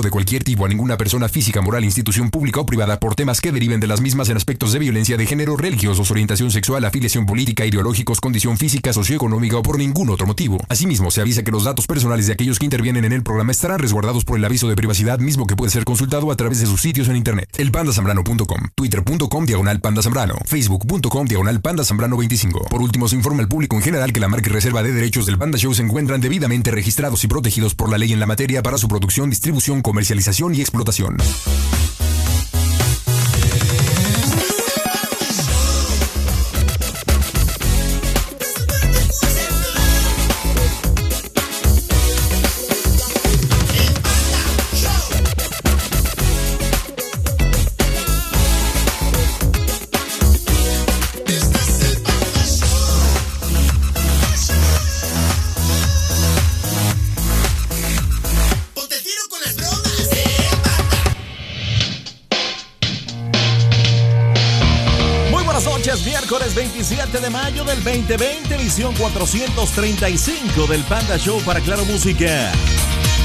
de cualquier tipo a ninguna persona física, moral, institución pública o privada por temas que deriven de las mismas en aspectos de violencia de género, religiosos, orientación sexual, afiliación política, ideológicos, condición física, socioeconómica o por ningún otro motivo. Asimismo, se avisa que los datos personales de aquellos que intervienen en el programa estarán resguardados por el aviso de privacidad mismo que puede ser consultado a través de sus sitios en internet. El pandasambrano.com, twitter.com diagonal pandasambrano, facebook.com diagonal pandasambrano 25. Por último, se informa al público en general que la marca y reserva de derechos del Panda Show se encuentran debidamente registrados y protegidos por la ley en la materia para su producción, distribución, comercialización y explotación. 2020, edición 435 del Panda Show para Claro Música.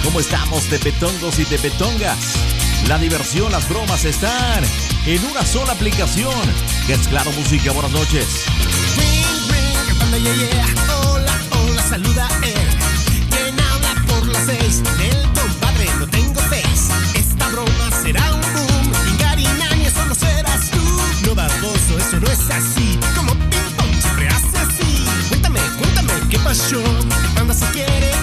¿Cómo estamos, tepetongos y tepetongas? La diversión, las bromas están en una sola aplicación, que es Claro Música. Buenas noches. Ring, ring, panda, yeah, yeah. Hola, hola, saluda él. Quien habla por las seis, el compadre, no tengo face. Esta broma será un boom, ingarinania solo serás tú. No baboso, eso no es así. pasión. Anda si quieres.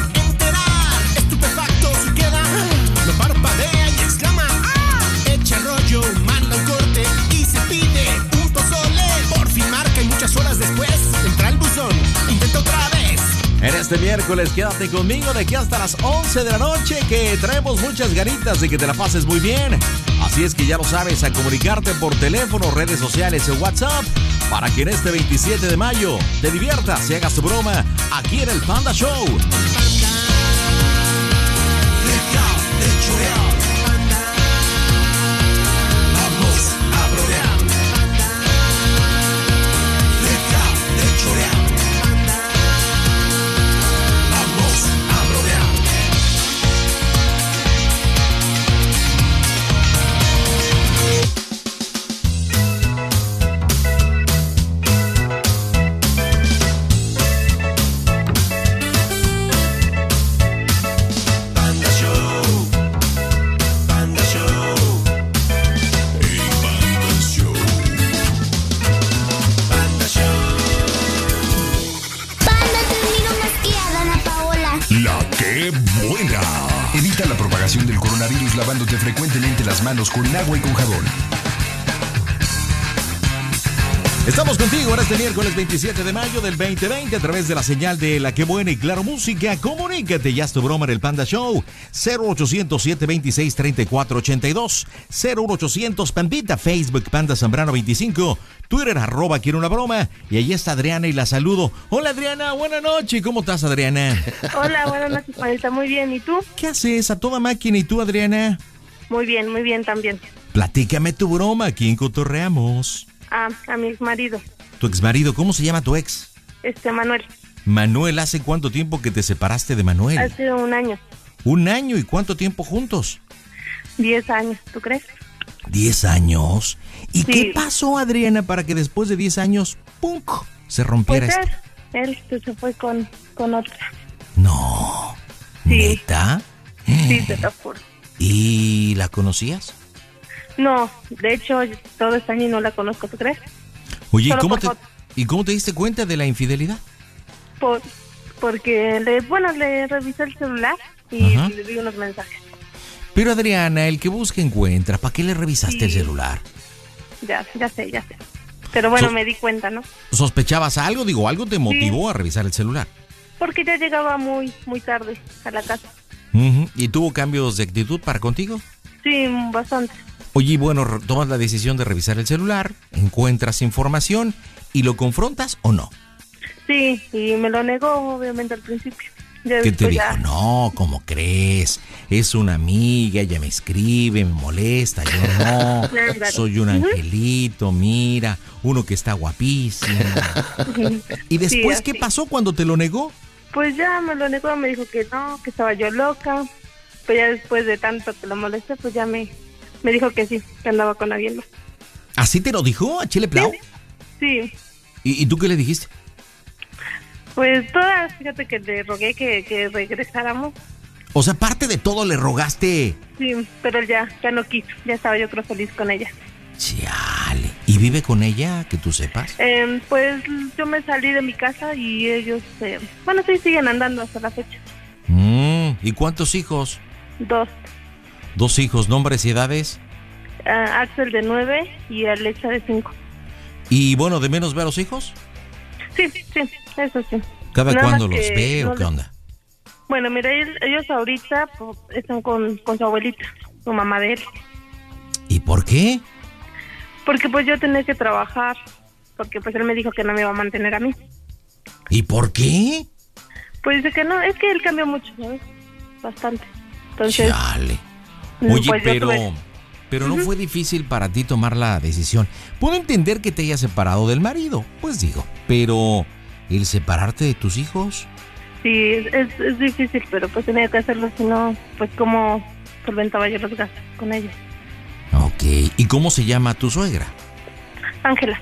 este miércoles. Quédate conmigo de aquí hasta las 11 de la noche que traemos muchas ganitas de que te la pases muy bien. Así es que ya lo sabes, a comunicarte por teléfono, redes sociales o WhatsApp para que en este 27 de mayo te diviertas y hagas tu broma aquí en el Panda Show. manos con agua y con jabón. Estamos contigo en este miércoles 27 de mayo del 2020 a través de la señal de La Que Buena y Claro Música. Comunícate, ya es tu broma en el Panda Show. 0807 26 34 82 01800 Pandita, Facebook Panda Zambrano 25, Twitter arroba Quiero una broma. Y ahí está Adriana y la saludo. Hola Adriana, buena noche. ¿Cómo estás Adriana? Hola, buenas noches Pandita, muy bien. ¿Y tú? ¿Qué haces a toda máquina y tú Adriana? Muy bien, muy bien también. Platícame tu broma, ¿quién cotorreamos? A, a mi ex marido. ¿Tu ex marido? ¿Cómo se llama tu ex? Este, Manuel. Manuel, ¿hace cuánto tiempo que te separaste de Manuel? Hace un año. ¿Un año? ¿Y cuánto tiempo juntos? Diez años, ¿tú crees? Diez años. ¿Y qué pasó, Adriana, para que después de diez años, ¡pum!, se rompiera pues esto? Él, se fue con, con otra. No. Sí. ¿Neta? Sí, te lo juro. ¿Y la conocías? No, de hecho, todo este año no la conozco, ¿tú crees? Oye, ¿y cómo, te, diste cuenta de la infidelidad? Por, porque, le, bueno, le revisé el celular y le di unos mensajes. Pero Adriana, el que busca encuentra. ¿Para qué le revisaste el celular? Ya, ya sé, ya sé. Pero bueno, me di cuenta, ¿no? ¿Sospechabas algo? Digo, algo te motivó a revisar el celular. Porque ya llegaba muy, muy tarde a la casa. ¿Y tuvo cambios de actitud para contigo? Sí, bastante. Oye, bueno, tomas la decisión de revisar el celular, encuentras información y lo confrontas o no. Sí, y me lo negó obviamente al principio. Ya ¿Qué te dijo? Ya. No, ¿cómo crees? Es una amiga, ella me escribe, me molesta, yo no. Soy un angelito, mira, uno que está guapísimo. ¿Y después sí, qué pasó cuando te lo negó? Pues ya me lo negó, me dijo que no, que estaba yo loca. Pues ya después de tanto que lo molesté, pues ya me, me dijo que sí, que andaba con alguien más. ¿Así te lo dijo a Chile Plau? Sí. ¿Y, ¿Y, tú qué le dijiste? Pues todas, fíjate que le rogué que, regresáramos. O sea, aparte de todo le rogaste. Sí, pero ya, ya no quiso, ya estaba yo creo feliz con ella. Chale. ¿Y vive con ella, que tú sepas? Em, pues yo me salí de mi casa y ellos, eh, bueno, sí, siguen andando hasta la fecha. Mm, ¿Y cuántos hijos? Dos. ¿Dos hijos, nombres y edades? Ah, Axel de nueve y Alexa de cinco. ¿Y bueno, de menos ve a los hijos? Sí, sí, sí, eso sí. ¿Cada cuándo los ve o qué onda? Bueno, mira, ellos ahorita pues, están con, con su abuelita, su mamá de él. ¿Y por qué? Porque pues yo tenía que trabajar, porque pues él me dijo que no me iba a mantener a mí. ¿Y por qué? Pues de que no, es que él cambió mucho, ¿sabes? Bastante. Entonces. Chale. Oye, pues, pero. Pero no fue difícil para ti tomar la decisión. Puedo entender que te hayas separado del marido, pues digo, pero el separarte de tus hijos. Sí, es, es, es difícil, pero pues tenía que hacerlo, si no, pues como solventaba yo los gastos con ellos. Ok, ¿y cómo se llama tu suegra? Ángela.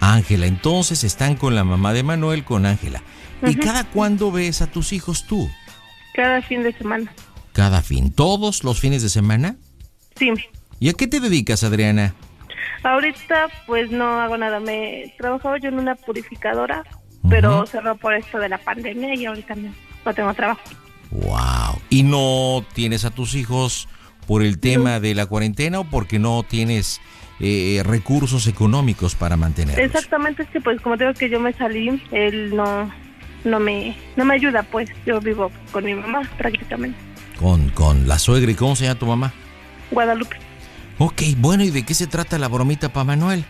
Ángela, entonces están con la mamá de Manuel, con Ángela. ¿Y cada cuándo ves a tus hijos tú? Cada fin de semana. Cada fin, todos los fines de semana? Sí. ¿Y a qué te dedicas, Adriana? Ahorita pues no hago nada, me trabajaba yo en una purificadora, pero cerró por esto de la pandemia y ahorita no, no tengo trabajo. Wow. ¿Y no tienes a tus hijos por el tema de la cuarentena o porque no tienes eh, eh recursos económicos para mantener. Exactamente, es que pues como tengo que yo me salí, él no, no, me, no me ayuda, pues yo vivo con mi mamá prácticamente. Con, con la suegra y cómo se llama tu mamá? Guadalupe. Ok, bueno, ¿y de qué se trata la bromita para Manuel?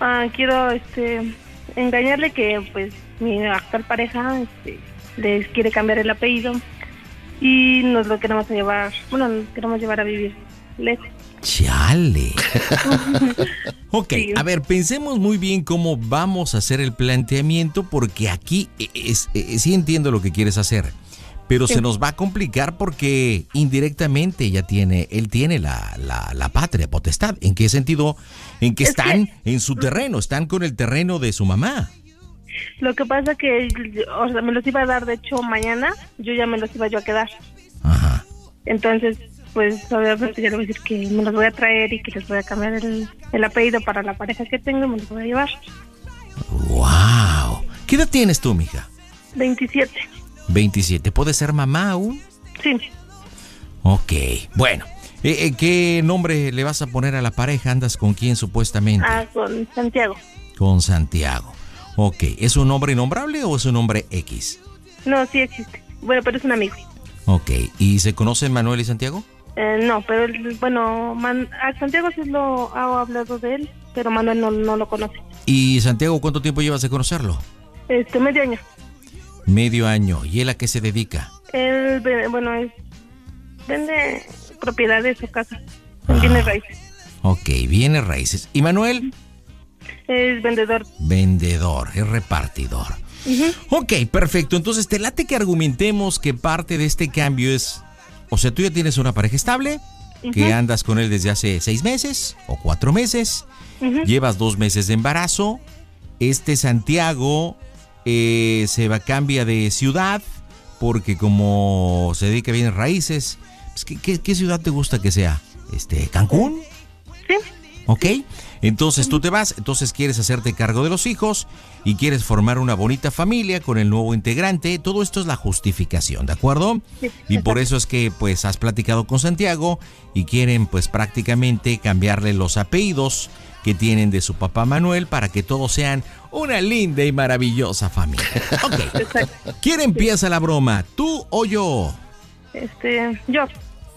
Ah, quiero este, engañarle que pues mi actual pareja este, les quiere cambiar el apellido y nos lo queremos llevar, bueno, nos queremos llevar a vivir lejos. Chale. ok, a ver, pensemos muy bien cómo vamos a hacer el planteamiento porque aquí e, e, es, e, sí entiendo lo que quieres hacer, pero se nos va a complicar porque indirectamente ya tiene, él tiene la, la, la patria, potestad. ¿En qué sentido? En que están en su terreno, están con el terreno de su mamá. Lo que pasa que o sea, me los iba a dar, de hecho, mañana, yo ya me los iba yo a quedar. Ajá. Entonces, pues obviamente yo le voy a decir que me los voy a traer y que les voy a cambiar el, el apellido para la pareja que tengo y me los voy a llevar. ¡Wow! ¿Qué edad tienes tú, mija? 27. 27. ¿Puedes ser mamá aún? Sí. Ok, bueno. Eh, ¿eh, ¿Qué nombre le vas a poner a la pareja? ¿Andas con quién supuestamente? Ah, con Santiago. Con Santiago. Ok, ¿es un hombre innombrable o es un hombre X? No, sí existe. Bueno, pero es un amigo. Ok, ¿y se conocen Manuel y Santiago? Eh, no, pero él, bueno, a Santiago sí lo ha hablado de él, pero Manuel no, lo conoce. ¿Y Santiago cuánto tiempo llevas de conocerlo? Este, medio año. Medio año. ¿Y él a qué se dedica? Él, bueno, es, vende propiedades o casas. Ah, tiene raíces. Ok, viene raíces. ¿Y Manuel? Es vendedor. Vendedor, es repartidor. Uh. Ok, perfecto. Entonces, te late que argumentemos que parte de este cambio es, o sea, tú ya tienes una pareja estable, que andas con él desde hace seis meses o cuatro meses, llevas dos meses de embarazo, este Santiago eh, se va, cambia de ciudad, porque como se dedica bien raíces, pues, ¿qué, ciudad te gusta que sea? Este, ¿Cancún? Sí. Ok. Entonces tú te vas, entonces quieres hacerte cargo de los hijos y quieres formar una bonita familia con el nuevo integrante. Todo esto es la justificación, ¿de acuerdo? Y por eso es que pues has platicado con Santiago y quieren pues prácticamente cambiarle los apellidos que tienen de su papá Manuel para que todos sean una linda y maravillosa familia. Ok. ¿Quién empieza la broma? ¿Tú o yo? Este, yo.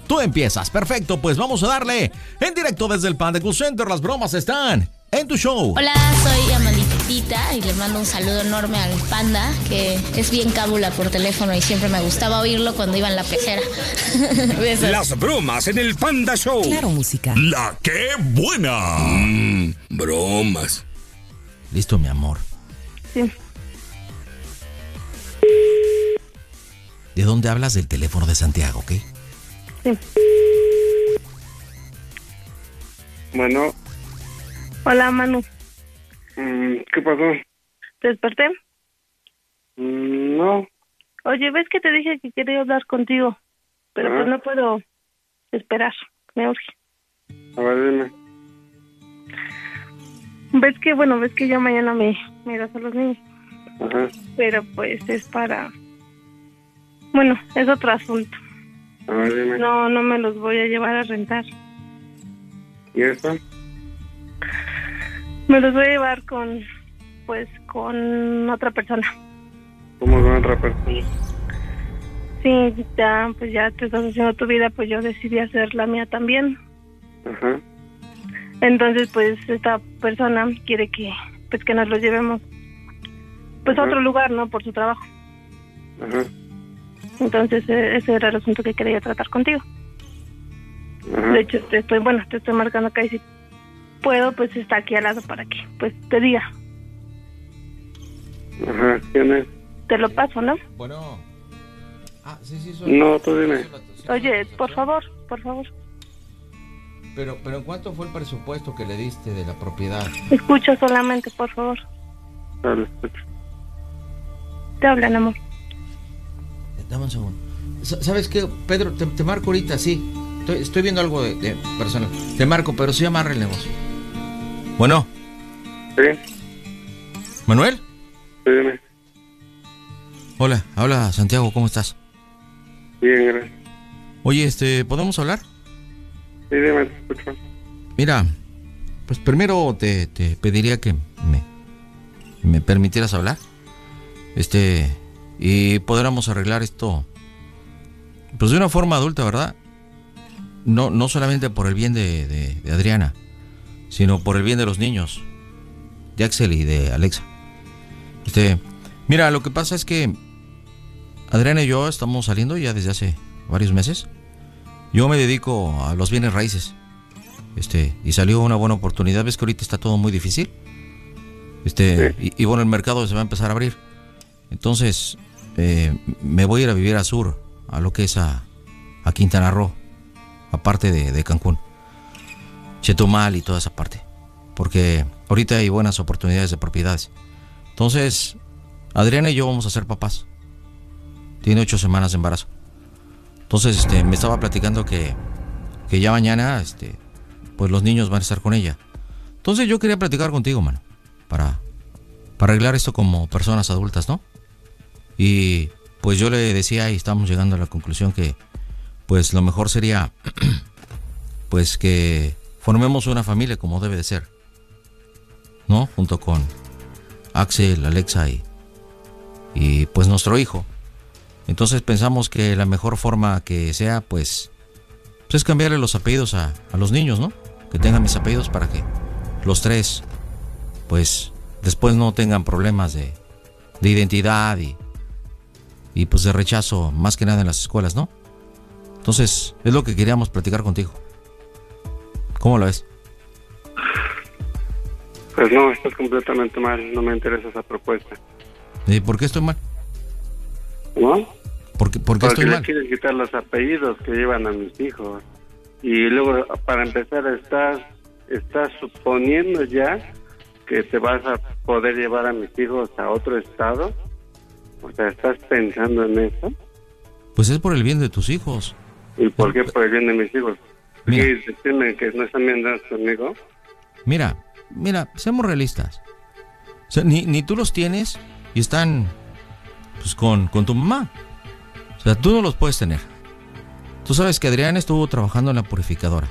Tú empiezas. Perfecto, pues vamos a darle en directo desde el Panda Center. Las bromas están en tu show. Hola, soy Amalita y le mando un saludo enorme al Panda, que es bien cábula por teléfono y siempre me gustaba oírlo cuando iba en la pecera. Las bromas en el Panda Show. Claro, música. La que buena. Mm, bromas. Listo, mi amor. Sí. ¿De dónde hablas del teléfono de Santiago, qué? Okay? sí. Bueno. Hola, Manu. Mm, ¿Qué pasó? ¿Te desperté? Mm, no. Oye, ¿ves que te dije que quería hablar contigo? Pero pues ah. no puedo esperar. Me urge. A ver, dime. ¿Ves que, bueno, ves que ya mañana me, me das a los niños? Pero pues es para... Bueno, es otro asunto. No, no me los voy a llevar a rentar. ¿Y eso? Me los voy a llevar con, pues, con otra persona. ¿Cómo con otra persona? Sí, ya, pues ya te estás haciendo tu vida, pues yo decidí hacer la mía también. Ajá. Entonces, pues esta persona quiere que, pues que nos los llevemos, pues a otro lugar, ¿no? Por su trabajo. Ajá. Entonces, e, ese era el asunto que quería tratar contigo. De hecho, te estoy, bueno, te estoy marcando acá y si puedo, pues está aquí al lado para que, pues, te diga. Ajá, ¿quién? Te lo paso, ¿no? Bueno. Ah, sí, sí, soy No, tú dime. Oye, por favor, por favor. Pero, pero ¿cuánto fue el presupuesto que le diste de la propiedad? Escucha solamente, por favor. Ah, Dale, escucho. Te hablan, amor. Dame un segundo. ¿Sabes qué, Pedro? Te, marco ahorita, sí. Estoy, viendo algo de, personal. Te marco, pero sí amarra el negocio. Bueno. Sí. ¿Manuel? Sí, dime. Hola, habla Santiago, ¿cómo estás? Bien, gracias. Oye, este, ¿podemos hablar? Sí, dime, te escucho. Mira, pues primero te, te pediría que me, me permitieras hablar. Este, y podríamos arreglar esto pues de una forma adulta, ¿verdad? No, no solamente por el bien de, Adriana, sino por el bien de los niños, de Axel y de Alexa. Este, mira, lo que pasa es que Adriana y yo estamos saliendo ya desde hace varios meses. Yo me dedico a los bienes raíces. Este, y salió una buena oportunidad. Ves que ahorita está todo muy difícil. Este, y, bueno, el mercado se va a empezar a abrir. Entonces, eh, me voy a ir a vivir a sur, a lo que es a, a Quintana Roo, aparte de, Cancún, Chetumal y toda esa parte, porque ahorita hay buenas oportunidades de propiedades. Entonces, Adriana y yo vamos a ser papás. Tiene ocho semanas de embarazo. Entonces, este, me estaba platicando que, que ya mañana, este, pues los niños van a estar con ella. Entonces yo quería platicar contigo, mano, para, para arreglar esto como personas adultas, ¿no? Y pues yo le decía y estamos llegando a la conclusión que pues lo mejor sería pues que formemos una familia como debe de ser. ¿No? Junto con Axel, Alexa y, pues nuestro hijo. Entonces pensamos que la mejor forma que sea pues, pues es cambiarle los apellidos a, a los niños, ¿no? Que tengan mis apellidos para que los tres pues después no tengan problemas de, de identidad y y pues de rechazo, más que nada en las escuelas, ¿no? Entonces, es lo que queríamos platicar contigo. ¿Cómo lo ves? Pues no, estás completamente mal, no me interesa esa propuesta. ¿Y por qué estoy mal? ¿No? ¿Por qué, por Porque estoy mal? quieren quitar los apellidos que llevan a mis hijos. Y luego, para empezar, estás, estás suponiendo ya que te vas a poder llevar a mis hijos a otro estado o sea, ¿estás pensando en eso? Pues es por el bien de tus hijos. ¿Y por qué por el bien de mis hijos? ¿Qué que no están bien conmigo? Mira, mira, seamos realistas. O sea, ni, ni tú los tienes y están pues con, con tu mamá. O sea, tú no los puedes tener. Tú sabes que Adrián estuvo trabajando en la purificadora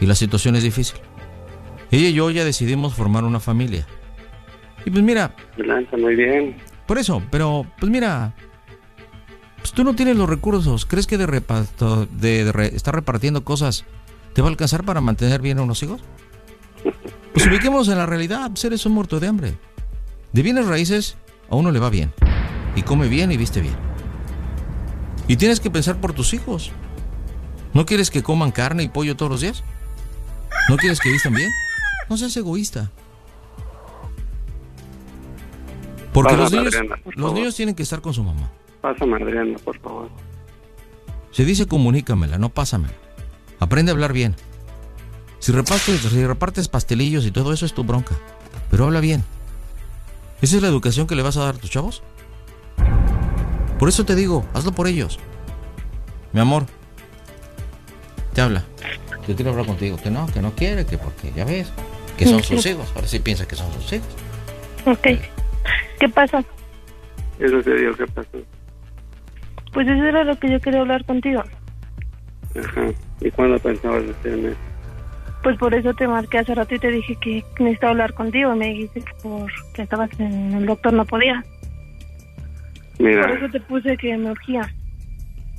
y la situación es difícil. Ella y yo ya decidimos formar una familia. Y pues mira. Adelante, muy bien. Por eso, pero pues mira, pues tú no tienes los recursos, ¿crees que de, reparto, de, re, estar repartiendo cosas te va a alcanzar para mantener bien a unos hijos? Pues ubiquemos en la realidad, pues seres un muerto de hambre. De bienes raíces a uno le va bien, y come bien y viste bien. Y tienes que pensar por tus hijos. ¿No quieres que coman carne y pollo todos los días? ¿No quieres que vistan bien? No seas egoísta. Porque los, niños, los niños tienen que estar con su mamá. Pásame, Adriana, por favor. Se dice comunícamela, no pásamela. Aprende a hablar bien. Si repartes, si repartes pastelillos y todo eso es tu bronca. Pero habla bien. ¿Esa es la educación que le vas a dar a tus chavos? Por eso te digo, hazlo por ellos. Mi amor, te habla. Yo quiero hablar contigo. Que no, que no quiere, que porque ya ves, que son sus hijos. Ahora sí piensa que son sus hijos. Ok. Eh, ¿Qué pasó? Eso sería lo que pasó. Pues eso era lo que yo quería hablar contigo. Ajá. ¿Y cuándo pensabas hacerme? Pues por eso te marqué hace rato y te dije que necesitaba hablar contigo. Me dijiste que porque estabas en el doctor no podía. Mira. Por eso te puse que me urgía.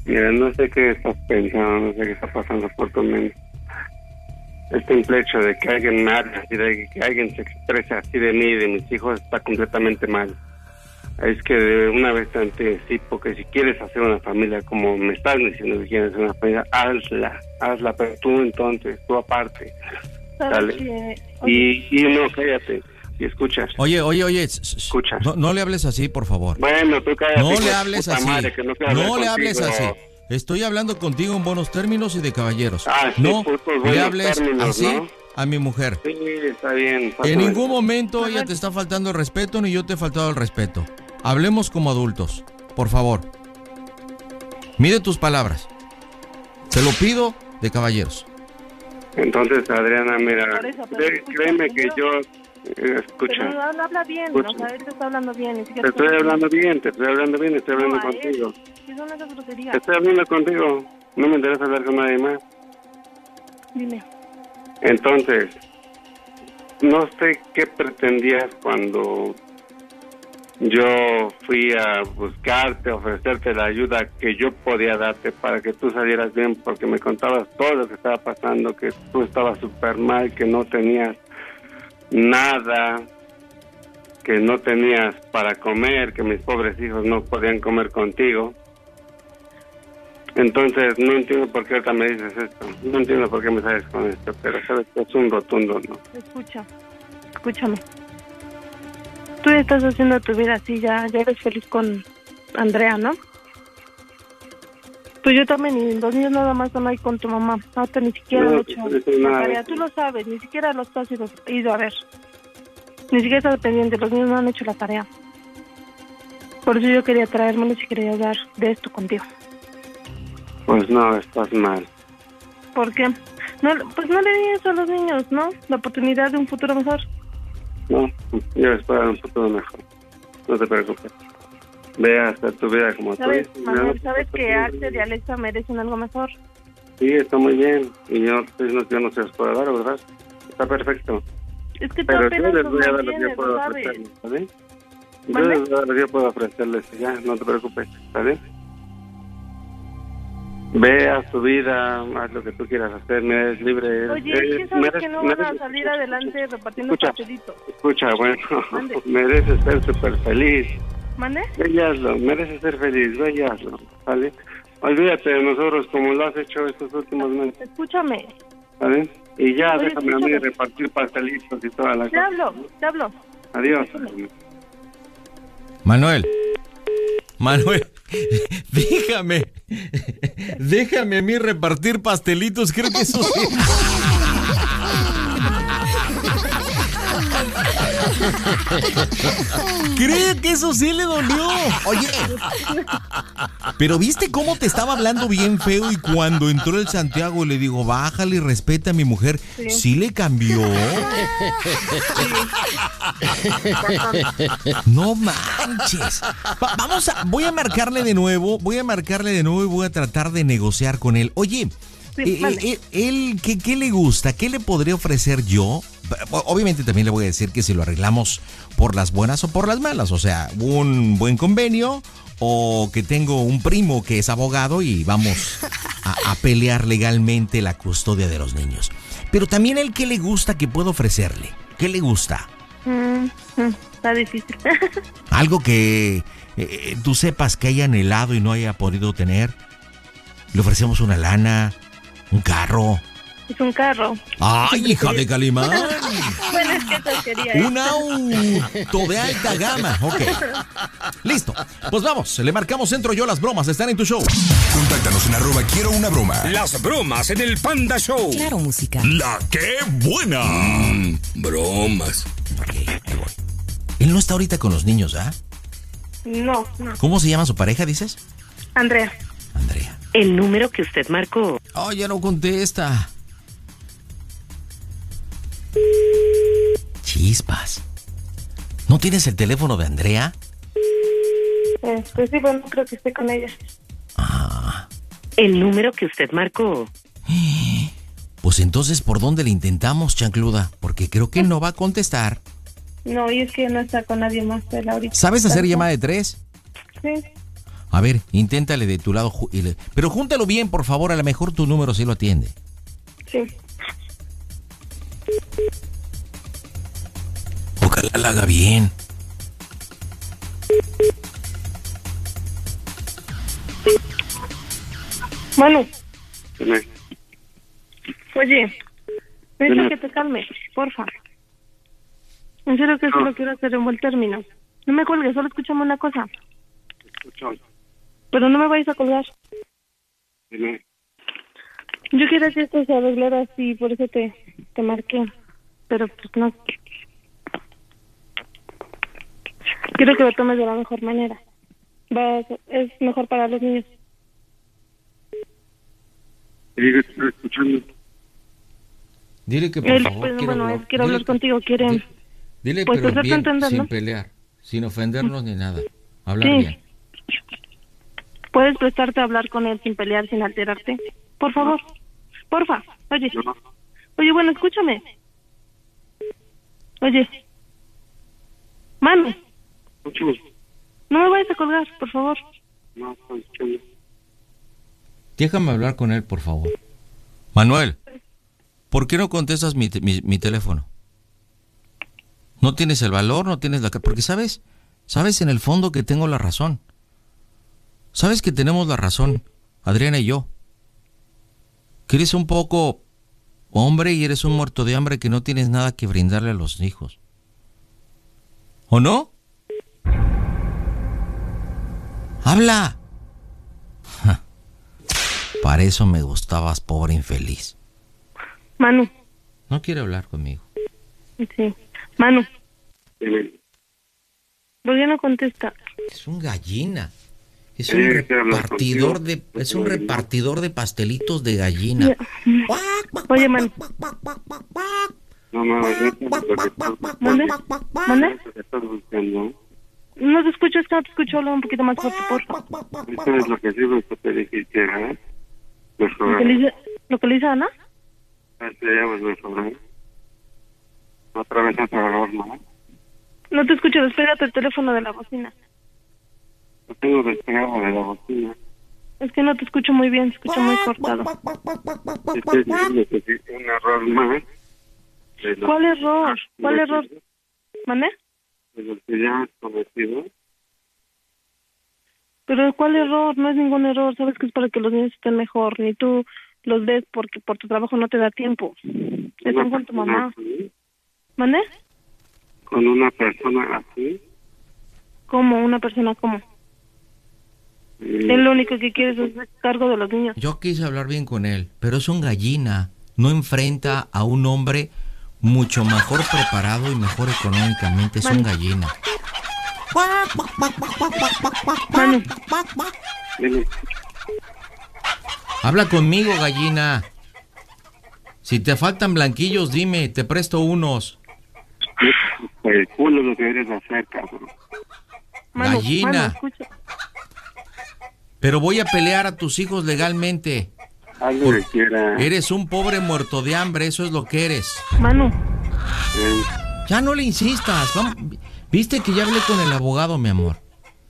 Mira, no sé qué estás pensando, no sé qué está pasando por tu mente. Este el simple de que alguien me hable así, de que alguien se exprese así de mí y de mis hijos está completamente mal. Es que de una vez antes sí, porque si quieres hacer una familia como me están diciendo que quieres hacer una familia, hazla, hazla, pero tú entonces, tú aparte. Dale. Y, y no, cállate. Y escuchas. Oye, oye, oye. Escuchas. No, le hables así, por favor. Bueno, tú cállate. No le hables así. Madre, que no, no le hables así. Estoy hablando contigo en buenos términos y de caballeros. Ah, sí, no pues, pues le hables así a mi mujer. Sí, está bien. En ningún momento ella te está faltando el respeto ni yo te he faltado el respeto. Hablemos como adultos, por favor. Mide tus palabras. Te lo pido de caballeros. Entonces, Adriana, mira, créeme que yo eh, escucha. Pero no habla bien, escucha. o sea, te está hablando bien. Ni te estoy hablando bien, te estoy hablando bien, estoy hablando no, contigo. Estoy hablando contigo, no me interesa hablar con nadie más. Dime. Entonces, no sé qué pretendías cuando yo fui a buscarte, a ofrecerte la ayuda que yo podía darte para que tú salieras bien, porque me contabas todo lo que estaba pasando, que tú estabas súper mal, que no tenías nada, que no tenías para comer, que mis pobres hijos no podían comer contigo. Entonces, no entiendo por qué ahorita me dices esto. No entiendo por qué me sales con esto, pero sabes que es un rotundo, ¿no? Escucha, escúchame. Tú estás haciendo tu vida así, ya, ya eres feliz con Andrea, ¿no? Pues yo también, los niños nada más están ahí con tu mamá. Hasta ni siquiera no, han hecho la tarea. Tú lo sabes, ni siquiera los has ido, ido a ver. Ni siquiera estás pendiente, los niños no han hecho la tarea. Por eso yo quería traérmelos y quería hablar de esto contigo. Pues no, estás mal. ¿Por qué? No, pues no le di eso a los niños, ¿no? La oportunidad de un futuro mejor. No, yo espero un futuro mejor. No te preocupes. Vea, hasta tú vea como ¿Sabes. Manuel, ¿sabes pues, que arte de Alexa merecen algo mejor? Sí, está muy bien. Y yo, pues, no, yo no se los puedo dar, ¿verdad? Está perfecto. Es que Pero yo les voy a dar lo que yo puedo ofrecerles, ¿está bien? Yo les voy a dar lo que yo puedo ofrecerles, ya, no te preocupes, ¿está bien? Ve a tu vida, haz lo que tú quieras hacer, me eres libre. Oye, eh, eres, ¿qué mereces, que no van a salir adelante repartiendo escucha. Escucha, bueno, mereces ser súper feliz. ¿Mande? Ve mereces ser feliz, ve y hazlo, ¿vale? Olvídate de nosotros como lo has hecho estos últimos pues, meses. Escúchame. ¿Vale? Y ya déjame a mí repartir pastelitos y toda la te. Te hablo, te hablo. Adiós. Manuel. Manuel, déjame, déjame a mí repartir pastelitos, creo que eso sí. Cree que eso sí le dolió. Oye, pero viste cómo te estaba hablando bien feo y cuando entró el Santiago le digo, bájale y respeta a mi mujer. Sí, le cambió. no manches. Vamos a, voy a marcarle de nuevo, voy a marcarle de nuevo y voy a tratar de negociar con él. Oye, él, ¿qué, le gusta? ¿Qué le podría ofrecer yo? Obviamente también le voy a decir que si lo arreglamos por las buenas o por las malas, o sea, un buen convenio o que tengo un primo que es abogado y vamos a, pelear legalmente la custodia de los niños. Pero también él, ¿qué le gusta que puedo ofrecerle? ¿Qué le gusta? Mm, mm, está difícil. Algo que eh, eh, tú sepas que haya anhelado y no haya podido tener. Le ofrecemos una lana, ¿Un carro? Es un carro. ¡Ay, hija de Calimán! bueno, es que eso. Un auto de alta gama. Ok. Listo. Pues vamos, le marcamos centro yo las bromas. Están en tu show. Contáctanos en arroba quiero una broma. Las bromas en el Panda Show. Claro, música. La qué buena. Mm, bromas. Ok, ahí voy. Él no está ahorita con los niños, ¿ah? No, no. ¿Cómo se llama su pareja, dices? Andrea. Andrea. El número que usted marcó. Oh, ya no contesta. Chispas. ¿No tienes el teléfono de Andrea? Eh, pues sí, bueno, creo que estoy con ella. Ah. El número que usted marcó. Pues entonces, ¿por dónde le intentamos, chancluda? Porque creo que no va a contestar. No, y es que no está con nadie más de ahorita. ¿Sabes hacer llamada de tres? Sí. A ver, inténtale de tu lado. Pero júntalo bien, por favor. A lo mejor tu número sí lo atiende. Sí. Ojalá la haga bien. Bueno. Oye, necesito que te calmes, porfa. En serio que solo quiero hacer un buen término. No me cuelgues, solo escúchame una cosa. Escucho. Pero no me vais a colgar. Yo quiero que esto se arreglara así, por eso te, te marqué. Pero pues no. Quiero que lo tomes de la mejor manera. Va, es mejor para los niños. Dile que escuchando. Dile que por favor, pues, bueno, hablar, quiero hablar contigo, quiere... Dile, dile pues, pero sin pelear, sin ofendernos ni nada. Hablar sí. bien. Puedes prestarte a hablar con él sin pelear, sin alterarte. Por favor. Porfa. Oye. Oye, bueno, escúchame. Oye. Mano. Escúchame. No me vayas a colgar, por favor. No. Déjame hablar con él, por favor. Manuel, ¿por qué no contestas mi, mi, mi teléfono? No tienes el valor, no tienes la... Porque sabes, sabes en el fondo que tengo la razón. Sabes que tenemos la razón, Adriana y yo. Que eres un poco hombre y eres un muerto de hambre que no tienes nada que brindarle a los hijos. ¿O no? ¡Habla! Para eso me gustabas, pobre infeliz. Manu. No quiere hablar conmigo. Sí. Manu. ¿Por qué no contesta? Es un gallina. Es un repartidor de es un repartidor de pastelitos de gallina. Oye, man. No te escucho, es que no te escucho, habla un poquito más fuerte, por favor. Es lo que sirve que te dije que era. ¿Lo que le dice Ana? Otra vez a ¿no? No te escucho, despégate el teléfono de la bocina. Lo tengo despegado de la bocina. Es que no te escucho muy bien, te escucho muy cortado. Un error más. ¿Cuál error? ¿Cuál error? ¿Mané? Pero ¿cuál error? No es ningún error. Sabes que es para que los niños estén mejor. Ni tú los ves porque por tu trabajo no te da tiempo. Están con tu mamá. ¿Mané? ¿Con una persona así? ¿Cómo? ¿Una persona cómo? Eh, es lo único que quiere es cargo de los niños. Yo quise hablar bien con él, pero es un gallina. No enfrenta a un hombre mucho mejor preparado y mejor económicamente. Es un gallina. Habla conmigo, gallina. Si te faltan blanquillos, dime, te presto unos. Pues, El culo lo que deberías hacer, gallina. Pero voy a pelear a tus hijos legalmente. Algo que quiera. Eres un pobre muerto de hambre, eso es lo que eres. Manu. Ya no le insistas. Viste que ya hablé con el abogado, mi amor.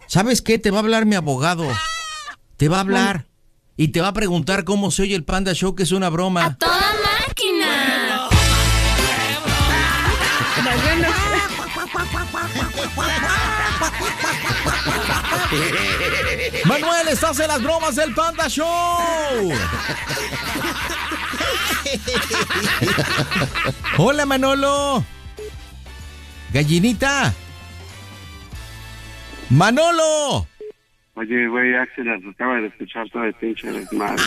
¿Sabes qué? Te va a hablar mi abogado. Te va a hablar. Y te va a preguntar cómo se oye el Panda Show, que es una broma. ¡A toda máquina! Manuel, estás en las bromas del Panda Show. Hola, Manolo. Gallinita. Manolo. Oye, güey, Axel, acaba de escuchar todo el pinche desmadre.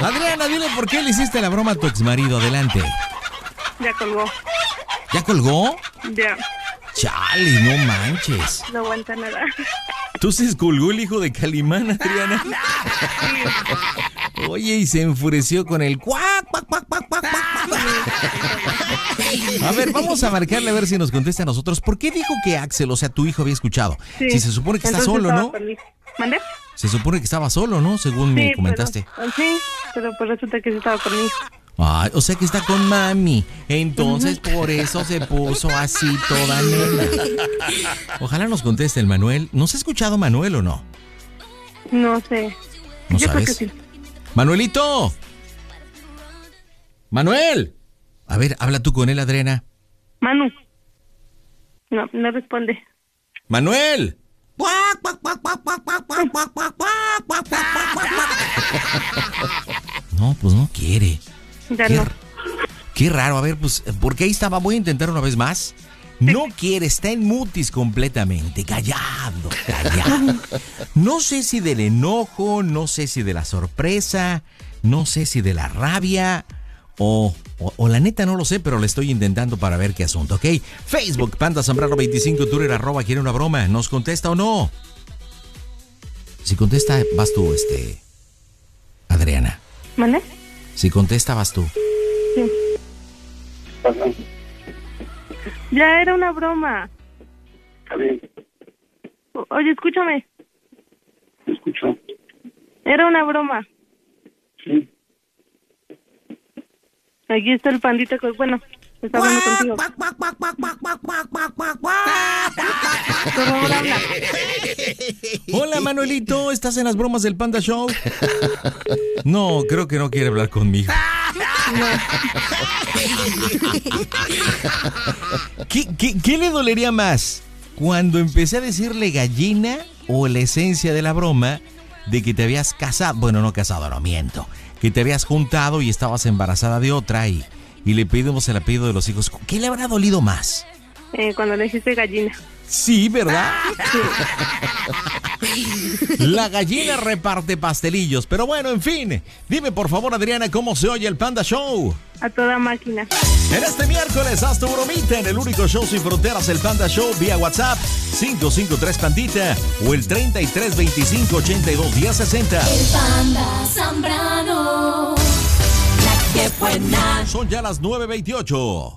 Adriana, dile por qué le hiciste la broma a tu exmarido. Adelante. Ya colgó. ¿Ya colgó? Ya. Chale, no manches. No aguanta nada. ¿Tú se esculgó el hijo de Calimán, Adriana? Oye, y se enfureció con el cuac, cuac, cuac, cuac, cuac, cuac. A ver, vamos a marcarle a ver si nos contesta a nosotros. ¿Por qué dijo que Axel, o sea, tu hijo había escuchado? Sí. Si se supone que está solo, ¿no? Feliz. ¿Mandé? Se supone que estaba solo, ¿no? Según me comentaste. Sí, pero por resulta que se estaba conmigo. Ay, o sea que está con mami. Entonces por eso se puso así toda negra. Ojalá nos conteste el Manuel. ¿Nos ha escuchado Manuel o no? No sé. ¿No Yo sabes? Creo que sí. Manuelito. Manuel. A ver, habla tú con él, Adriana. Manu. No, no responde. Manuel. No, pues no quiere. Ya qué, raro, a ver, pues, porque ahí estaba, voy a intentar una vez más. No quiere, está en mutis completamente, callado, callado. No sé si del enojo, no sé si de la sorpresa, no sé si de la rabia, o, o, la neta no lo sé, pero le estoy intentando para ver qué asunto, ¿ok? Facebook, Panda Zambrano 25, Twitter, arroba, quiere una broma, ¿nos contesta o no? Si contesta, vas tú, este, Adriana. ¿Vale? Si contestabas tú. Sí. Ya era una broma. Está bien. Oye, escúchame. Te escucho. Era una broma. Sí. Aquí está el pandita. Bueno, Hola Manuelito, ¿estás en las bromas del Panda Show? No, creo que no quiere hablar conmigo. ¿Qué, qué, qué le dolería más? Cuando empecé a decirle gallina o la esencia de la broma de que te habías casado, bueno, no casado, no miento, que te habías juntado y estabas embarazada de otra y y le pedimos el apellido de los hijos, ¿qué le habrá dolido más? Eh, cuando le dijiste gallina. Sí, ¿verdad? La gallina reparte pastelillos. Pero bueno, en fin. Dime por favor, Adriana, ¿cómo se oye el Panda Show? A toda máquina. En este miércoles, haz tu bromita en el único show sin fronteras, el Panda Show, vía WhatsApp 553 Pandita o el 3325 82 El Panda Zambrano que buena. Son ya las 9.28.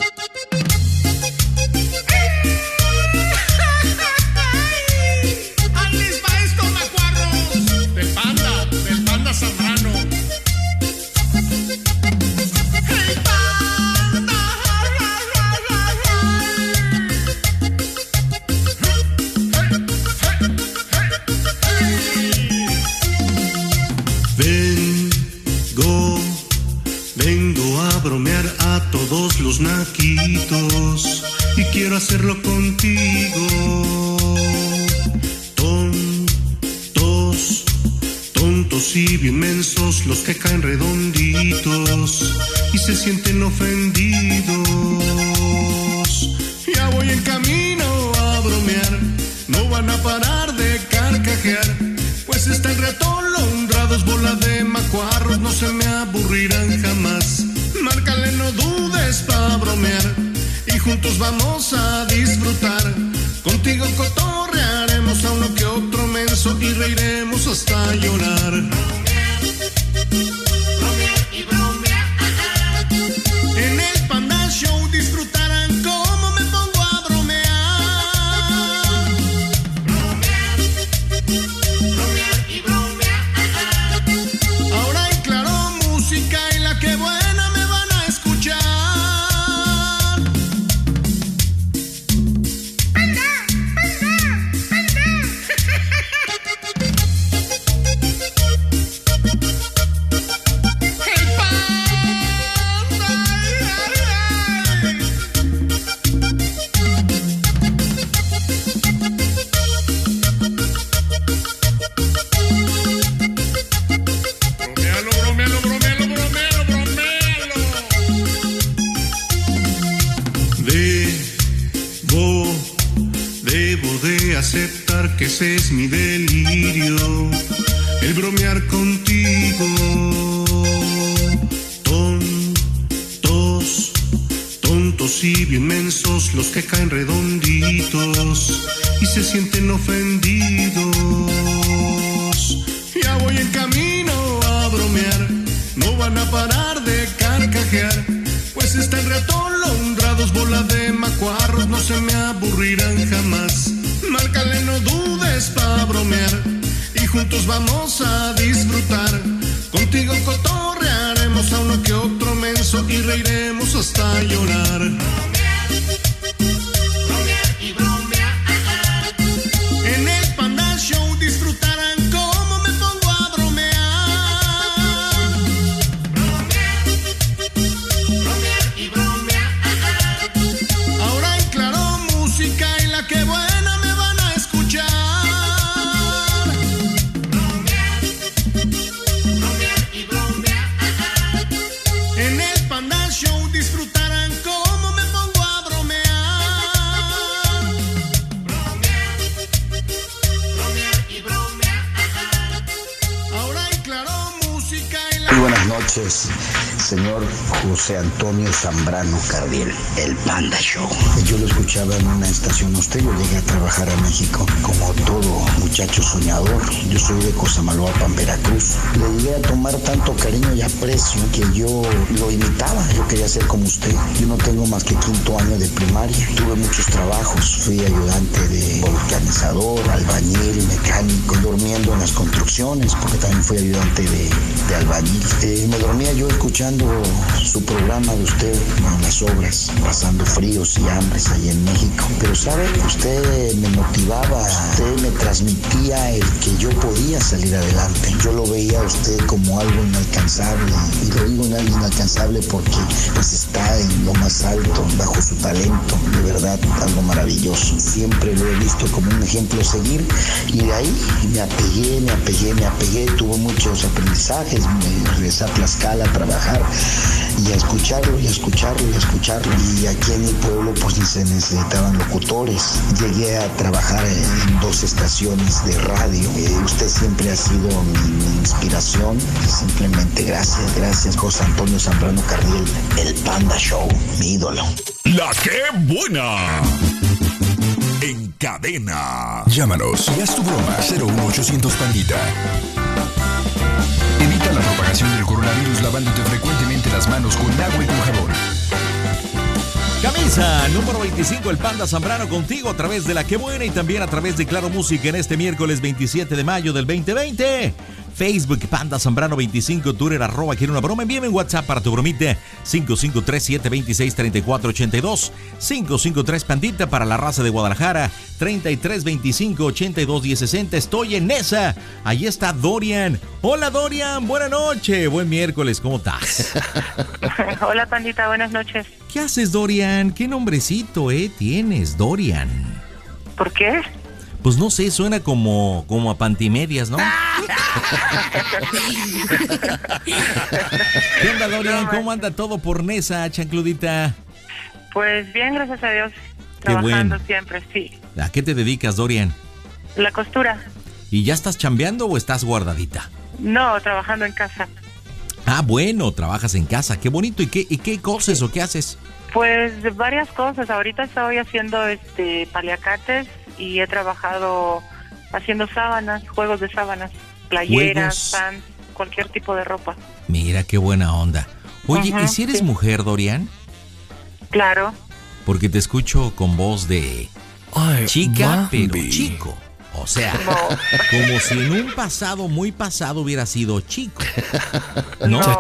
todos los naquitos y quiero hacerlo contigo. Tontos, tontos y bien mensos los que caen redonditos y se sienten ofendidos. Ya voy en camino a bromear, no van a parar de carcajear, pues está el ratón, honrados, bola de macuarros, no se me aburrirán jamás y juntos vamos a disfrutar. Contigo cotorrearemos a uno que otro menso y reiremos hasta llorar. muchacho soñador. Yo soy de Cosamaloapan, Veracruz. Le llegué a tomar tanto cariño y aprecio que yo lo imitaba. Yo quería ser como usted. Yo no tengo más que quinto año de primaria. Tuve muchos trabajos. Fui ayudante de volcanizador, albañil, mecánico, durmiendo en las construcciones, porque también fui ayudante de, de albañil. Eh, me dormía yo escuchando su programa de usted a las obras, pasando fríos y hambres ahí en México. Pero sabe, usted me motivaba, usted me transmitía el que yo podía salir adelante. Yo lo veía a usted como algo inalcanzable. Y lo digo en algo inalcanzable porque pues está en lo más alto, bajo su talento, de verdad algo maravilloso. Siempre lo he visto como un ejemplo a seguir. Y de ahí me apegué, me apegué, me apegué, tuvo muchos aprendizajes, me regresé a Tlaxcala a trabajar y a escucharlo y a escucharlo y a escucharlo. Y aquí en el pueblo pues se necesitaban locutores. Llegué a trabajar en dos estaciones de radio. Eh, usted siempre ha sido mi, mi, inspiración. Simplemente gracias, gracias José Antonio Zambrano Cardiel, el Panda Show, mi ídolo. La que buena en cadena. Llámanos y haz tu broma 01800 Pandita del coronavirus lavándote frecuentemente las manos con agua y con jabón. Camisa número 25, el Panda Zambrano contigo a través de la que buena y también a través de Claro Música en este miércoles 27 de mayo del 2020. Facebook, Panda Zambrano 25, Twitter, arroba, quiero una broma. Envíame un WhatsApp para tu bromita, 553-726-3482, 553 Pandita para la raza de Guadalajara, 3325-821060. Estoy en esa. Ahí está Dorian. Hola Dorian, buena noche, buen miércoles, ¿cómo estás? Hola Pandita, buenas noches. ¿Qué haces Dorian? ¿Qué nombrecito eh, tienes, Dorian? ¿Por qué? pues no sé, suena como, como a pantimedias, ¿no? ¿Qué onda, Dorian? ¿Cómo eh. anda todo por Nesa, chancludita? Pues bien, gracias a Dios. Trabajando bueno. siempre, sí. ¿A qué te dedicas, Dorian? La costura. ¿Y ya estás chambeando o estás guardadita? No, trabajando en casa. Ah, bueno, trabajas en casa. Qué bonito. ¿Y qué, y qué cosas o qué haces? Pues varias cosas. Ahorita estoy haciendo este paliacates, y he trabajado haciendo sábanas, juegos de sábanas, playeras, pants, cualquier tipo de ropa. Mira qué buena onda. Oye, ¿y si eres sí. mujer, Dorian? Claro. Porque te escucho con voz de chica, pero chico. O sea, no. como si en un pasado muy pasado hubiera sido chico. No, no,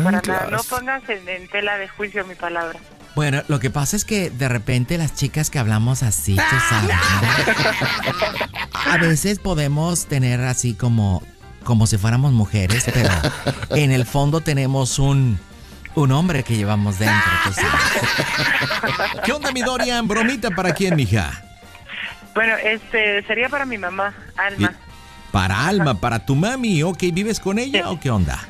no, no, no pongas en, en tela de juicio mi palabra. Bueno, lo que pasa es que de repente las chicas que hablamos así, tú sabes, a veces podemos tener así como, como si fuéramos mujeres, pero en el fondo tenemos un, un hombre que llevamos dentro. Tú sabes. ¿Qué onda, mi Dorian? ¿Bromita para quién, mija? Bueno, este sería para mi mamá, Alma. Para Alma, para tu mami, ok, ¿vives con ella o qué onda?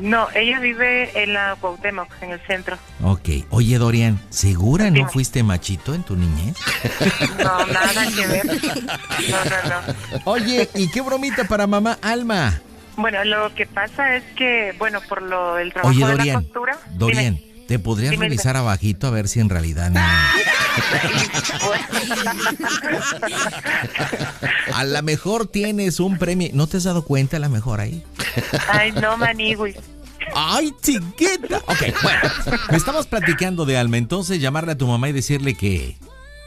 No, ella vive en la Cuauhtémoc, en el centro. Ok. Oye, Dorian, ¿segura no fuiste machito en tu niñez? No, nada que ver. No, no, no. Oye, ¿y qué bromita para mamá Alma? Bueno, lo que pasa es que, bueno, por lo del trabajo de la costura... Dorian, dime, ¿te podrías revisar abajito a ver si en realidad no... a lo mejor tienes un premio. ¿No te has dado cuenta a lo mejor ahí? Ay, no, manigui. ¡Ay, chiquita! Ok, bueno, me estamos platicando de Alma, entonces llamarle a tu mamá y decirle que...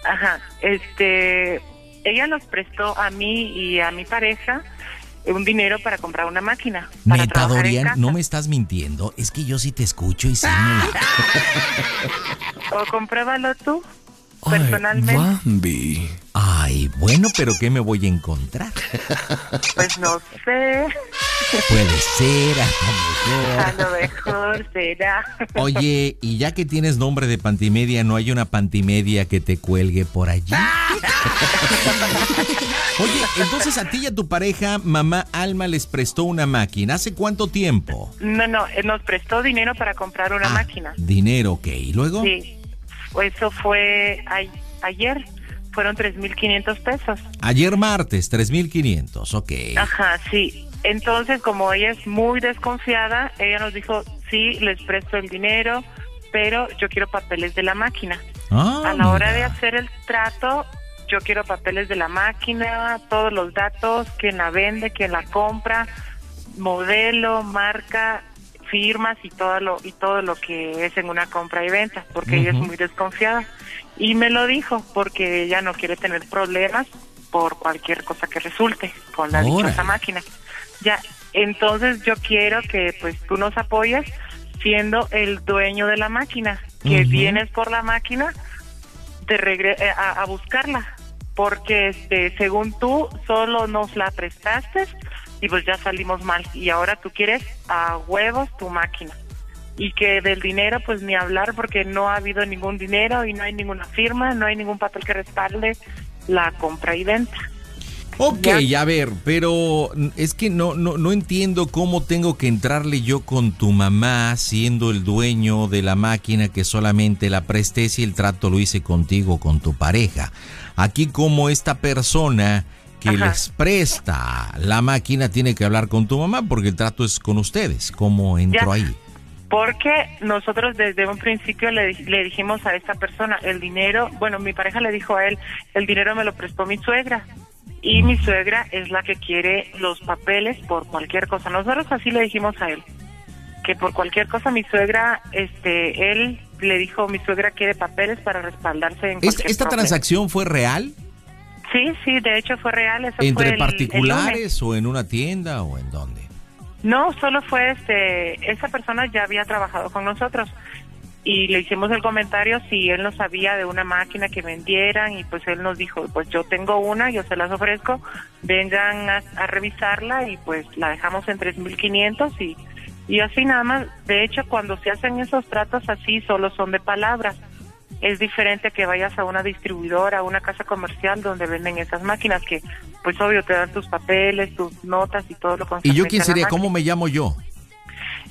Ajá, este, ella nos prestó a mí y a mi pareja un dinero para comprar una máquina. No me estás mintiendo, es que yo sí te escucho y sí me... o compruébalo tú. Personalmente. Bambi. Ay, bueno, pero ¿qué me voy a encontrar? Pues no sé. Puede ser, a lo mejor. A lo mejor será. Oye, y ya que tienes nombre de pantimedia, ¿no hay una pantimedia que te cuelgue por allí? Oye, entonces a ti y a tu pareja, mamá Alma les prestó una máquina. ¿Hace cuánto tiempo? No, no, eh, nos prestó dinero para comprar una ah, máquina. Dinero, ok. ¿Y luego? Sí. Eso fue a, ayer, fueron 3.500 pesos. Ayer martes, 3.500, ok. Ajá, sí. Entonces, como ella es muy desconfiada, ella nos dijo, sí, les presto el dinero, pero yo quiero papeles de la máquina. Ah, a la hora de hacer el trato, yo quiero papeles de la máquina, todos los datos, quién la vende, quién la compra, modelo, marca, firmas y todo lo y todo lo que es en una compra y venta, porque ella es muy desconfiada. Y me lo dijo porque ella no quiere tener problemas por cualquier cosa que resulte con la dichosa máquina. Ya, entonces yo quiero que pues tú nos apoyes siendo el dueño de la máquina, que vienes por la máquina te regre eh, a, buscarla, porque este, según tú solo nos la prestaste y pues ya salimos mal. Y ahora tú quieres a huevos tu máquina. Y que del dinero pues ni hablar porque no ha habido ningún dinero y no hay ninguna firma, no hay ningún papel que respalde la compra y venta. Ok, a ver, pero es que no, no, no entiendo cómo tengo que entrarle yo con tu mamá siendo el dueño de la máquina que solamente la presté si el trato lo hice contigo, con tu pareja. Aquí como esta persona que Ajá. les presta la máquina tiene que hablar con tu mamá porque el trato es con ustedes. ¿Cómo entró ahí? Porque nosotros desde un principio le, le, dijimos a esta persona, el dinero, bueno, mi pareja le dijo a él, el dinero me lo prestó mi suegra. Y mi suegra es la que quiere los papeles por cualquier cosa. Nosotros así le dijimos a él, que por cualquier cosa mi suegra, este, él le dijo, mi suegra quiere papeles para respaldarse en... Esta transacción fue real? Sí, sí, de hecho fue real. Eso ¿Entre fue particulares el, el o en una tienda o en dónde? No, solo fue este, esa persona ya había trabajado con nosotros y le hicimos el comentario si él no sabía de una máquina que vendieran y pues él nos dijo, pues yo tengo una, yo se las ofrezco, vengan a, a revisarla y pues la dejamos en 3.500 y, y así nada más. De hecho, cuando se hacen esos tratos así, solo son de palabras es diferente que vayas a una distribuidora, a una casa comercial donde venden esas máquinas que, pues obvio, te dan tus papeles, tus notas y todo lo que ¿Y yo quién sería? ¿Cómo me llamo yo?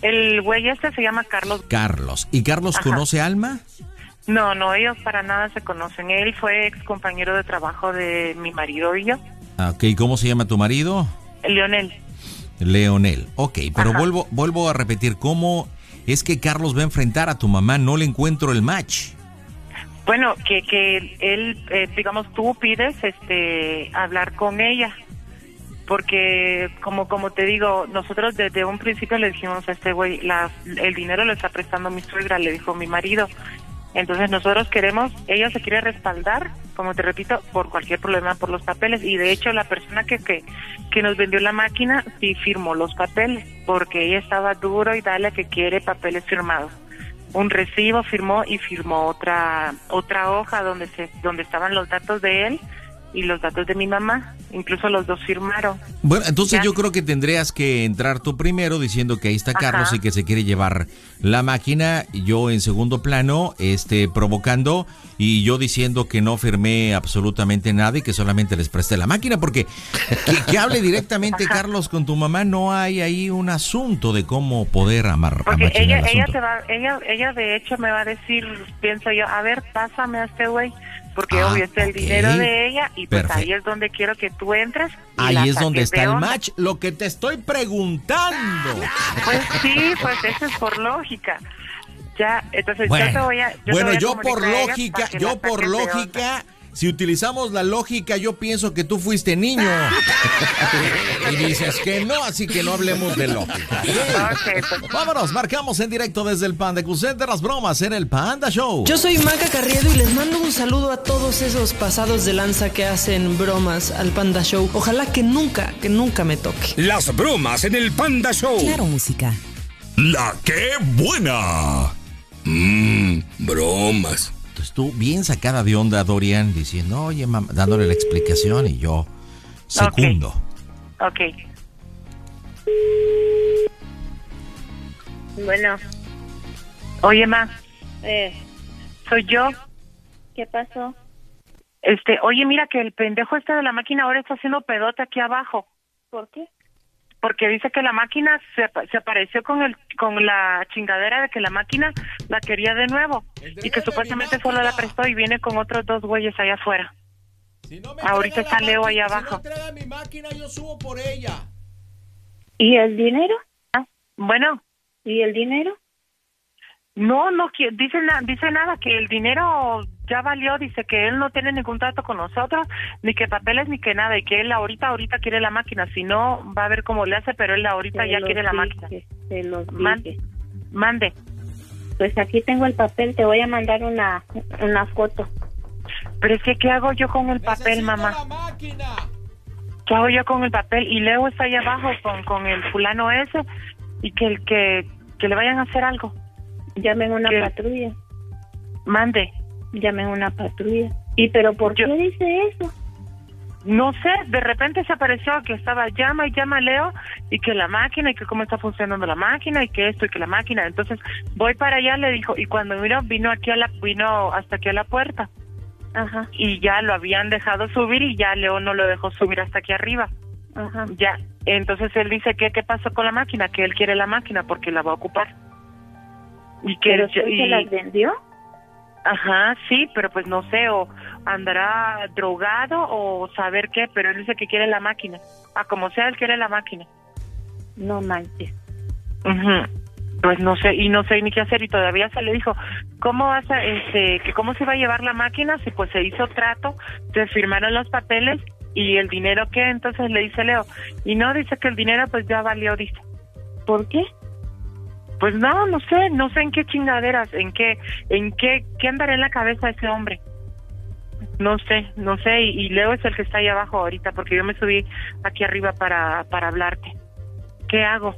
El güey este se llama Carlos. Carlos. ¿Y Carlos conoce Alma? No, no, ellos para nada se conocen. Él fue ex compañero de trabajo de mi marido y yo. Ah, ok, ¿cómo se llama tu marido? Leonel. Leonel, ok, pero vuelvo, vuelvo a repetir, ¿cómo es que Carlos va a enfrentar a tu mamá? No le encuentro el match. Bueno, que, que él, eh, digamos, tú pides este hablar con ella, porque como como te digo, nosotros desde un principio le dijimos a este güey, el dinero lo está prestando mi suegra, le dijo mi marido. Entonces nosotros queremos, ella se quiere respaldar, como te repito, por cualquier problema, por los papeles. Y de hecho la persona que, que, que nos vendió la máquina sí firmó los papeles, porque ella estaba duro y dale que quiere papeles firmados un recibo, firmó y firmó otra otra hoja donde se donde estaban los datos de él y los datos de mi mamá. Incluso los dos firmaron. Bueno, entonces yo creo que tendrías que entrar tú primero diciendo que ahí está Carlos y que se quiere llevar la máquina, yo en segundo plano, este provocando y yo diciendo que no firmé absolutamente nada y que solamente les presté la máquina porque que, hable directamente Carlos con tu mamá no hay ahí un asunto de cómo poder amar. Porque ella el ella te va ella ella de hecho me va a decir, pienso yo, a ver, pásame a este güey porque ah, obvio está el dinero de ella y pues ahí es donde quiero que tú entres. Ahí es donde está el match, lo que te estoy preguntando. Pues sí, pues eso es por lógica. Ya, entonces bueno, yo te voy a... Bueno, yo por lógica, yo por lógica si utilizamos la lógica, yo pienso que tú fuiste niño. y dices que no, así que no hablemos de lógica. Pues. Vámonos, marcamos en directo desde el Panda de las bromas en el Panda Show. Yo soy Maca Carriedo y les mando un saludo a todos esos pasados de lanza que hacen bromas al Panda Show. Ojalá que nunca, que nunca me toque. Las bromas en el Panda Show. Claro, música. La que buena. Mmm, bromas tú bien sacada de onda, Dorian, diciendo, oye, mamá, dándole la explicación y yo secundo. Ok. okay. Bueno. Oye, ma. Eh, soy yo. ¿Qué pasó? Este, oye, mira que el pendejo este de la máquina ahora está haciendo pedote aquí abajo. ¿Por qué? porque dice que la máquina se, se, apareció con el con la chingadera de que la máquina la quería de nuevo y que supuestamente solo la prestó y viene con otros dos güeyes allá afuera. Ahorita está Leo allá abajo. Mi máquina, yo subo por ella. ¿Y el dinero? Ah, bueno. ¿Y el dinero? No, no dice, dice nada, que el dinero ya valió, dice que él no tiene ningún trato con nosotros, ni que papeles, ni que nada, y que él ahorita, ahorita quiere la máquina, si no, va a ver cómo le hace, pero él ahorita ya quiere la máquina. Se. Mande. Pues aquí tengo el papel, te voy a mandar una, una foto. Pero es que, ¿qué hago yo con el papel, mamá? La máquina. ¿Qué hago yo con el papel? Y Leo está ahí abajo con, con el fulano ese y que, el, que, que le vayan a hacer algo. Llamen una patrulla. Mande. Llamé a una patrulla. ¿Y pero por qué dice eso? No sé, de repente se apareció que estaba llama y llama Leo y que la máquina y que cómo está funcionando la máquina y que esto y que la máquina. Entonces voy para allá, le dijo, y cuando vino, vino aquí a la, vino hasta aquí a la puerta. Ajá. Y ya lo habían dejado subir y ya Leo no lo dejó subir hasta aquí arriba. Ajá. Ya, entonces él dice que qué pasó con la máquina, que él quiere la máquina porque la va a ocupar. ¿Y que, ¿Pero él, y, se la vendió? Ajá, sí, pero pues no sé, o andará drogado o saber qué, pero él dice que quiere la máquina. A como sea, él quiere la máquina. No manches. Uh. Pues no sé, y no sé ni qué hacer, y todavía se le dijo, ¿cómo vas a, este, que cómo se iba a llevar la máquina? Si pues se hizo trato, se firmaron los papeles, y el dinero qué, entonces le dice Leo, y no, dice que el dinero pues ya valió, dice. ¿Por qué? Pues no, no sé, no sé en qué chingaderas, en qué, en qué, qué andará en la cabeza ese hombre. No sé, no sé, y, Leo es el que está ahí abajo ahorita, porque yo me subí aquí arriba para, para hablarte. ¿Qué hago?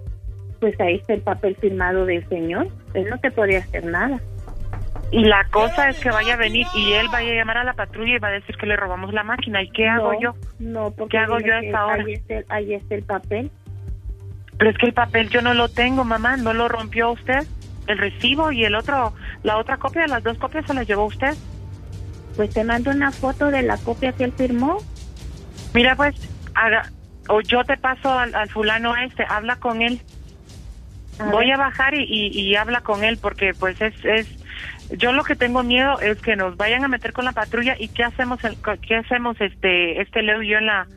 Pues ahí está el papel firmado del señor, él no te podía hacer nada. Y la cosa es que vaya a venir y él vaya a llamar a la patrulla y va a decir que le robamos la máquina. ¿Y qué hago yo? No, porque ¿Qué hago yo a esa hora? Ahí ahí está el papel pero es que el papel yo no lo tengo, mamá, ¿no lo rompió usted? El recibo y el otro, la otra copia, las dos copias se las llevó usted. Pues te mando una foto de la copia que él firmó. Mira, pues, haga, o yo te paso al, al fulano este, habla con él. Voy a bajar y, habla con él porque pues es, es, yo lo que tengo miedo es que nos vayan a meter con la patrulla y qué hacemos, el, qué hacemos este, este Leo y yo en la,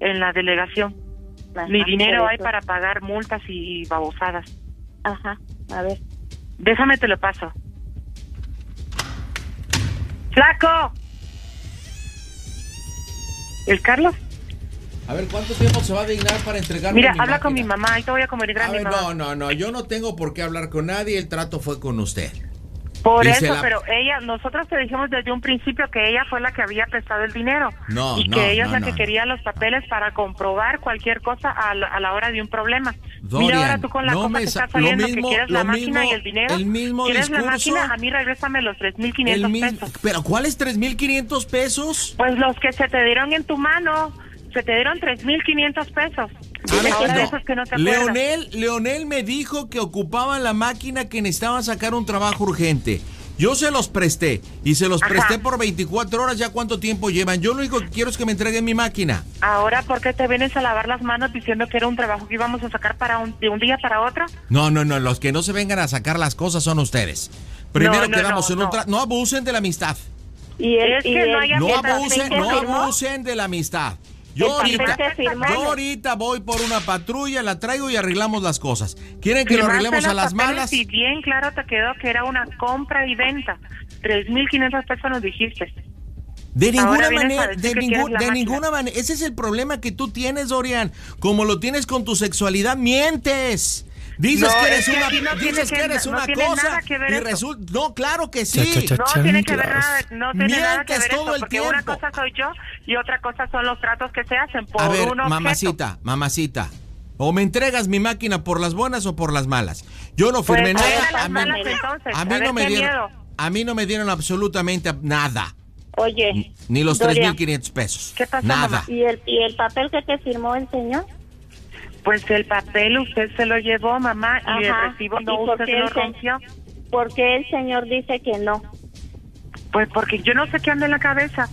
en la delegación. Ajá, ni dinero hay para pagar multas y, y babosadas. Ajá, a ver. Déjame te lo paso. ¡Flaco! ¿El Carlos? A ver, ¿cuánto tiempo se va a dignar para entregar? Mira, habla con mi mamá, ahí te voy a comer a. No, no, no, yo no tengo por qué hablar con nadie, el trato fue con usted. Por eso, pero ella, nosotros te dijimos desde un principio que ella fue la que había prestado el dinero. No, y que ella es la que quería los papeles para comprobar cualquier cosa a la, a la hora de un problema. Dorian, Mira ahora tú con la copa que estás saliendo, que quieres la máquina y el dinero. El mismo ¿Quieres discurso? la máquina? A mí regrésame los 3.500 pesos. ¿Pero cuáles 3.500 pesos? Pues los que se te dieron en tu mano. Se te dieron 3.500 pesos. Ah, Leonel, Leonel me dijo que ocupaban la máquina que necesitaban sacar un trabajo urgente. Yo se los presté y se los presté por 24 horas, ya cuánto tiempo llevan. Yo lo único que quiero es que me entreguen mi máquina. Ahora, ¿por qué te vienes a lavar las manos diciendo que era un trabajo que íbamos a sacar para un, de un día para otro? No, no, no, los que no se vengan a sacar las cosas son ustedes. Primero no, no, quedamos en un no abusen de la amistad. Y, y no, abusen, no abusen de la amistad. Yo ahorita, yo voy por una patrulla, la traigo y arreglamos las cosas. ¿Quieren que lo arreglemos a las malas? Y bien claro te quedó que era una compra y venta. 3.500 pesos nos dijiste. De ninguna manera, de, de ninguna manera. Ese es el problema que tú tienes, Dorian. Como lo tienes con tu sexualidad, mientes. Dices no, que eres una, que no dices que, que eres no, una cosa y resulta no, claro que sí. Cha, cha, cha, no tiene que ver nada, no tiene nada que ver todo esto, el porque tiempo. una cosa soy yo y otra cosa son los tratos que se hacen por A ver, un mamacita, mamacita. O me entregas mi máquina por las buenas o por las malas. Yo no pues, firmé pues, nada. A, mí, malas, a mí no me dieron a mí no me dieron absolutamente nada. Oye, ni los 3500 pesos. ¿Qué pasó, Nada. ¿Y el y el papel que te firmó el señor? Pues el papel usted se lo llevó, mamá, y el recibo no usted se lo rompió. ¿Por qué el señor dice que no? Pues porque yo no sé qué anda en la cabeza.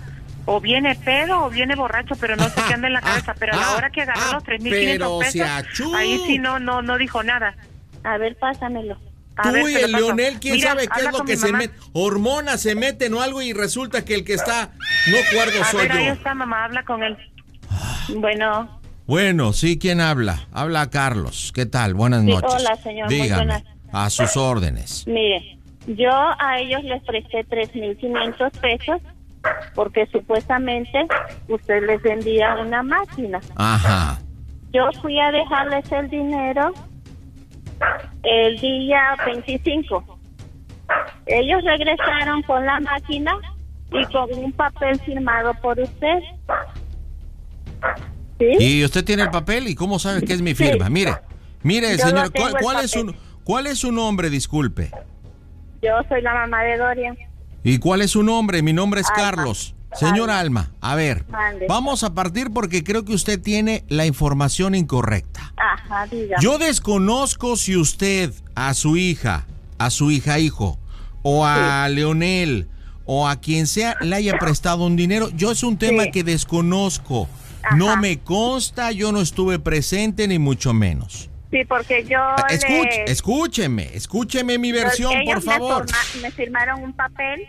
O viene pedo o viene borracho, pero no sé qué anda en la ah, cabeza. Pero a la ah, hora que ah, agarró los 3.500 pesos, ahí sí no, no, no dijo nada. A ver, pásamelo. A Tú y el Leonel, quién sabe qué es lo que se mete. Hormonas se meten o algo y resulta que el que está no cuerdo soy ver, yo. Ahí está, mamá, habla con él. Bueno. Bueno, sí, ¿quién habla? Habla Carlos. ¿Qué tal? Buenas noches. Hola, señor. Dígame, a sus órdenes. Mire, yo a ellos les presté 3.500 pesos porque supuestamente usted les vendía una máquina. Ajá. Yo fui a dejarles el dinero el día 25. Ellos regresaron con la máquina y con un papel firmado por usted. Y usted tiene el papel y cómo sabe que es mi firma. Mire, mire, señor, ¿cuál, cuál es su, ¿cuál es su nombre? Disculpe. Yo soy la mamá de Dorian. ¿Y cuál es su nombre? Mi nombre es Carlos. Señor Alma, a ver, vamos a partir porque creo que usted tiene la información incorrecta. Ajá, diga. Yo desconozco si usted a su hija, a su hija hijo, o a. Leonel, o a quien sea, le haya prestado un dinero. Yo es un tema que desconozco. No me consta, yo no estuve presente, ni mucho menos. Sí, porque yo. Ah, escuch. Escúcheme, escúcheme mi versión, por favor. Me, firmaron un papel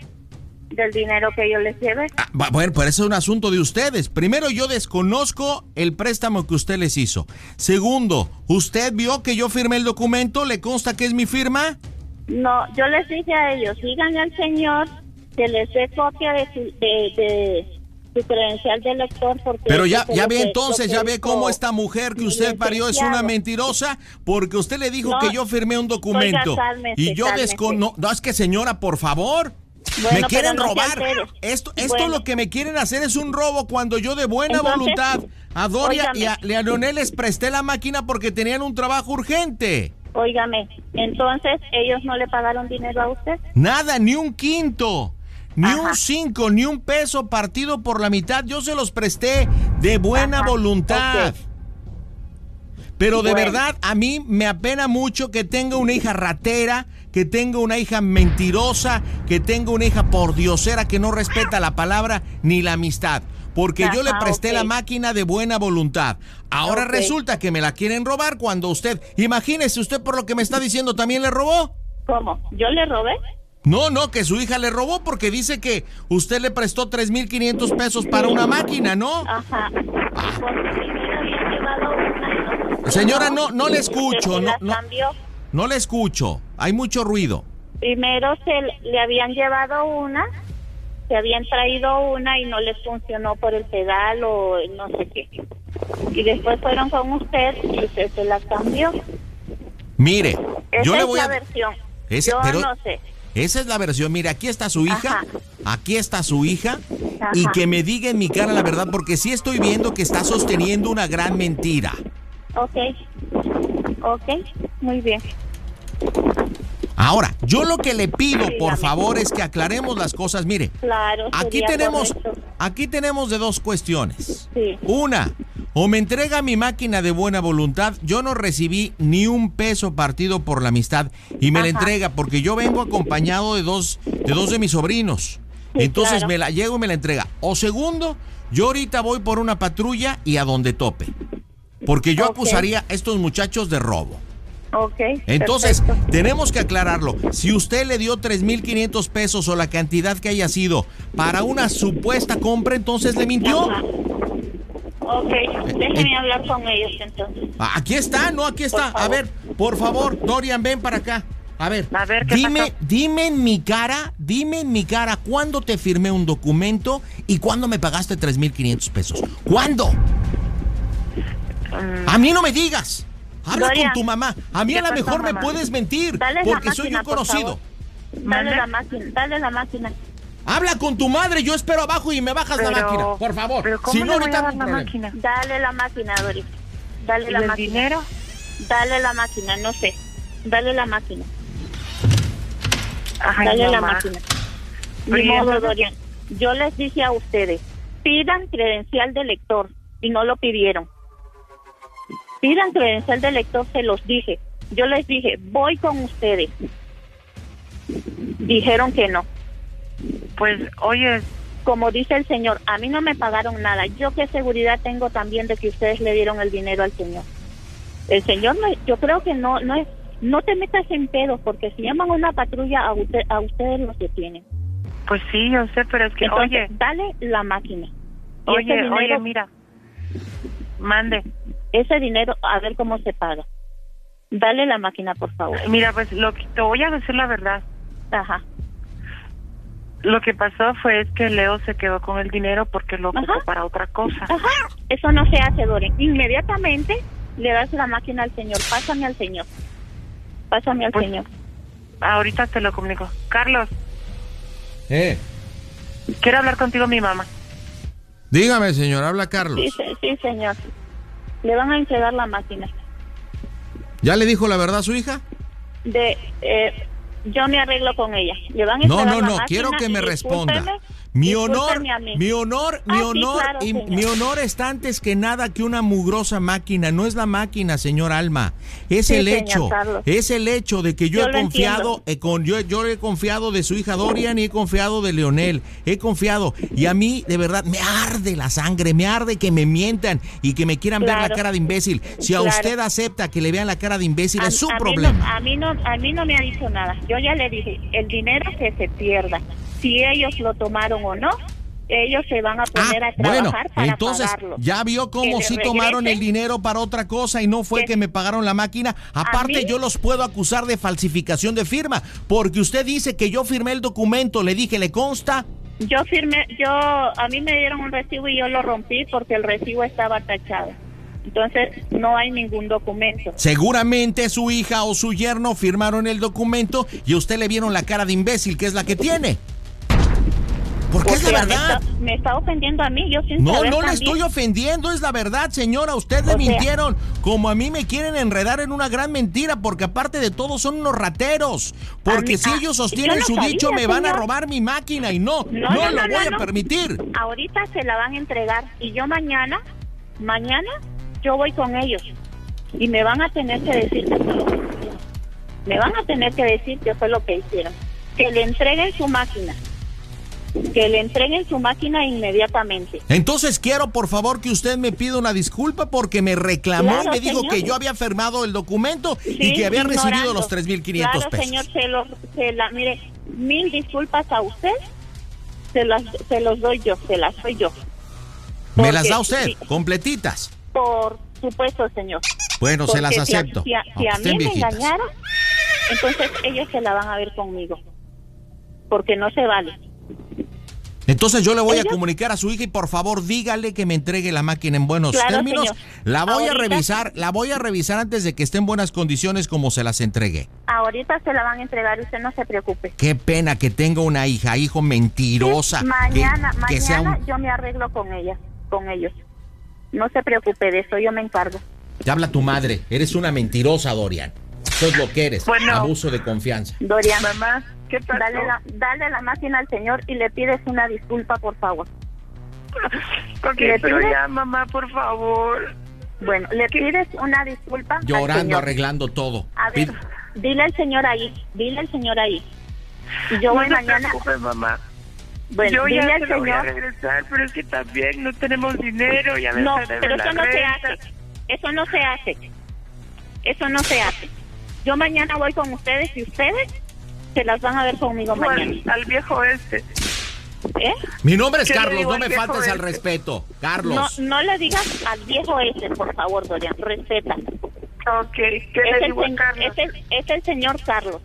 del dinero que yo les llevé. Ah, bueno, pero ese es un asunto de ustedes. Primero, yo desconozco el préstamo que usted les hizo. Segundo, ¿usted vio que yo firmé el documento? ¿Le consta que es mi firma? No, yo les dije a ellos, sigan al señor que les dé copia de, de, de tu credencial de elector. Porque Pero ya, ya ve entonces, ya ve cómo esta mujer que usted parió es una mentirosa porque usted le dijo que yo firmé un documento. Y yo desconozco. No, es que señora, por favor. Me quieren robar. Esto, esto lo que me quieren hacer es un robo cuando yo de buena voluntad a Doria y a, Leonel les presté la máquina porque tenían un trabajo urgente. Óigame, entonces ellos no le pagaron dinero a usted. Nada, ni un quinto. Ni un cinco, ni un peso partido por la mitad. Yo se los presté de buena voluntad. Pero de verdad, a mí me apena mucho que tenga una hija ratera, que tenga una hija mentirosa, que tenga una hija por diosera que no respeta la palabra ni la amistad. Porque yo le presté la máquina de buena voluntad. Ahora resulta que me la quieren robar cuando usted, imagínese usted por lo que me está diciendo, también le robó. ¿Cómo? ¿Yo le robé? No, no, que su hija le robó porque dice que usted le prestó 3.500 pesos para una máquina, ¿no? Ajá. Ah. Señora, no, no le escucho. Este, no, no, no le escucho. Hay mucho ruido. Primero se le habían llevado una, se habían traído una y no les funcionó por el pedal o no sé qué. Y después fueron con usted y usted se la cambió. Mire, Esa yo le voy es la a... versión. Ese, yo no sé. Esa es la versión. Mire, aquí está su hija, aquí está su hija, y que me diga en mi cara la verdad, porque sí estoy viendo que está sosteniendo una gran mentira. Ok, ok, muy bien. Ahora, yo lo que le pido, por favor, es que aclaremos las cosas. Mire, claro, aquí tenemos, aquí tenemos de dos cuestiones. Sí. Una, o me entrega mi máquina de buena voluntad. Yo no recibí ni un peso partido por la amistad y me la entrega porque yo vengo acompañado de dos de, dos de mis sobrinos. Entonces me la llego y me la entrega. O segundo, yo ahorita voy por una patrulla y a donde tope. Porque yo acusaría a estos muchachos de robo. Entonces, tenemos que aclararlo. Si usted le dio 3.500 pesos o la cantidad que haya sido para una supuesta compra, entonces le mintió. Ok, déjeme eh, eh. hablar con ellos entonces. Aquí está, no, aquí está. A ver, por favor, Dorian, ven para acá. A ver, a ver dime, dime en mi cara, dime en mi cara cuándo te firmé un documento y cuándo me pagaste 3.500 pesos. ¿Cuándo? Mm. A mí no me digas. Habla con tu mamá. A mí a lo mejor me puedes mentir Dale porque máquina, soy un conocido. Dale, la máquina, dale la máquina. Habla con tu madre, yo espero abajo y me bajas la máquina, por favor. Pero ¿cómo si no, ahorita voy la máquina? Dale la máquina, Doris. Dale la máquina. dinero? Dale la máquina, no sé. Dale la máquina. Dale la máquina. Ni modo, Dorian. Yo les dije a ustedes, pidan credencial de lector y no lo pidieron. Pidan credencial de lector, se los dije. Yo les dije, voy con ustedes. Dijeron que no. Pues oye, como dice el Señor, a mí no me pagaron nada. Yo qué seguridad tengo también de que ustedes le dieron el dinero al Señor. El Señor, no, yo creo que no, no es, no te metas en pedos porque si llaman una patrulla a, usted, a ustedes los detienen. Pues sí, yo sé, pero es que Entonces, oye, dale la máquina. Oye, oye, mira, mande. Ese dinero, a ver cómo se paga. Dale la máquina, por favor. Mira, pues lo que te voy a decir la verdad. Ajá. Lo que pasó fue es que Leo se quedó con el dinero porque lo ocupó para otra cosa. Eso no se hace, Dore. Inmediatamente le das la máquina al señor. Pásame al señor. Pásame al pues, señor. Ahorita te lo comunico. Carlos. Eh. Quiero hablar contigo, mi mamá. Dígame, señor. Habla Carlos. Sí, sí, sí señor. Le van a entregar la máquina. ¿Ya le dijo la verdad a su hija? De, eh, yo me arreglo con ella. No, no, no, quiero que me responda. Mi honor, mi honor, mi honor, y, mi honor está antes que nada que una mugrosa máquina. No es la máquina, señor Alma. Es el hecho, es el hecho de que yo, he confiado, eh, con, yo, yo he confiado de su hija Dorian y he confiado de Leonel, he confiado. Y a mí, de verdad, me arde la sangre, me arde que me mientan y que me quieran ver la cara de imbécil. Si a usted acepta que le vean la cara de imbécil, es su problema. A, mí no, a mí no me ha dicho nada. Yo ya le dije, el dinero que se pierda si ellos lo tomaron o no. Ellos se van a ah, poner a trabajar bueno, para entonces, pagarlo. Ya vio cómo si sí tomaron el dinero para otra cosa y no fue que, que me pagaron la máquina. Aparte, yo los puedo acusar de falsificación de firma, porque usted dice que yo firmé el documento, le dije, le consta, yo firmé, yo, a mí me dieron un recibo y yo lo rompí porque el recibo estaba tachado. Entonces no hay ningún documento. Seguramente su hija o su yerno firmaron el documento y a usted le vieron la cara de imbécil que es la que tiene. Porque, es la verdad. Me está, ofendiendo a mí, yo sin No, no la estoy ofendiendo, es la verdad, señora. Usted le mintieron. Como a mí me quieren enredar en una gran mentira, porque aparte de todo son unos rateros. Porque si ah, ellos sostienen su dicho, me van a robar mi máquina y no, no, lo voy a permitir. Ahorita se la van a entregar y yo mañana, mañana, yo voy con ellos y me van a tener que decir. Me van a tener que decir que fue lo que hicieron. Que le entreguen su máquina. Que le entreguen su máquina inmediatamente. Entonces quiero por favor que usted me pida una disculpa porque me reclamó me dijo que yo había firmado el documento y que había recibido los 3.500 claro, pesos. señor, se, lo, se la, mire, mil disculpas a usted, se las, se los doy yo, se las doy yo. ¿Me las da usted, completitas? Por supuesto, señor. Bueno, se las acepto. Si a, ah, si mí me engañaron, entonces ellos se la van a ver conmigo, porque no se vale. Entonces yo le voy a comunicar a su hija y por favor dígale que me entregue la máquina en buenos términos. La voy a revisar, la voy a revisar antes de que esté en buenas condiciones como se las entregué. Ahorita se la van a entregar, usted no se preocupe. Qué pena que tenga una hija, hijo mentirosa. Mañana, mañana yo me arreglo con ella, con ellos. No se preocupe de eso, yo me encargo. Te habla tu madre, eres una mentirosa, Dorian. Eso es lo que eres, bueno, abuso de confianza. Dorian, mamá. ¿Qué? Dale la, dale la máquina al señor y le pides una disculpa, por favor. ok, ¿Le pero pides? ya, mamá, por favor. Bueno, le ¿Qué? pides una disculpa. Llorando, al señor? arreglando todo. A ver, dile al señor ahí, dile al señor ahí. Yo no voy no mañana. Mamá. Bueno, yo dile ya al señor. Voy a regresar, pero es que también no tenemos dinero. Ya no, pero eso no renta. se hace. Eso no se hace. Eso no se hace. Yo mañana voy con ustedes y ustedes se las van a ver conmigo bueno, mañana. Al viejo este. ¿Eh? Mi nombre es Carlos, no me faltes al este. respeto. Carlos. No, no le digas al viejo ese, por favor, Dorian. Respeta. Ok, ¿qué es le digo el, a Carlos? Es el, es el, señor Carlos.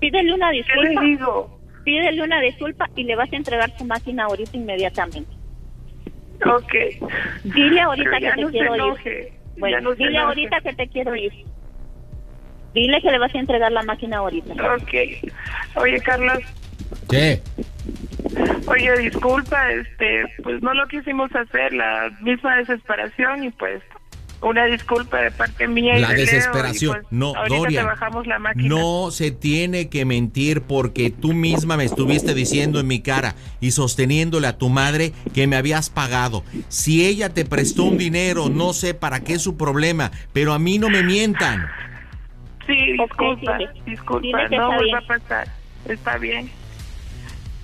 Pídele una disculpa. ¿Qué le digo? Pídele una disculpa y le vas a entregar su máquina ahorita inmediatamente. Ok. Dile ahorita que te quiero enoje. ir. Bueno, no dile ahorita que te quiero ir. Dile que le vas a entregar la máquina ahorita. Ok. Oye, Carlos. ¿Qué? Oye, disculpa, este, pues no lo quisimos hacer, la misma desesperación y pues una disculpa de parte mía. La y de desesperación. Leo, y pues no, Doria. La máquina. No se tiene que mentir porque tú misma me estuviste diciendo en mi cara y sosteniéndole a tu madre que me habías pagado. Si ella te prestó un dinero, no sé para qué es su problema, pero a mí no me mientan. Sí, disculpa, disculpa, no vuelva a pasar. Está bien.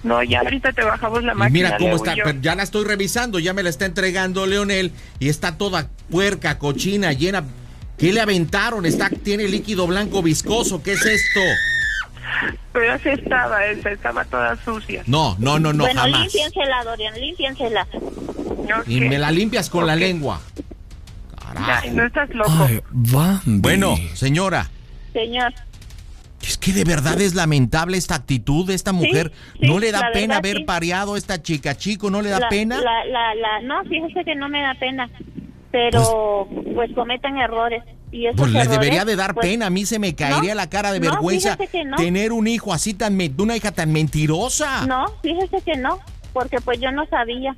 No, ya ahorita te bajamos la máquina. Mira cómo está, pero ya la estoy revisando, ya me la está entregando Leonel y está toda puerca, cochina, llena. ¿Qué le aventaron? Está, tiene líquido blanco viscoso, ¿qué es esto? Pero así estaba esa, estaba toda sucia. No, no, no, no, bueno, jamás. límpiensela, Dorian, límpiensela. Y me la limpias con la lengua. Carajo. No estás loco. Ay, bueno, señora, señor. Es que de verdad es lamentable esta actitud de esta mujer. ¿No le da pena haber pareado a esta chica, chico? ¿No le da pena? La, la, la, no, fíjese que no me da pena, pero pues, pues cometan errores. Y pues debería de dar pues, pena, a mí se me caería la cara de vergüenza tener un hijo así tan, una hija tan mentirosa. No, fíjese que no, porque pues yo no sabía.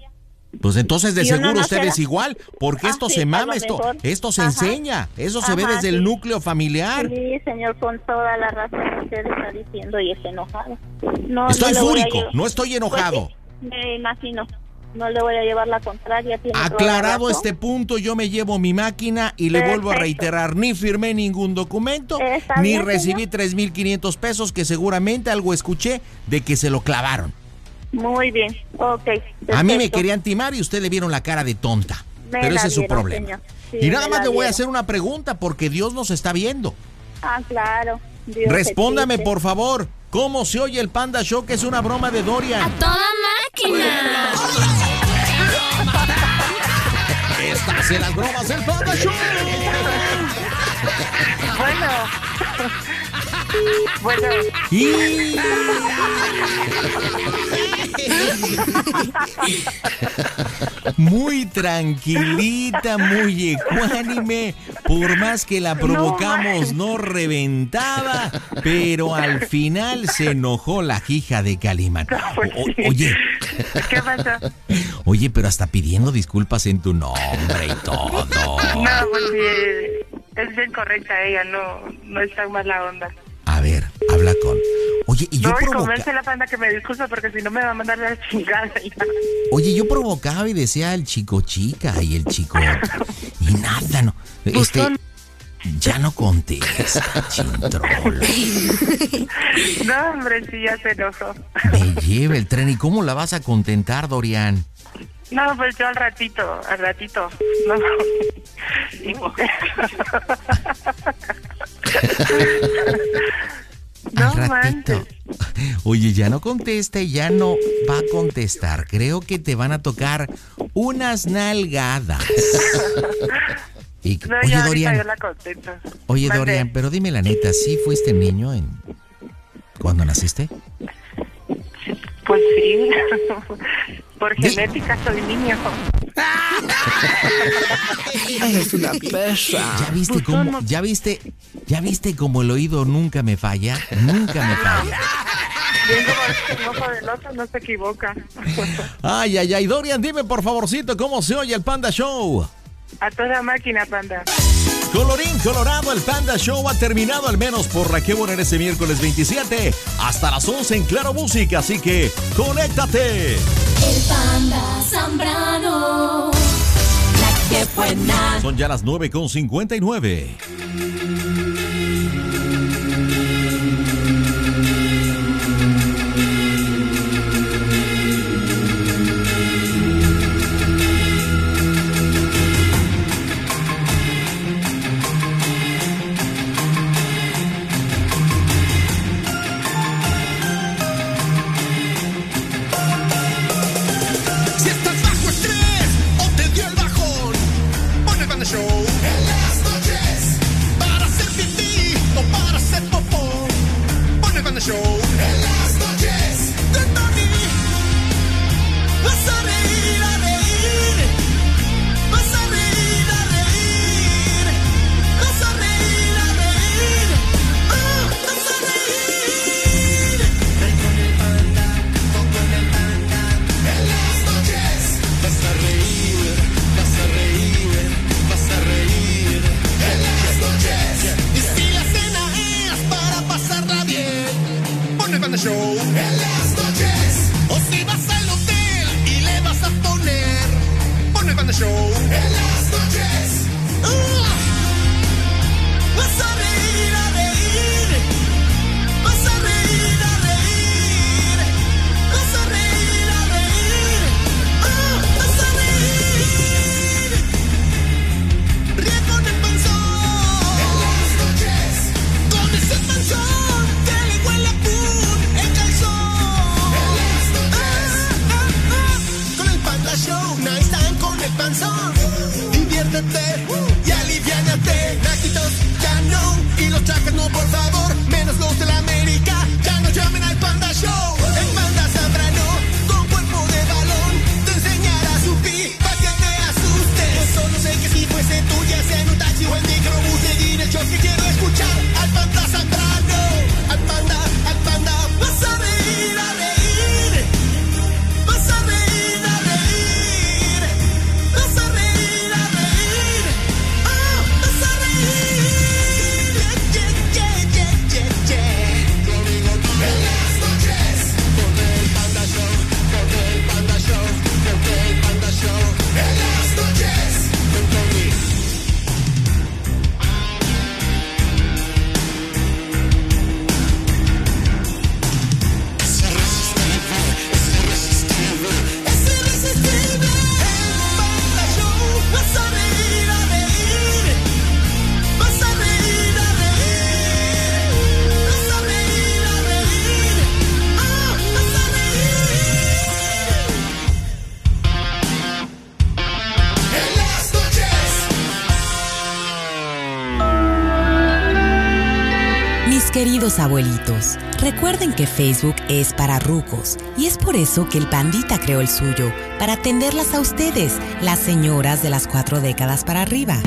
Pues entonces de seguro usted es igual, porque ah, esto se mama, esto, esto se enseña, eso se ve desde el núcleo familiar. Sí, señor, con toda la razón que usted está diciendo y es enojado. Estoy no fúrico, no estoy pues enojado. Me imagino. No le voy a llevar la contraria. Aclarado este punto, yo me llevo mi máquina y le vuelvo a reiterar, ni firmé ningún documento, ni bien, recibí 3.500 pesos que seguramente algo escuché de que se lo clavaron. Muy bien, ok. A mí me querían timar y usted le vieron la cara de tonta. Pero ese es su problema. Y nada más le voy a hacer una pregunta porque Dios nos está viendo. Ah, claro. Respóndame, por favor. ¿Cómo se oye el Panda Show que es una broma de Dorian? A toda máquina. Estas en las bromas del Panda Show. Bueno. Bueno. Muy tranquilita, muy ecuánime. Por más que la provocamos, no, reventaba. Pero al final se enojó la hija de Calimán. Ah, pues oye. ¿Qué pasó? Oye, pero hasta pidiendo disculpas en tu nombre y todo. No, pues bien. Es bien correcta ella, no, no es tan mala onda. A ver, habla con. Oye, y yo no, provocaba. comerse la panda que me disculpa porque si no me va a mandar la chingada. Ya. Oye, yo provocaba y decía el chico chica y el chico. y nada, no. Pues este. Son... Ya no contesta, chintrolo. No, hombre, sí, ya se enojó. Me lleva el tren. ¿Y cómo la vas a contentar, Dorian? No, pues yo al ratito, al ratito. No, no. no Oye, ya no contesta y ya no va a contestar. Creo que te van a tocar unas nalgadas. Oye, Dorian, yo la oye Dorian, pero dime la neta, ¿sí fuiste niño en cuando naciste? Pues sí, por genética soy niño. Eres una perra. ¿Ya viste pues cómo, ya viste ¿Ya viste cómo el oído nunca me falla? Nunca me falla. El ojo no se equivoca. Ay, ay, ay. Dorian, dime por favorcito cómo se oye el Panda Show. A toda máquina, Panda. Colorín Colorado, el Panda Show ha terminado al menos por Raquel Boner ese miércoles 27 hasta las 11 en Claro Música, así que conéctate. El Panda Zambrano, la que buena. Son ya las 9 con 59. Mis queridos abuelitos, recuerden que Facebook es para rucos y es por eso que el pandita creó el suyo, para atenderlas a ustedes, las señoras de las cuatro décadas para arriba.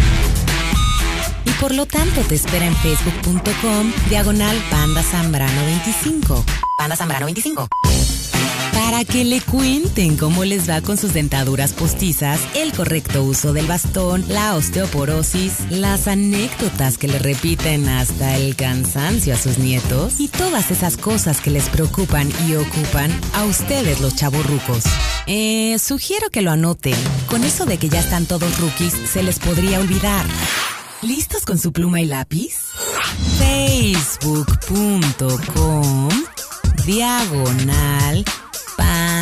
Y por lo tanto te espera en facebook.com diagonal panda zambrano 25. Panda zambrano 25 para que le cuenten cómo les va con sus dentaduras postizas, el correcto uso del bastón, la osteoporosis, las anécdotas que le repiten hasta el cansancio a sus nietos y todas esas cosas que les preocupan y ocupan a ustedes los chavorrucos. Eh, sugiero que lo anoten. Con eso de que ya están todos rookies, se les podría olvidar. ¿Listos con su pluma y lápiz? Facebook.com Diagonal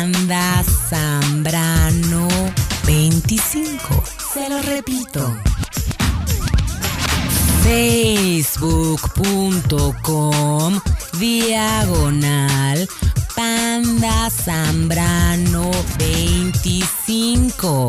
Banda Zambrano 25. Se lo repito. Facebook.com Diagonal Panda Zambrano 25.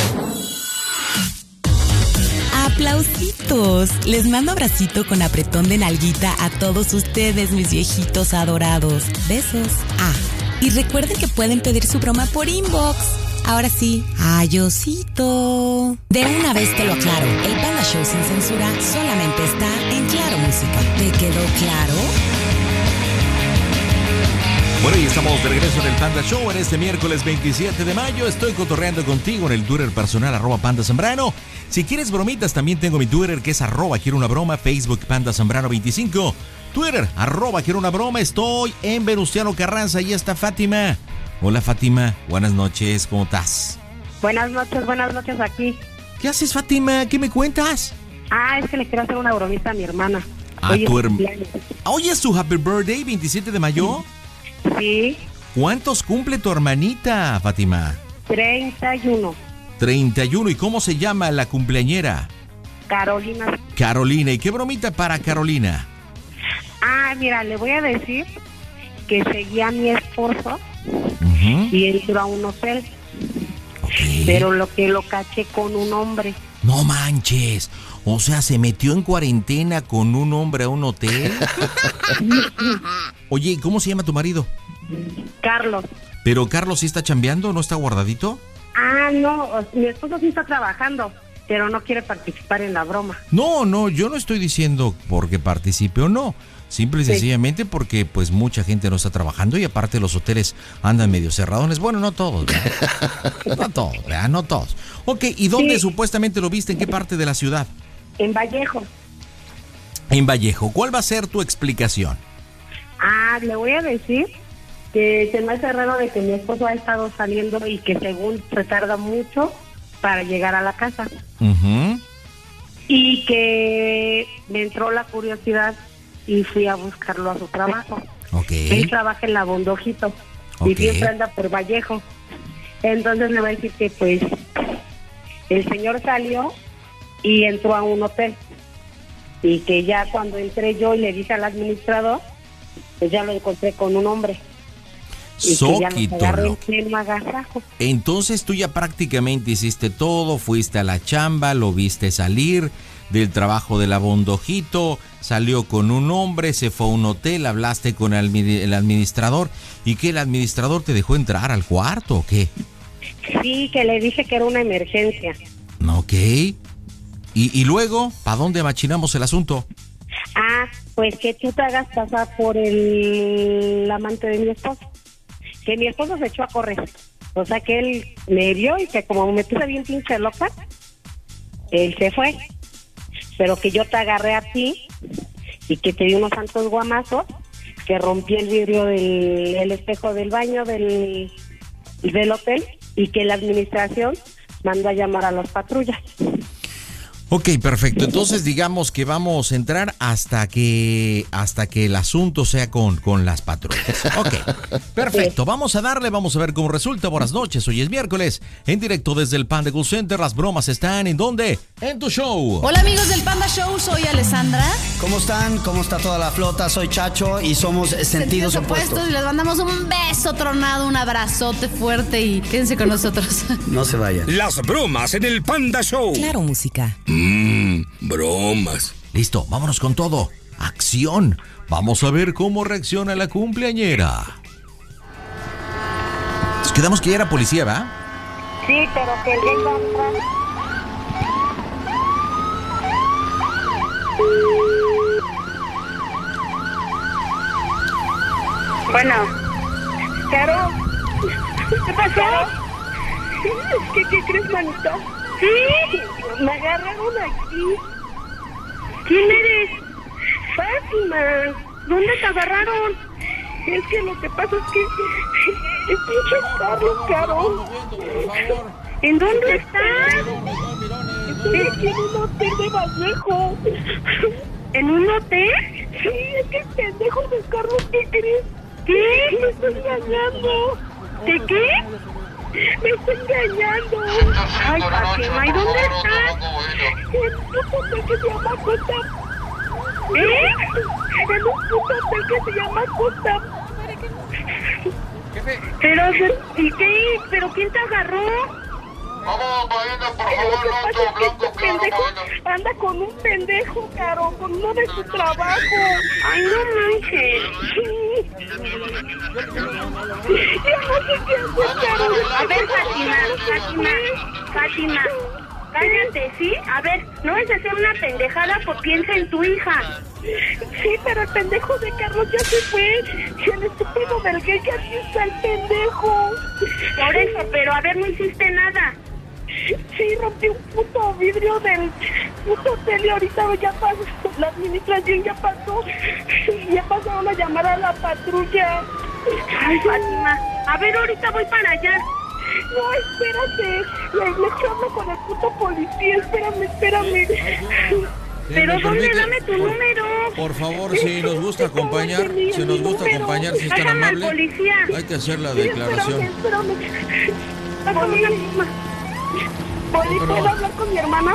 Aplausitos. Les mando abracito con apretón de nalguita a todos ustedes, mis viejitos adorados. Besos. Ah. Y recuerden que pueden pedir su broma por inbox. Ahora sí, ayosito. De una vez te lo aclaro, el Panda Show sin censura solamente está en Claro Música. ¿Te quedó claro? Bueno, y estamos de regreso en el Panda Show en este miércoles 27 de mayo. Estoy cotorreando contigo en el Twitter personal, arroba Panda Zambrano. Si quieres bromitas, también tengo mi Twitter que es arroba quiero una broma, Facebook Panda Zambrano 25, Twitter arroba quiero una broma. Estoy en Venustiano Carranza y está Fátima. Hola Fátima, buenas noches, ¿cómo estás? Buenas noches, buenas noches aquí. ¿Qué haces Fátima? ¿Qué me cuentas? Ah, es que le quiero hacer una bromita a mi hermana. Ah, tu hermana. ¿Hoy es su happy birthday, 27 de mayo? Sí. ¿Cuántos cumple tu hermanita, Fátima? 31. 31. ¿Y uno. ¿Y cómo se llama la cumpleañera? Carolina. Carolina. ¿Y qué bromita para Carolina? Ah, mira, le voy a decir que seguía a mi esposo y entró a un hotel. Pero lo que lo caché con un hombre. No manches. O sea, se metió en cuarentena con un hombre a un hotel. Oye, ¿cómo se llama tu marido? Carlos. ¿Pero Carlos sí está chambeando? ¿No está guardadito? Ah, no, mi esposo sí está trabajando, pero no quiere participar en la broma. No, no, yo no estoy diciendo porque participe o no. Simple y sencillamente porque pues mucha gente no está trabajando y aparte los hoteles andan medio cerradones. Bueno, no todos, ¿verdad? no todos, ¿verdad? no todos. Ok, ¿y dónde supuestamente lo viste? ¿En qué parte de la ciudad? En Vallejo. En Vallejo. ¿Cuál va a ser tu explicación? Ah, le voy a decir que se me hace raro de que mi esposo ha estado saliendo y que según se tarda mucho para llegar a la casa. Uh. Y que me entró la curiosidad y fui a buscarlo a su trabajo. Okay. Él trabaja en la Bondojito okay. y siempre anda por Vallejo. Entonces le voy a decir que pues el señor salió y entró a un hotel. Y que ya cuando entré yo y le dije al administrador, pues ya lo encontré con un hombre. Y. Entonces tú ya prácticamente hiciste todo, fuiste a la chamba, lo viste salir del trabajo de la salió con un hombre, se fue a un hotel, hablaste con el, administrador y que el administrador te dejó entrar al cuarto o qué? Sí, que le dije que era una emergencia. Ok. Y, y luego, ¿para dónde machinamos el asunto? Ah, pues que tú te hagas pasar por el, amante de mi esposo. Que mi esposo se echó a correr. O sea que él me vio y que como me puse bien pinche loca, él se fue. Pero que yo te agarré a ti y que te di unos santos guamazos, que rompí el vidrio del espejo del baño del, del hotel y que la administración mandó a llamar a las patrullas. Ok, perfecto. Entonces digamos que vamos a entrar hasta que hasta que el asunto sea con, con las patrullas. Ok, perfecto. Vamos a darle, vamos a ver cómo resulta. Buenas noches, hoy es miércoles. En directo desde el Panda Gold Center, las bromas están en dónde? En tu show. Hola amigos del Panda Show, soy Alessandra. ¿Cómo están? ¿Cómo está toda la flota? Soy Chacho y somos Sentidos, Sentidos opuestos. opuestos. Y les mandamos un beso tronado, un abrazote fuerte y quédense con nosotros. No se vayan. Las bromas en el Panda Show. Claro, música. Mmm, bromas. Listo, vámonos con todo. Acción. Vamos a ver cómo reacciona la cumpleañera. Nos quedamos que ya era policía, ¿va? Sí, pero que le Bueno, Caro, ¿qué pasó? ¿Qué, qué crees, manito? Sí, me agarraron aquí. ¿Quién eres? Fátima. ¿Dónde te agarraron? Es que lo que pasa es que el pinche carro caro. ¿En dónde estás? Estoy en un hotel de Vallejo. ¿En un hotel? Sí, es que pendejo de carro, ¿qué crees? ¿Qué? Me estoy engañando. ¿De qué? Me está engañando. Ay, Fátima, ¿y dónde estás? En un hotel que se llama Costa. ¿Eh? En un hotel que se llama Costa. Pero, ¿y qué? ¿Pero quién te agarró? Vamos, Marina, por favor, no blanco, claro, pendejo, Anda con un pendejo, caro, con uno de su trabajo. Ay, no manches. Ya no sé qué hacer, caro. A ver, Fátima, Fátima, Fátima. Cállate, ¿sí? A ver, no es hacer una pendejada por piensa en tu hija. Sí, pero el pendejo de Carlos ya se fue. Y el estúpido del gay ya está el pendejo. Por eso, pero a ver, no hiciste nada. Sí, rompí un puto vidrio del puto hotel y ahorita ya pasó, la administración ya pasó, ya pasaron a llamar a la patrulla. Ay, Fátima, a ver, ahorita voy para allá. No, espérate, le, con el puto policía, espérame, espérame. Pero dónde dame tu por, número. Por favor, si nos gusta acompañar, si nos gusta acompañar, si es tan amable. Hay que hacer la declaración. Espérame, espérame. ¿Puedo, ¿puedo hablar con mi hermana?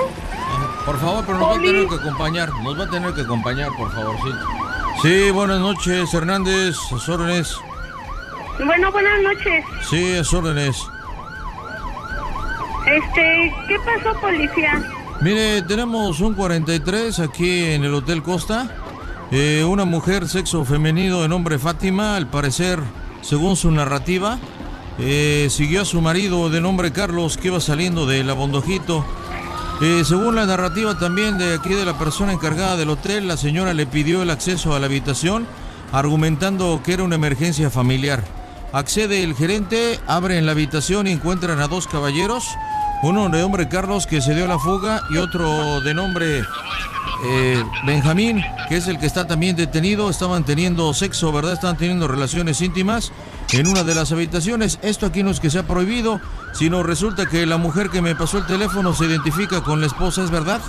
Por favor, pero nos va a tener que acompañar. Nos va a tener que acompañar, por favor, sí. Sí, buenas noches, Hernández. A sus órdenes. Bueno, buenas noches. Sí, a sus órdenes. Este, ¿qué pasó, policía? Mire, tenemos un 43 aquí en el Hotel Costa. Eh, una mujer, sexo femenino de nombre Fátima, al parecer, según su narrativa, eh, siguió a su marido de nombre Carlos que iba saliendo del abondojito. Eh, según la narrativa también de aquí de la persona encargada del hotel, la señora le pidió el acceso a la habitación argumentando que era una emergencia familiar. Accede el gerente, abren la habitación y encuentran a dos caballeros, uno de nombre Carlos que se dio la fuga y otro de nombre eh, Benjamín, que es el que está también detenido, estaban teniendo sexo, ¿verdad? Estaban teniendo relaciones íntimas en una de las habitaciones. Esto aquí no es que sea prohibido, sino resulta que la mujer que me pasó el teléfono se identifica con la esposa, ¿es verdad?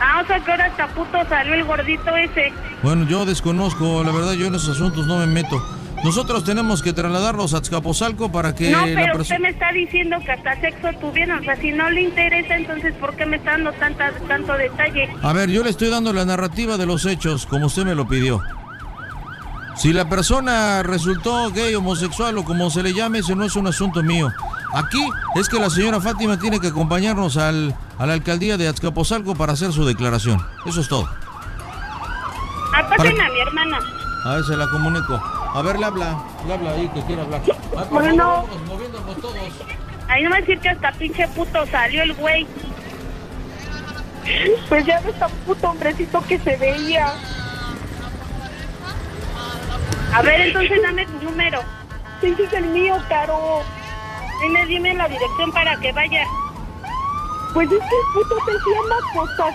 Ah, o sea que ahora Chaputo salió el gordito ese. Bueno, yo desconozco, la verdad yo en esos asuntos no me meto. Nosotros tenemos que trasladarlos a Azcapotzalco para que... No, pero usted me está diciendo que hasta sexo tuvieron. O sea, si no le interesa, entonces ¿por qué me está dando tanta, tanto detalle? A ver, yo le estoy dando la narrativa de los hechos, como usted me lo pidió. Si la persona resultó gay, homosexual o como se le llame, eso no es un asunto mío. Aquí es que la señora Fátima tiene que acompañarnos al, a la alcaldía de Azcapotzalco para hacer su declaración. Eso es todo. Apásen a mi hermana. A ver, se la comunico. A ver, le habla, le habla ahí que quiere hablar. Bueno. Moviéndonos, moviéndonos todos. Ahí no me decir que hasta pinche puto salió el güey. Pues ya no está puto hombrecito que se veía. A ver, entonces dame tu número. Ese es el mío, Caro. Dime, dime la dirección para que vaya. Pues es que el puto te llama cosas.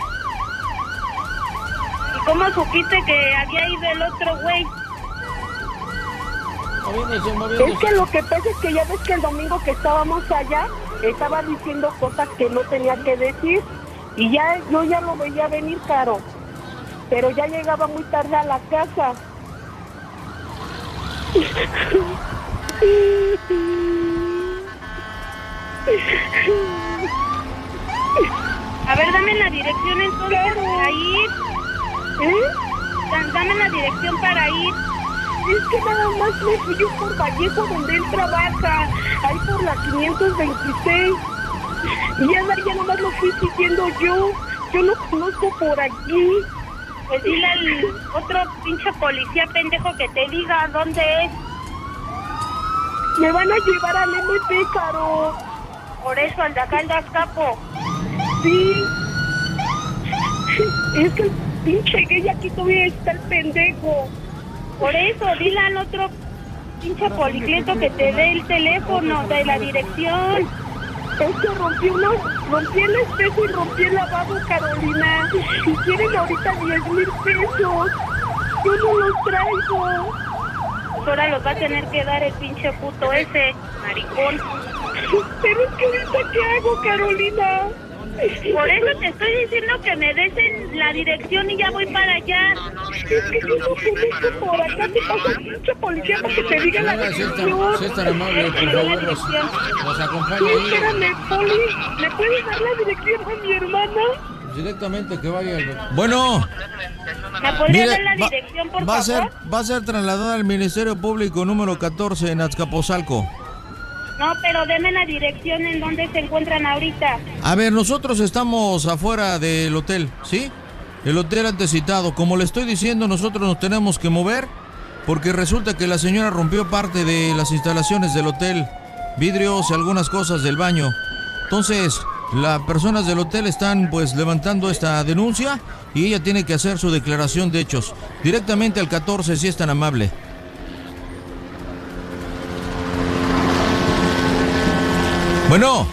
¿Y cómo supiste que había ido el otro güey? Es que lo que pasa es que ya ves que el domingo que estábamos allá, estaba diciendo cosas que no tenía que decir y ya yo ya lo veía venir caro, pero ya llegaba muy tarde a la casa. A ver, dame la dirección entonces para ir. ¿Eh? Dame la dirección para ir es que nada más me fui yo por Vallejo donde él trabaja, ahí por la 526. Y Ana ya nada más lo fui siguiendo yo, yo lo conozco por aquí. Pues dile al otro pinche policía pendejo que te diga dónde es. Me van a llevar al MP, Caro. Por eso, al de acá, al de Azcapo. Sí. Es que el pinche gay aquí todavía está el pendejo. Por eso, dile al otro pinche policleto que te dé el teléfono de la dirección. Es que rompí, uno, rompí el espejo y rompí el lavabo, Carolina. Y quieren ahorita 10 mil pesos. Yo no los traigo. Pues ahora los va a tener que dar el pinche puto ese, maricón. Pero es que ahorita, ¿qué hago, Carolina? Por eso te estoy diciendo que me des en la dirección y ya voy para allá. Por acá te pasa mucho policía para que te diga la dirección. Si es tan amable, por favor, nos acompaña ahí. Espérame, Poli, ¿le puedes dar la dirección a mi hermana? Directamente que vaya. Al... Bueno. ¿La podría dar la dirección, por va, favor? A ser, va a ser trasladada al Ministerio Público número 14 en Azcapotzalco. No, pero deme la dirección en donde se encuentran ahorita. A ver, nosotros estamos afuera del hotel, ¿sí? El hotel antes citado. Como le estoy diciendo, nosotros nos tenemos que mover porque resulta que la señora rompió parte de las instalaciones del hotel, vidrios y algunas cosas del baño. Entonces, las personas del hotel están pues levantando esta denuncia y ella tiene que hacer su declaración de hechos directamente al 14 si es tan amable. Bueno.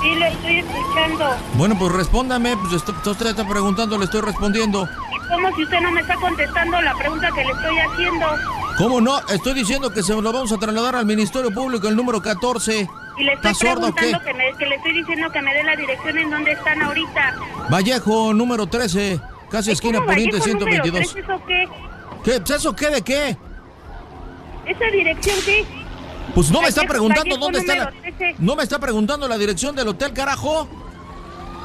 Sí, le estoy escuchando. Bueno, pues respóndame, pues usted está preguntando, le estoy respondiendo. ¿Y cómo si usted no me está contestando la pregunta que le estoy haciendo? ¿Cómo no? Estoy diciendo que se lo vamos a trasladar al Ministerio Público, el número 14. Y le estoy preguntando sordo, que, me, que le estoy diciendo que me dé la dirección en donde están ahorita. Vallejo, número 13, casi esquina Poniente 122. ¿Eso qué? ¿Qué? ¿Eso qué de qué? ¿Esa dirección qué? Pues no me está preguntando dónde está la... No me está preguntando la dirección del hotel, carajo.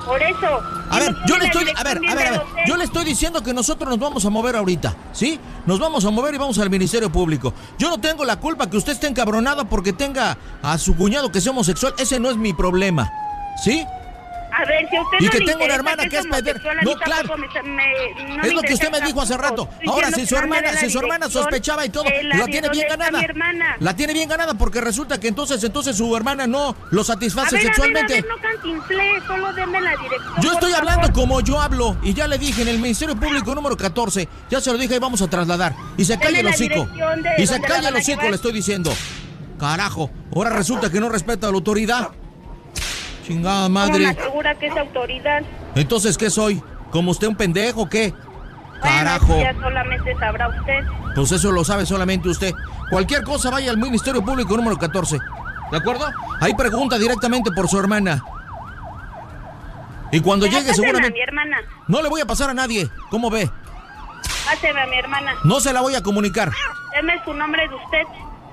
Por eso. A ver, yo le estoy, a ver, a ver, yo le estoy diciendo que nosotros nos vamos a mover ahorita, ¿sí? Nos vamos a mover y vamos al Ministerio Público. Yo no tengo la culpa que usted esté encabronada porque tenga a su cuñado que sea homosexual, ese no es mi problema, ¿sí? Y que tengo una hermana que es pedera. No, claro. Me, es lo que usted me dijo hace rato. Ahora, si su hermana, si su hermana sospechaba y todo, la tiene bien ganada. La tiene bien ganada porque resulta que entonces, entonces su hermana no lo satisface sexualmente. A ver, a ver, solo deme la dirección. Yo estoy hablando como yo hablo y ya le dije en el Ministerio Público número 14, ya se lo dije y vamos a trasladar. Y se calla el hocico. Y se calla el hocico, le estoy diciendo. Carajo, ahora resulta que no respeta a la autoridad. Chingada madre. Entonces, ¿qué soy? ¿Como usted un pendejo o qué? Carajo. Solamente sabrá usted. Pues eso lo sabe solamente usted. Cualquier cosa vaya al Ministerio Público número 14. ¿De acuerdo? Ahí pregunta directamente por su hermana. Y cuando llegue seguramente... A. No le voy a pasar a nadie. ¿Cómo ve? Páseme a mi hermana. No se la voy a comunicar. Deme su nombre de usted.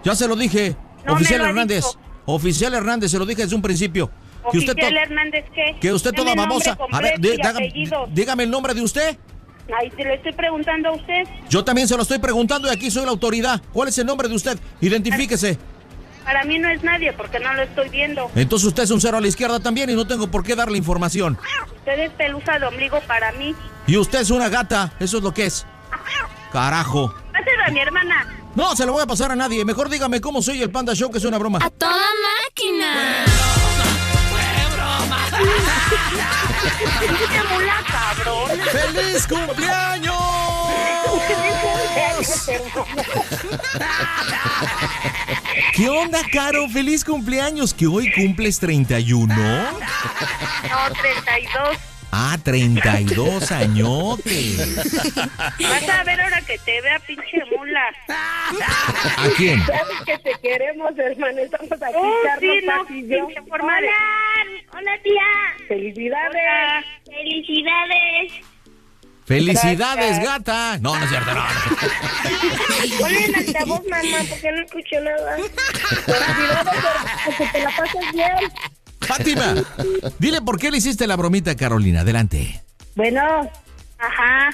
Ya se lo dije. Oficial Hernández. Oficial Hernández, se lo dije desde un principio que usted, to que usted toda babosa. A ver, dígame, el nombre de usted. Ahí se le estoy preguntando a usted. Yo también se lo estoy preguntando y aquí soy la autoridad. ¿Cuál es el nombre de usted? Identifíquese. Para mí no es nadie porque no lo estoy viendo. Entonces usted es un cero a la izquierda también y no tengo por qué darle información. Usted es pelusa de ombligo para mí. Y usted es una gata, eso es lo que es. Carajo. Páselo a mi hermana. No, se lo voy a pasar a nadie. Mejor dígame cómo soy el Panda Show, que es una broma. A toda máquina mula, cabrón! ¡Feliz cumpleaños! ¿Qué onda, Caro? ¡Feliz cumpleaños! Que hoy cumples 31. No, 32. Ah, 32 añotes. Vas a ver ahora que te vea, pinche mula. ¿A quién? Sabes que te queremos, hermano. Estamos aquí, oh, sí, no, pinche forma de... Hola, tía. Felicidades. Hola. Felicidades. Felicidades, Gracias. gata. No, no es cierto, no. no. Ponle el altavoz, mamá, porque no escucho nada. Felicidades, que te la pasas bien. Fátima, dile por qué le hiciste la bromita a Carolina. Adelante. Bueno, ajá.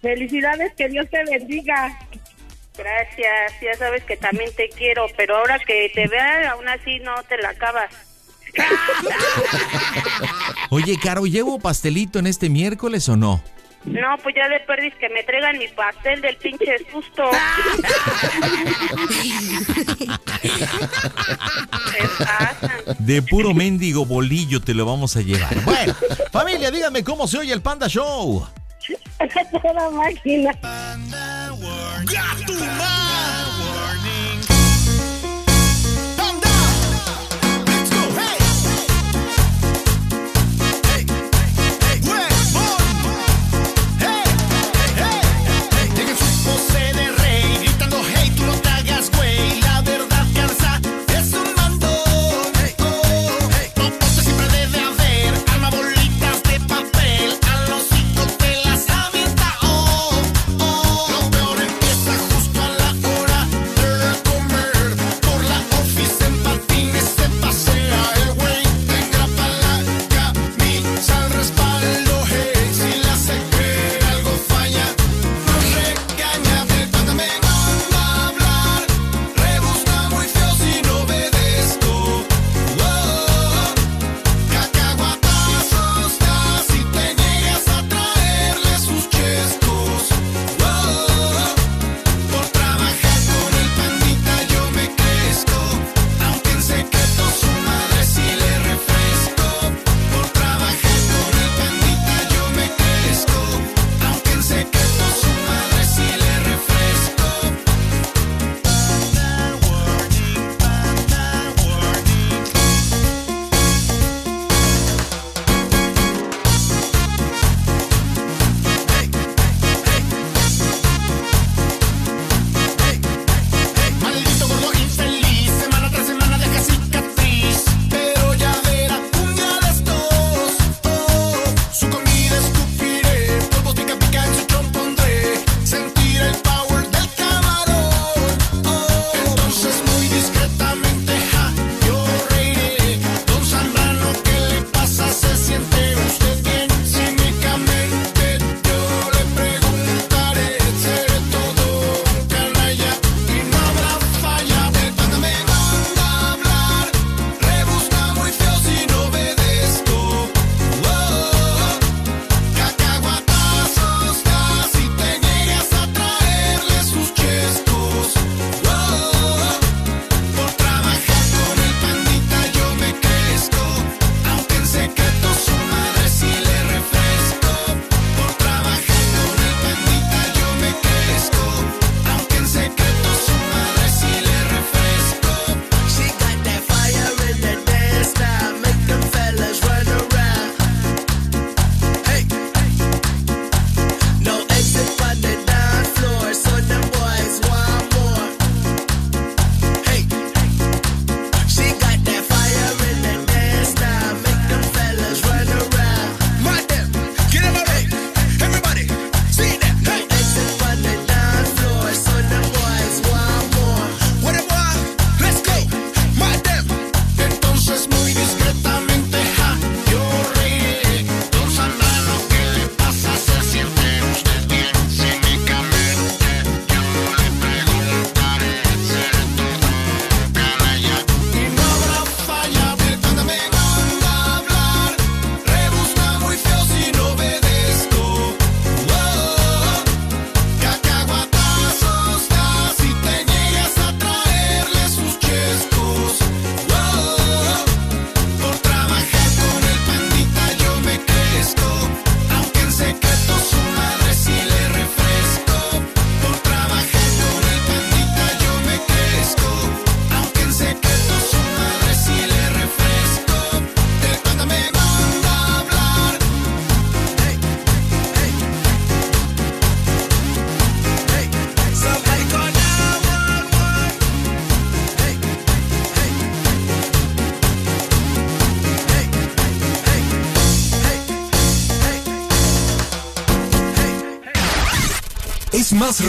Felicidades, que Dios te bendiga. Gracias, ya sabes que también te quiero, pero ahora que te vea, aún así no te la acabas. Oye, Caro, ¿llevo pastelito en este miércoles o no? No, pues ya de perdis que me traigan mi pastel del pinche susto. de puro mendigo bolillo te lo vamos a llevar. Bueno, familia, dígame cómo se oye el Panda Show. Toda máquina.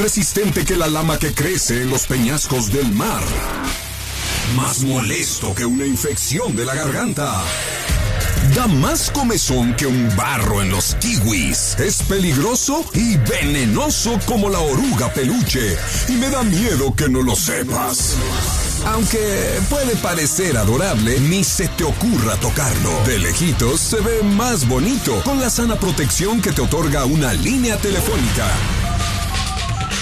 resistente que la lama que crece en los peñascos del mar, más molesto que una infección de la garganta. Da más comezón que un barro en los kiwis. Es peligroso y venenoso como la oruga peluche. Y me da miedo que no lo sepas. Aunque puede parecer adorable, ni se te ocurra tocarlo. De lejitos se ve más bonito con la sana protección que te otorga una línea telefónica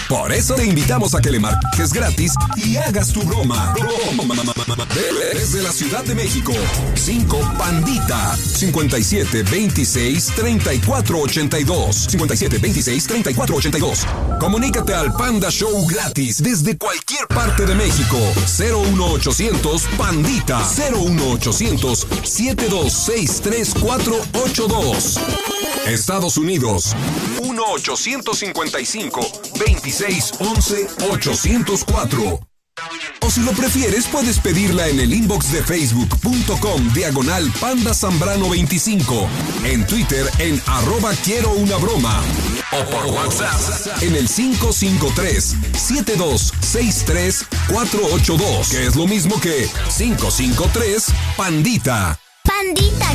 por eso te invitamos a que le marques gratis y hagas tu broma. Desde la Ciudad de México. 5 Pandita. 57 26 34 82. 57 26 34 82. Comunícate al Panda Show gratis desde cualquier parte de México. 01800 Pandita. 01800 726 3482. Estados Unidos. 1855 26 11 804. O si lo prefieres, puedes pedirla en el inbox de facebook.com diagonal panda zambrano 25, en Twitter en arroba quiero una broma o por WhatsApp en el 553-7263-482, que es lo mismo que 553 Pandita. Pandita,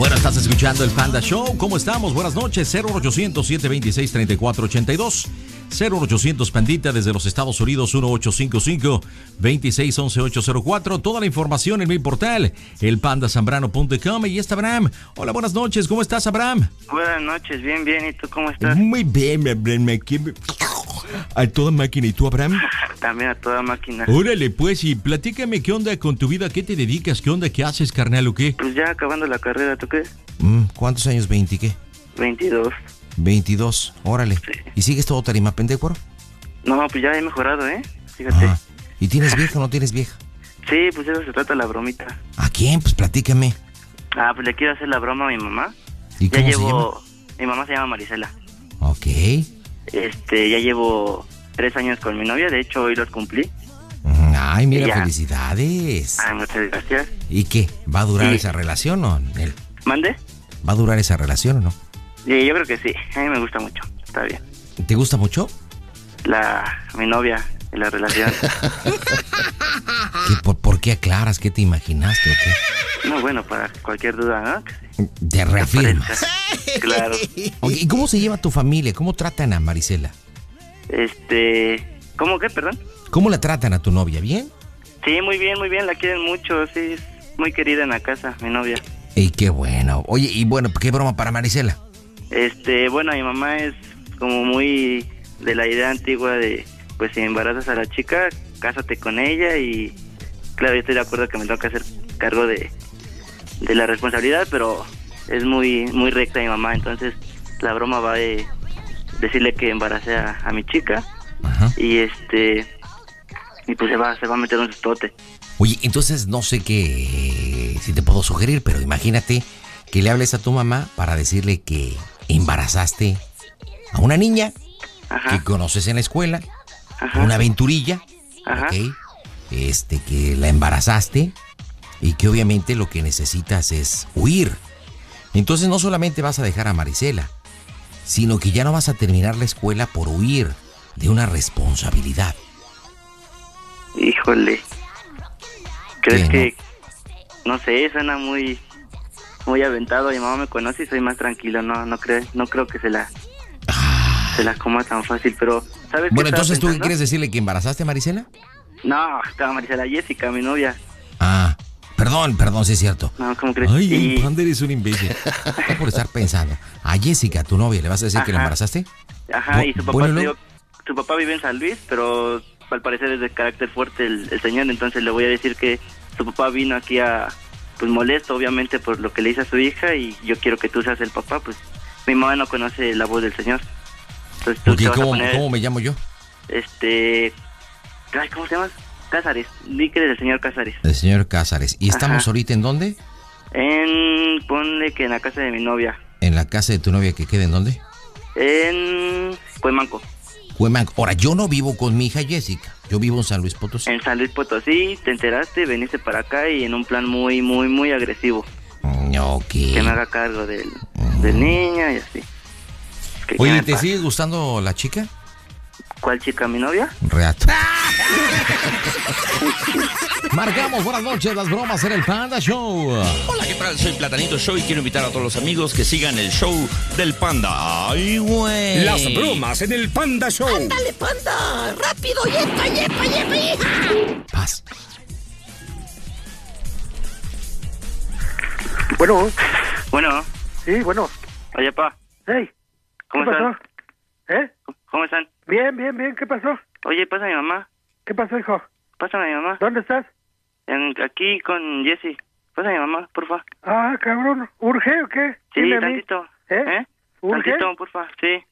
Bueno, estás escuchando el Panda Show. ¿Cómo estamos? Buenas noches. 0800 726 3482. 0800 Pandita desde los Estados Unidos 1855 2611804. Toda la información en mi portal elpandasambrano.com y está Abraham. Hola, buenas noches. ¿Cómo estás, Abraham? Buenas noches. Bien, bien. ¿Y tú cómo estás? Muy bien, Abraham. Aquí a toda máquina. ¿Y tú, Abraham? También a toda máquina. Órale, pues, y platícame qué onda con tu vida, qué te dedicas, qué onda, qué haces, carnal, o qué. Pues ya acabando la carrera, ¿tú qué? Mm, ¿Cuántos años, 20 qué? 22. 22, órale. ¿Y sigues todo tarima, pendecuaro? No, pues ya he mejorado, ¿eh? Fíjate. Ah. ¿Y tienes vieja o no tienes vieja? Sí, pues eso se trata la bromita. ¿A quién? Pues platícame. Ah, pues le quiero hacer la broma a mi mamá. ¿Y ya cómo llevo... se? Mi mamá se llama Marisela. Ok. Este, ya llevo tres años con mi novia, de hecho hoy los cumplí. Ay, mira, felicidades. Ay, muchas gracias. ¿Y qué? ¿Va a durar esa relación o él? ¿Mande? ¿Va a durar esa relación o no? Yo creo que sí. A mí me gusta mucho. Está bien. ¿Te gusta mucho? La, mi novia y la relación. ¿Qué, por, qué aclaras? ¿Qué te imaginaste o qué? No, bueno, para cualquier duda, ¿ah? ¿no? Te reafirmas. claro. Okay, ¿Y cómo se lleva tu familia? ¿Cómo tratan a Marisela? Este, ¿cómo qué, perdón? ¿Cómo la tratan a tu novia? ¿Bien? Sí, muy bien, muy bien, la quieren mucho, sí, es muy querida en la casa, mi novia. Y qué bueno. Oye, y bueno, ¿qué broma para Marisela? Este, bueno, mi mamá es como muy de la idea antigua de, pues si embarazas a la chica, cásate con ella y, claro, yo estoy de acuerdo que me tengo que hacer cargo de, de la responsabilidad, pero es muy, muy recta mi mamá, entonces la broma va de decirle que embaracé a, mi chica Ajá. y este y pues se va, se va a meter un sustote. Oye, entonces no sé qué si te puedo sugerir, pero imagínate que le hables a tu mamá para decirle que embarazaste a una niña Ajá. que conoces en la escuela, Ajá. una aventurilla, Ajá. Este que la embarazaste y que obviamente lo que necesitas es huir. Entonces no solamente vas a dejar a Marisela, sino que ya no vas a terminar la escuela por huir de una responsabilidad. Híjole. ¿Crees que no? no? sé, suena muy muy aventado, mi mamá me conoce y soy más tranquilo, no no creo, no creo que se la ah. se la coma tan fácil, pero ¿sabes Bueno, entonces tú quieres decirle que embarazaste a Marisela? No, estaba Marisela Jessica, mi novia. Ah. Perdón, perdón, sí es cierto. No, ¿cómo crees? Ay, sí. el Pander es un imbécil. por estar pensando. A Jessica, tu novia, ¿le vas a decir Ajá. que la embarazaste? Ajá, y su papá, bueno, digo, su papá vive en San Luis, pero al parecer es de carácter fuerte el, señor, entonces le voy a decir que su papá vino aquí a, pues molesto obviamente por lo que le hizo a su hija y yo quiero que tú seas el papá, pues mi mamá no conoce la voz del señor. Entonces, ¿tú okay, ¿cómo, me llamo yo? Este, ay, ¿cómo te llamas? Cázares, dique del señor Cázares. Del señor Cázares. ¿Y estamos ahorita en dónde? En, ponle que en la casa de mi novia. ¿En la casa de tu novia que queda en dónde? En Cuemanco. Cuemanco. Ahora, yo no vivo con mi hija Jessica. Yo vivo en San Luis Potosí. En San Luis Potosí, te enteraste, veniste para acá y en un plan muy, muy, muy agresivo. Ok. Que me haga cargo del, mm. del niño y así. Que Oye, ¿te sigue gustando la chica? ¿Cuál chica? ¿Mi novia? Reato. Marcamos buenas noches, las bromas en el Panda Show. Hola, ¿qué tal? Soy Platanito Show y quiero invitar a todos los amigos que sigan el show del Panda. ¡Ay, güey! Las bromas en el Panda Show. ¡Ándale, Panda! ¡Rápido! ¡Yepa, yepa, yepa, hija! Paz. Bueno. Bueno. Sí, bueno. Oye, pa. Hey. ¿Cómo están? ¿Eh? ¿Cómo están? Bien, bien, bien, ¿qué pasó? Oye, pasa mi mamá. ¿Qué pasó, hijo? Pásame a mi mamá. ¿Dónde estás? En, aquí con Jesse. Pásame a mi mamá, porfa. Ah, cabrón. ¿Urge o qué? Sí, Dile tantito. ¿Eh? ¿Eh? ¿Urge? Tantito, porfa, sí.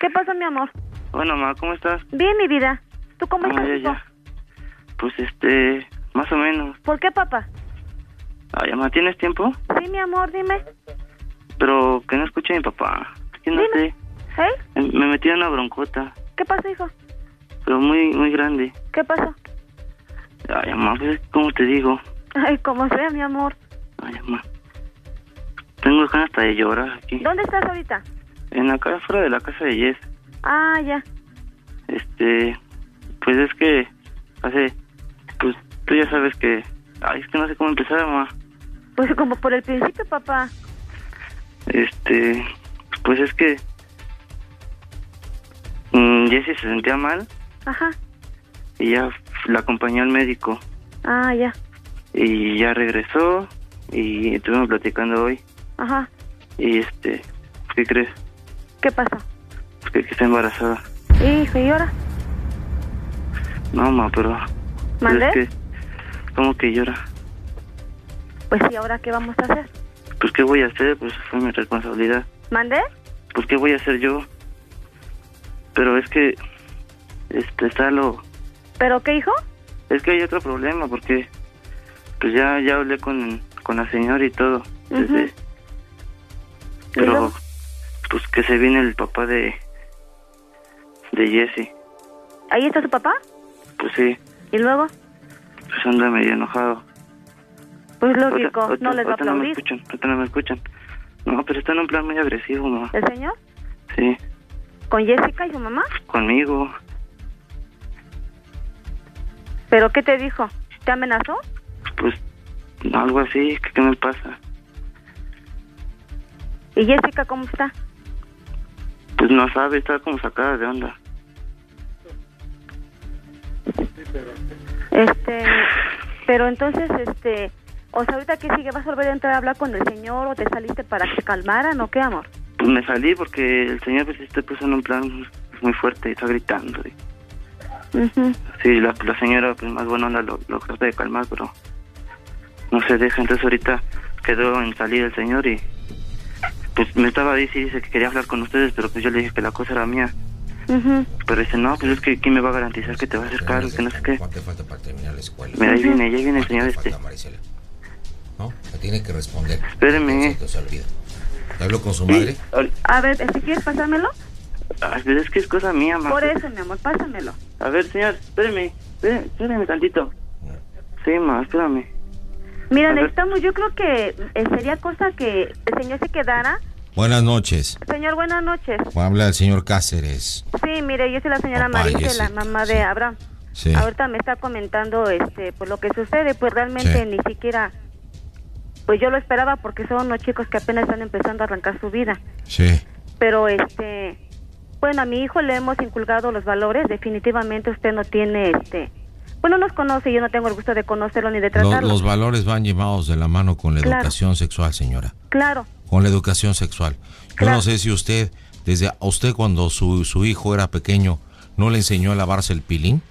¿Qué pasa, mi amor? Bueno, mamá, ¿cómo estás? Bien, mi vida. ¿Tú cómo ah, estás, ya, ya. Pues, este, más o menos. ¿Por qué, papá? Ay, mamá, ¿tienes tiempo? Sí, mi amor, dime. Pero que no escuche a mi papá. Es no dime. sé. ¿Eh? Me metí en una broncota. ¿Qué pasó, hijo? Pero muy, muy grande. ¿Qué pasó? Ay, mamá, pues, ¿cómo te digo? Ay, como sea, mi amor. Ay, mamá. Tengo ganas hasta de llorar aquí. ¿Dónde estás ahorita? En la casa, fuera de la casa de Jess. Ah, ya. Este, pues es que hace, pues tú ya sabes que, ay, es que no sé cómo empezar, mamá. Pues como por el principio, papá. Este, pues es que Jessie se sentía mal. Ajá. Y ya la acompañó al médico. Ah, ya. Y ya regresó y estuvimos platicando hoy. Ajá. Y este, ¿qué crees? ¿Qué pasa? Pues que, está embarazada. Hijo, ¿y llora? No, ma, pero... ¿Mandé? ¿Cómo que llora? Pues sí, ¿ahora qué vamos a hacer? Pues qué voy a hacer, pues fue mi responsabilidad. ¿Mandé? Pues qué voy a hacer yo pero es que este está lo pero qué hijo es que hay otro problema porque pues ya ya hablé con, con la señora y todo uh desde, pero pues que se viene el papá de de Jesse. Ahí está su papá pues sí. Y luego pues anda medio enojado. Pues lógico no les va a aplaudir no me escuchan no me escuchan. No pero está en un plan muy agresivo mamá el señor sí. ¿Con Jessica y su mamá? Conmigo. ¿Pero qué te dijo? ¿Te amenazó? Pues algo así, ¿qué, qué me pasa? ¿Y Jessica cómo está? Pues no sabe, está como sacada de onda. Este, pero entonces, este, o sea, ahorita que sigue, ¿vas a volver a entrar a hablar con el señor o te saliste para que calmaran o qué, amor? pues me salí porque el señor pues puso en un plan muy fuerte y está gritando. Sí, la, señora pues más buena onda lo, trata de calmar, pero no se deja. Entonces ahorita quedó en salir el señor y pues me estaba diciendo dice que quería hablar con ustedes, pero pues yo le dije que la cosa era mía. Pero dice, no, pues es que ¿quién me va a garantizar que te va a hacer cargo? Que no sé qué. ¿Cuánto falta para terminar la escuela? Mira, ahí viene, ahí viene el señor este. ¿No? Tiene que responder. Espéreme. No se te olvida. ¿Hablo con su madre? A ver, si quieres pasármelo. Ay, es que es cosa mía, mamá. Por eso, mi amor, pásamelo. A ver, señor, espéreme, espéreme, espéreme tantito. Sí, ma, espérame. Mira, necesitamos, yo creo que eh, sería cosa que el señor se quedara. Buenas noches. Señor, buenas noches. Habla el señor Cáceres. Sí, mire, yo soy la señora Papá, la mamá de Abraham. Sí. Ahorita me está comentando este, por lo que sucede, pues realmente ni siquiera pues yo lo esperaba porque son unos chicos que apenas están empezando a arrancar su vida. Sí. Pero este, bueno, a mi hijo le hemos inculcado los valores, definitivamente usted no tiene este, bueno, nos conoce, yo no tengo el gusto de conocerlo ni de tratarlo. Los, los valores van llevados de la mano con la educación sexual, señora. Claro. Con la educación sexual. Yo claro. no sé si usted, desde a usted cuando su, su hijo era pequeño, no le enseñó a lavarse el pilín.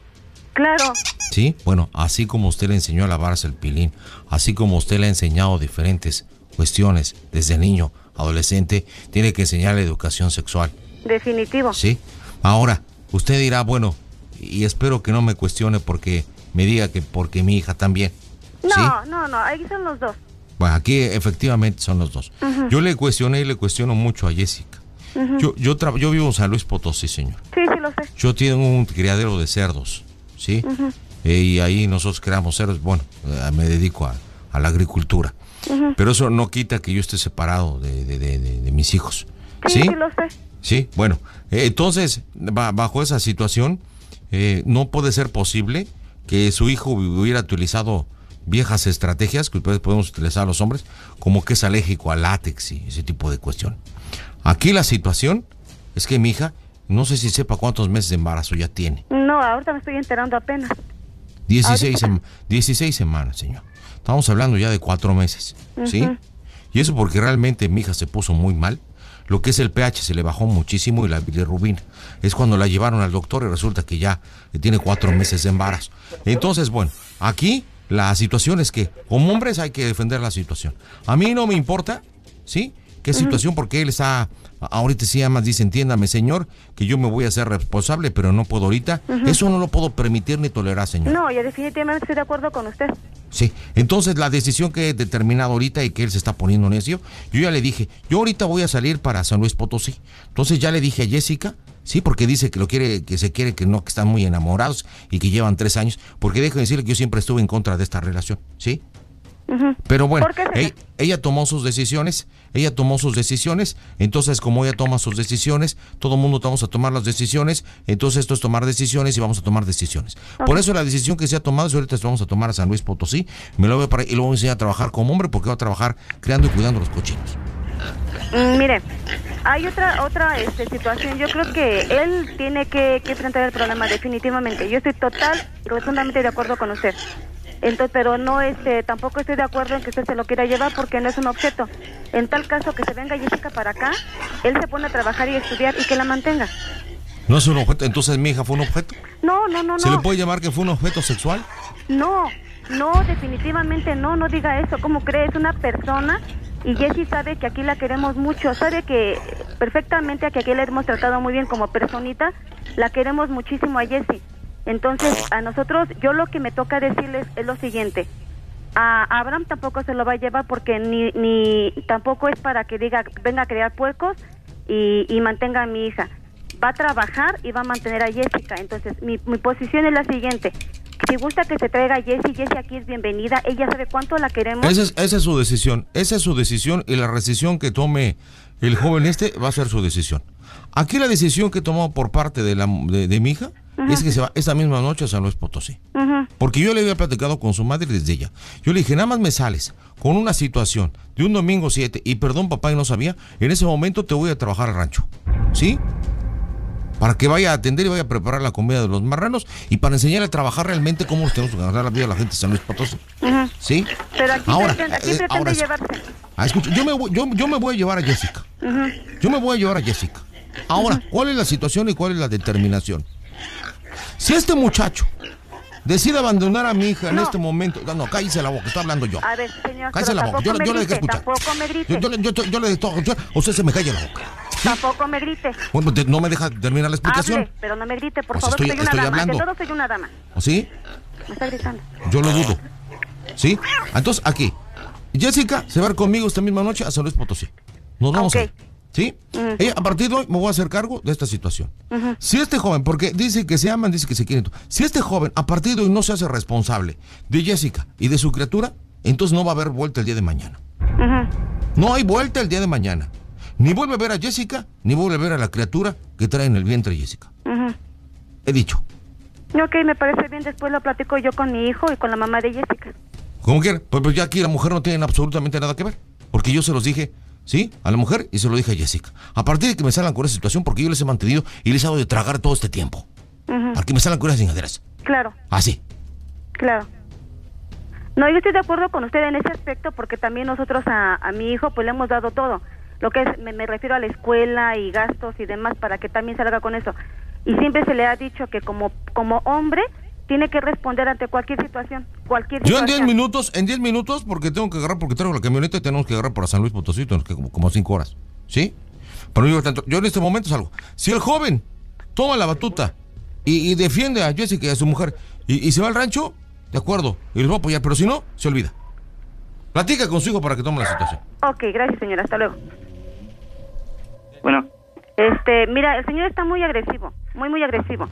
Claro. Sí, bueno, así como usted le enseñó a lavarse el pilín, así como usted le ha enseñado diferentes cuestiones desde niño, adolescente, tiene que enseñarle educación sexual. Definitivo. Sí. Ahora, usted dirá, bueno, y espero que no me cuestione porque me diga que porque mi hija también. No, no, no, ahí son los dos. Bueno, aquí efectivamente son los dos. Yo le cuestioné y le cuestiono mucho a Jessica. Yo yo, yo vivo en San Luis Potosí, señor. Sí, sí lo sé. Yo tengo un criadero de cerdos. ¿sí? Eh, y ahí nosotros creamos ceros, bueno, eh, me dedico a, la agricultura. Pero eso no quita que yo esté separado de, mis hijos. ¿Sí? sí lo sé. Sí, bueno, eh, entonces, bajo esa situación, no puede ser posible que su hijo hubiera utilizado viejas estrategias que podemos utilizar los hombres, como que es alérgico al látex y ese tipo de cuestión. Aquí la situación es que mi hija no sé si sepa cuántos meses de embarazo ya tiene. No, ahorita me estoy enterando apenas. 16, sem semanas, señor. Estamos hablando ya de cuatro meses, ¿sí? Y eso porque realmente mi hija se puso muy mal. Lo que es el pH se le bajó muchísimo y la bilirrubina. Es cuando la llevaron al doctor y resulta que ya tiene cuatro meses de embarazo. Entonces, bueno, aquí la situación es que como hombres hay que defender la situación. A mí no me importa, ¿sí? ¿Qué situación? Porque él está ahorita sí, además dice, entiéndame, señor, que yo me voy a ser responsable, pero no puedo ahorita. Eso no lo puedo permitir ni tolerar, señor. No, yo definitivamente estoy de acuerdo con usted. Sí, entonces la decisión que he determinado ahorita y que él se está poniendo necio, yo ya le dije, yo ahorita voy a salir para San Luis Potosí. Entonces ya le dije a Jessica, sí, porque dice que lo quiere, que se quiere, que no, que están muy enamorados y que llevan tres años, porque dejo de decirle que yo siempre estuve en contra de esta relación, ¿sí? Pero bueno, ella, tomó sus decisiones, ella tomó sus decisiones, entonces como ella toma sus decisiones, todo el mundo vamos a tomar las decisiones, entonces esto es tomar decisiones y vamos a tomar decisiones. Por eso la decisión que se ha tomado es ahorita vamos a tomar a San Luis Potosí, me lo voy para y lo voy a enseñar a trabajar como hombre porque va a trabajar creando y cuidando los cochinos. Mm, mire, hay otra otra este, situación. Yo creo que él tiene que, enfrentar el problema definitivamente. Yo estoy total, rotundamente de acuerdo con usted. Entonces, pero no este, tampoco estoy de acuerdo en que usted se lo quiera llevar porque no es un objeto. En tal caso que se venga Jessica para acá, él se pone a trabajar y estudiar y que la mantenga. No es un objeto, entonces mi hija fue un objeto. No, no, no, ¿Se no. le puede llamar que fue un objeto sexual? No, no, definitivamente no, no diga eso. ¿Cómo cree? Es una persona y Jessie sabe que aquí la queremos mucho, sabe que perfectamente a que aquí la hemos tratado muy bien como personita, la queremos muchísimo a Jessie. Entonces, a nosotros, yo lo que me toca decirles es lo siguiente. A Abraham tampoco se lo va a llevar porque ni, ni tampoco es para que diga, venga a crear puercos y, mantenga a mi hija. Va a trabajar y va a mantener a Jessica. Entonces, mi, mi posición es la siguiente. Si gusta que se traiga Jessie, Jessie aquí es bienvenida. Ella sabe cuánto la queremos. Esa es, su decisión. Esa es su decisión y la decisión que tome el joven este va a ser su decisión. Aquí la decisión que tomó por parte de, la, de mi hija Ajá. es que se va esa misma noche a San Luis Potosí. Porque yo le había platicado con su madre desde ella. Yo le dije, nada más me sales con una situación de un domingo 7 y perdón papá y no sabía, en ese momento te voy a trabajar al rancho. ¿Sí? Para que vaya a atender y vaya a preparar la comida de los marranos y para enseñar a trabajar realmente cómo tenemos que ganar la vida de la gente de San Luis Potosí. ¿Sí? Pero aquí ahora, pretende, aquí eh, pretende ahora, ah, escucha, yo, me voy, yo, me voy a llevar a Jessica. Yo me voy a llevar a Jessica. Ahora, ¿cuál es la situación y cuál es la determinación? Si este muchacho decide abandonar a mi hija en este momento. No, no, cállese la boca, estoy hablando yo. A ver, señor. Cállese la boca, yo, le dejé escuchar. Tampoco me grite. Yo, yo, yo, yo le se me calla la boca. ¿Sí? Tampoco me grite. Bueno, pues, no me deja terminar la explicación. Pero no me grite, por pues favor, estoy, soy estoy. Hablando. Todo soy una dama. ¿Sí? Me está gritando. Yo lo dudo. ¿Sí? Entonces, aquí. Jessica se va a ir conmigo esta misma noche a San Luis Potosí. Nos vamos. Okay. ¿Sí? Uh. Eh, Ella, a partir de hoy me voy a hacer cargo de esta situación. Si este joven, porque dice que se aman, dice que se quieren, si este joven a partir de hoy no se hace responsable de Jessica y de su criatura, entonces no va a haber vuelta el día de mañana. No hay vuelta el día de mañana. Ni vuelve a ver a Jessica, ni vuelve a ver a la criatura que trae en el vientre Jessica. He dicho. Ok, me parece bien. Después lo platico yo con mi hijo y con la mamá de Jessica. Como quiera. Pues, pues ya aquí la mujer no tiene absolutamente nada que ver. Porque yo se los dije ¿sí? A la mujer y se lo dije a Jessica. A partir de que me salgan con esa situación, porque yo les he mantenido y les hago de tragar todo este tiempo. Para que me salgan con esas. Claro. Ah, Así. Claro. No, yo estoy de acuerdo con usted en ese aspecto porque también nosotros a, a mi hijo pues le hemos dado todo. Lo que es, me, me, refiero a la escuela y gastos y demás para que también salga con eso. Y siempre se le ha dicho que como, como hombre tiene que responder ante cualquier situación. Cualquier Yo en 10 minutos, en 10 minutos, porque tengo que agarrar, porque traigo la camioneta y tenemos que agarrar para San Luis Potosí, tenemos como, como cinco horas. ¿Sí? Pero yo, tanto, yo en este momento salgo. Si el joven toma la batuta y, defiende a Jessica y a su mujer y, se va al rancho, de acuerdo, y los va a apoyar, pero si no, se olvida. Platica con su hijo para que tome la situación. Ok, gracias señora, hasta luego. Bueno. Este, mira, el señor está muy agresivo, muy, muy agresivo.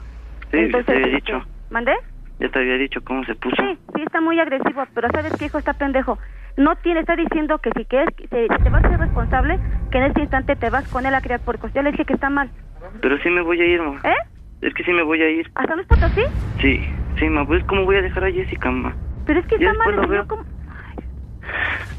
Sí, Entonces, te he dicho. Este, ¿Mandé? Ya te había dicho cómo se puso. Sí, sí, está muy agresivo, pero ¿sabes qué, hijo? Está pendejo. No tiene, está diciendo que si quieres, si te vas a ser responsable, que en este instante te vas con él a criar puercos. Ya le dije que está mal. Pero sí me voy a ir, ma. ¿Eh? Es que sí me voy a ir. ¿Hasta Luis Potosí? Sí, sí, ma. Pues, ¿cómo voy a dejar a Jessica, ma? Pero es que está mal, el como...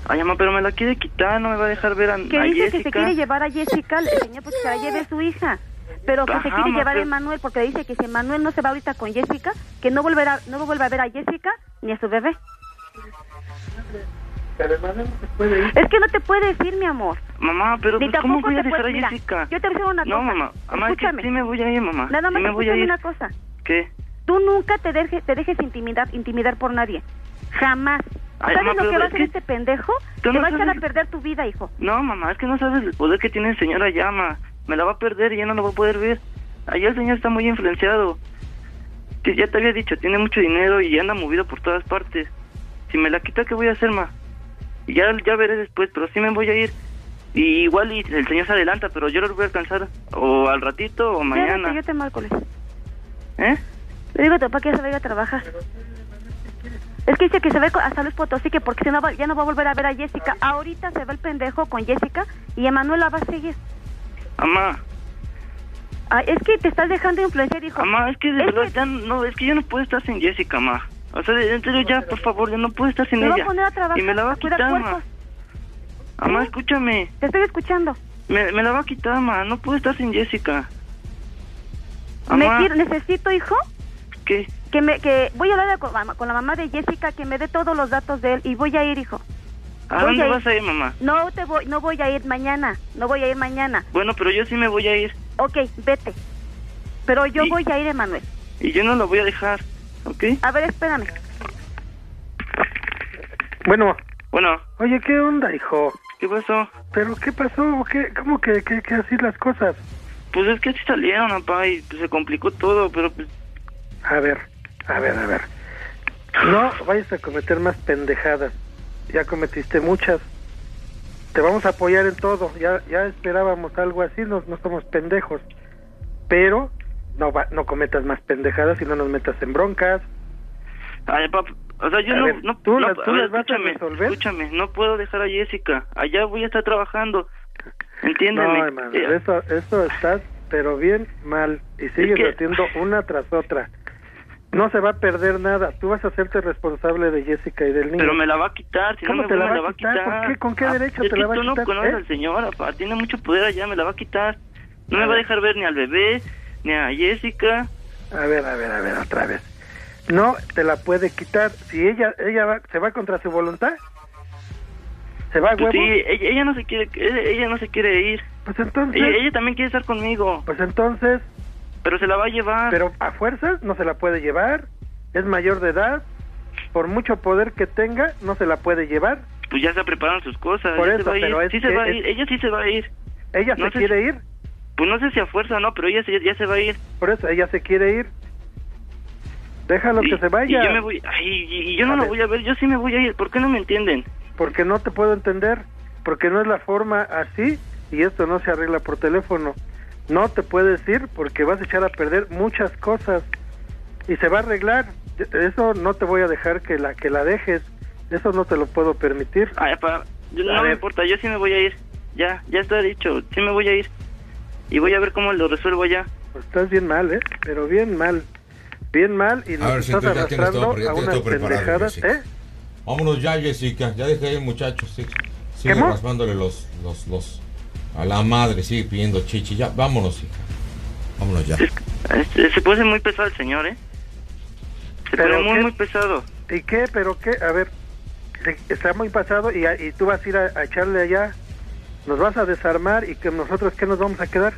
Ay, mamá, pero me la quiere quitar, no me va a dejar ver a, ¿Qué a dice que se quiere llevar a Jessica, el señor, pues que la lleve a su hija. Pero que se quiere llevar a Emanuel porque dice que si Emanuel no se va ahorita con Jessica, que no volverá, no vuelva a ver a Jessica ni a su bebé. No puede. Es que no te puede decir, mi amor. Mamá, pero pues, ¿cómo voy a dejar puedes, a Jessica? yo te voy a decir una cosa. No, mamá. mamá escúchame. Sí me voy a ir, mamá. Nada más sí voy a ir. una cosa. ¿Qué? Tú nunca te, deje, te dejes intimidar, intimidar por nadie. Jamás. ¿Sabes lo que va a hacer este pendejo? Te no vas sabes... a perder tu vida, hijo. No, mamá, es que no sabes el poder que tiene el señor allá me la va a perder y ya no la va a poder ver. Allá el señor está muy influenciado. Ya te había dicho, tiene mucho dinero y anda movido por todas partes. Si me la quita, ¿qué voy a hacer, ma? Ya, ya veré después, pero sí me voy a ir. Y igual y el señor se adelanta, pero yo lo voy a alcanzar o al ratito o mañana. Yo te marco, ¿Eh? Le digo a tu papá que ya se vaya a trabajar. Es que dice que se ve hasta Luis Potosí, que porque si no va, ya no va a volver a ver a Jessica. Ahorita se va el pendejo con Jessica y Emanuela va a seguir. Amá. Ah, es que te estás dejando influenciar, hijo. Amá, es que de es verdad que... ya no, es que yo no puedo estar sin Jessica, amá. O sea, en serio ya, por favor, yo no puedo estar sin te ella. Voy a poner a trabajar, y me la va a, a quitar, amá. Amá, ¿Sí? escúchame. Te estoy escuchando. Me, me la va a quitar, amá. No puedo estar sin Jessica. Amá. ¿Me necesito, hijo? ¿Qué? Que me, que voy a hablar con, con la mamá de Jessica, que me dé todos los datos de él y voy a ir, hijo. ¿A dónde vas a ir, mamá? No te voy, no voy a ir mañana, no voy a ir mañana. Bueno, pero yo sí me voy a ir. Ok, vete. Pero yo voy a ir, Emanuel. Y yo no lo voy a dejar, ¿ok? A ver, espérame. Bueno. Bueno. Oye, ¿qué onda, hijo? ¿Qué pasó? ¿Pero qué pasó? ¿Qué, ¿Cómo que, que, que así las cosas? Pues es que así salieron, papá, y pues, se complicó todo, pero pues... A ver, a ver, a ver. No vayas a cometer más pendejadas ya cometiste muchas, te vamos a apoyar en todo, ya, ya esperábamos algo así, no, no somos pendejos, pero no, va, no cometas más pendejadas y no nos metas en broncas. Ay, pap, o sea, yo a no, ver, no, tú, no, tú ver, vas a resolver. Escúchame, no puedo dejar a Jessica, allá voy a estar trabajando, entiéndeme. No, hermano, eh, eso, eso estás pero bien mal y sigues es que... haciendo una tras otra. No se va a perder nada. Tú vas a hacerte responsable de Jessica y del niño. Pero me la va a quitar. ¿Cómo no me te la, va, a quitar? ¿Con qué, ah, derecho te la va a quitar? Es que tú no conoces ¿Eh? al señor, apa. Tiene mucho poder allá, me la va a quitar. No me va a dejar ver ni al bebé, ni a Jessica. A ver, a ver, a ver, otra vez. No te la puede quitar. Si ella ella se va contra su voluntad, se va a. Pues sí, ella, no se quiere, ella, no se quiere ir. Pues entonces... Ella, ella también quiere estar conmigo. Pues entonces pero se la va a llevar. Pero a fuerzas no se la puede llevar. Es mayor de edad. Por mucho poder que tenga, no se la puede llevar. Pues ya se preparan sus cosas. Por eso, pero. Es, sí se va a ir. Ella sí se va a ir. ¿Ella no quiere ir? Pues no sé si a fuerza no, pero ella se, ya se va a ir. Por eso, ella se quiere ir. Déjalo que se vaya. Y y yo no lo voy a ver, yo sí me voy a ir. ¿Por qué no me entienden? Porque no te puedo entender. Porque no es la forma así y esto no se arregla por teléfono no te puedes ir porque vas a echar a perder muchas cosas y se va a arreglar. Eso no te voy a dejar que la que la dejes. Eso no te lo puedo permitir. Ay, papá, no me importa, yo sí me voy a ir. Ya, ya está dicho, sí me voy a ir. Y voy a ver cómo lo resuelvo ya. Pues estás bien mal, ¿eh? Pero bien mal. Bien mal y nos estás arrastrando a unas pendejadas, ¿eh? Vámonos ya, Jessica. Ya dejé ahí el muchacho, sí. Sigue los, los, los, a la madre sigue pidiendo chichi. Ya, vámonos, hija. Vámonos ya. Este, se, se puede muy pesado el señor, ¿eh? Se Pero muy, muy pesado. ¿Y qué? ¿Pero qué? A ver, está muy pasado y, y tú vas a ir a, echarle allá. Nos vas a desarmar y que nosotros, ¿qué nos vamos a quedar?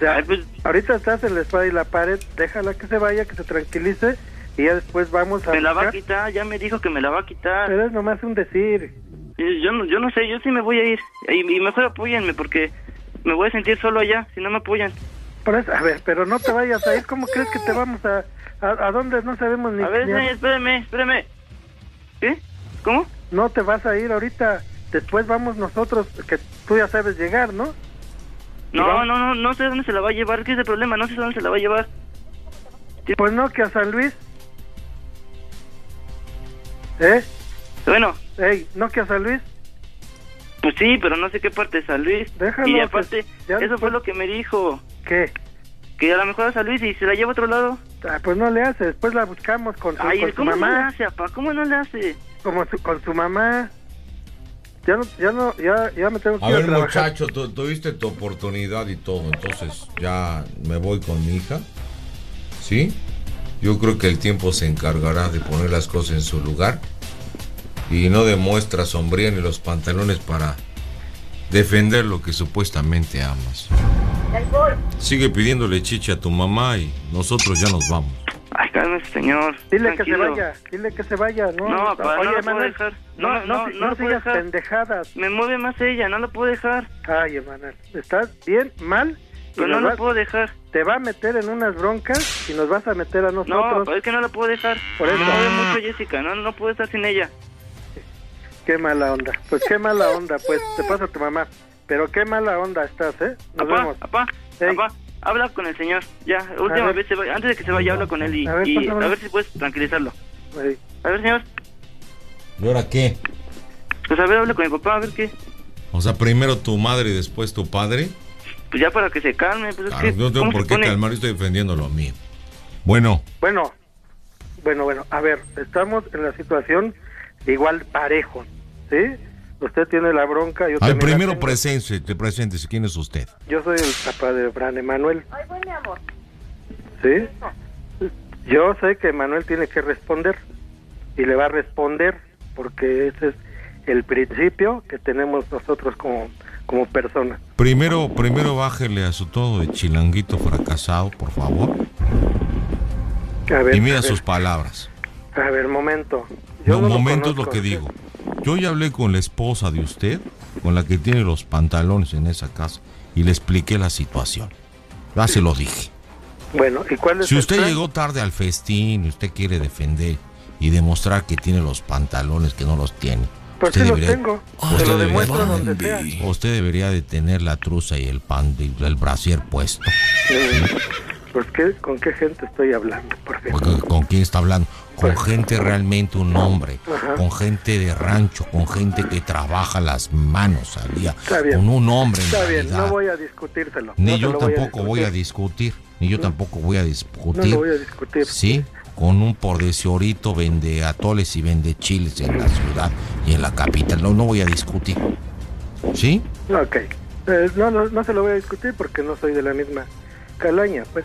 Ya, pues, Ahorita estás en la espada y la pared, déjala que se vaya, que se tranquilice y ya después vamos a. Me la va a quitar, ya me dijo que me la va a quitar. Pero es nomás un decir. Yo, no, yo no sé, yo sí me voy a ir. Y, mejor apóyenme porque me voy a sentir solo allá si no me apoyan. A ver, pero no te vayas a ir. ¿Cómo crees que te vamos a.? ¿A, dónde? No sabemos ni. A ver, espérame, espérame. ¿Qué? ¿Cómo? No te vas a ir ahorita. Después vamos nosotros, que tú ya sabes llegar, ¿no? No, no, no, no sé dónde se la va a llevar. ¿Qué es el problema? No sé dónde se la va a llevar. Pues no, que a San Luis. ¿Eh? Bueno. Ey, ¿no que a San Luis? Pues sí, pero no sé qué parte de San Luis. Déjalo. Y pues, aparte, eso fue lo que me dijo. ¿Qué? Que a lo mejor a San Luis y se la lleva a otro lado. Ah, pues no le hace, después la buscamos con su, Ay, ¿cómo mamá. No le hace, papá? ¿Cómo no le hace? Como su, con su mamá. Ya no, ya no, ya, ya me tengo que a ir ver, a trabajar. muchacho, tú, tuviste tu oportunidad y todo, entonces ya me voy con mi hija, ¿sí? Yo creo que el tiempo se encargará de poner las cosas en su lugar y no demuestra sombría ni los pantalones para defender lo que supuestamente amas. Sigue pidiéndole chicha a tu mamá y nosotros ya nos vamos. Ay, cálmese, señor. Dile que se vaya, dile que se vaya, ¿no? No, papá, Oye, no lo puedo dejar. No, no, no, no, no, no sigas dejar. pendejadas. Me mueve más ella, no la puedo dejar. Ay, Emanuel, estás bien, mal. Pero no la puedo dejar te va a meter en unas broncas y nos vas a meter a nosotros. No, es que no la puedo dejar. Por eso. Me mueve mucho Jessica, no, no puedo estar sin ella. Qué mala onda. Pues qué mala onda, pues te pasa a tu mamá. Pero qué mala onda estás, ¿eh? Nos apá, vemos. Apá, hey. apá, habla con el señor. Ya, última vez, se va, antes de que se vaya, habla con él y a ver, si puedes tranquilizarlo. A ver, señor. ¿Y ahora qué? Pues a ver, habla con mi papá, a ver qué. O sea, primero tu madre y después tu padre pues ya para que se calme. Pues claro, es que, no tengo por qué calmar, yo estoy defendiéndolo a mí. Bueno. Bueno, bueno, bueno, a ver, estamos en la situación de igual parejo, ¿sí? Usted tiene la bronca, yo Al primero presente, te presentes, ¿quién es usted? Yo soy el papá de Fran Emanuel. Ay, buen amor. ¿Sí? Yo sé que Emanuel tiene que responder y le va a responder porque ese es el principio que tenemos nosotros como como persona. Primero, primero bájele a su todo de chilanguito fracasado, por favor. A ver, y mira a sus ver. palabras. A ver, momento. Yo no, no momento lo es lo que digo. Yo ya hablé con la esposa de usted, con la que tiene los pantalones en esa casa, y le expliqué la situación. Ya se lo dije. Bueno, ¿y cuál es Si usted llegó tarde al festín y usted quiere defender y demostrar que tiene los pantalones que no los tiene, pues usted sí debería, los tengo. Usted, lo demuestro donde sea. usted debería de tener la truza y el pan, el brasier puesto. Mm, pues ¿qué, ¿con qué gente estoy hablando? Por ¿Con, quién está hablando? Con pues, gente pues, realmente un hombre, ajá. con gente de rancho, con gente que trabaja las manos al día, está bien. con un hombre. En está realidad. bien, no voy a discutírselo. Ni no yo tampoco voy a, voy a discutir, ni yo tampoco voy a discutir. No lo voy a discutir. Sí con un por orito vende atoles y vende chiles en la ciudad y en la capital. No, no voy a discutir. ¿Sí? Ok. Eh, no, no, no se lo voy a discutir porque no soy de la misma calaña, pues.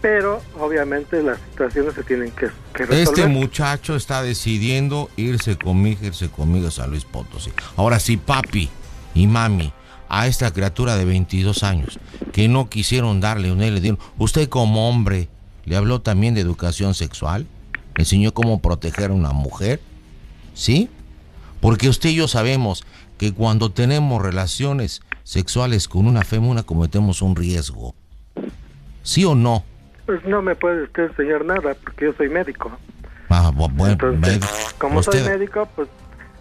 Pero obviamente las situaciones se tienen que, que resolver. Este muchacho está decidiendo irse conmigo, irse conmigo a San Luis Potosí. Ahora sí, papi y mami, a esta criatura de 22 años que no quisieron darle un L, usted como hombre le habló también de educación sexual, le enseñó cómo proteger a una mujer, ¿sí? Porque usted y yo sabemos que cuando tenemos relaciones sexuales con una fémina cometemos un riesgo. ¿Sí o no? Pues no me puede usted enseñar nada porque yo soy médico. Ah, bueno, Entonces, como soy médico, pues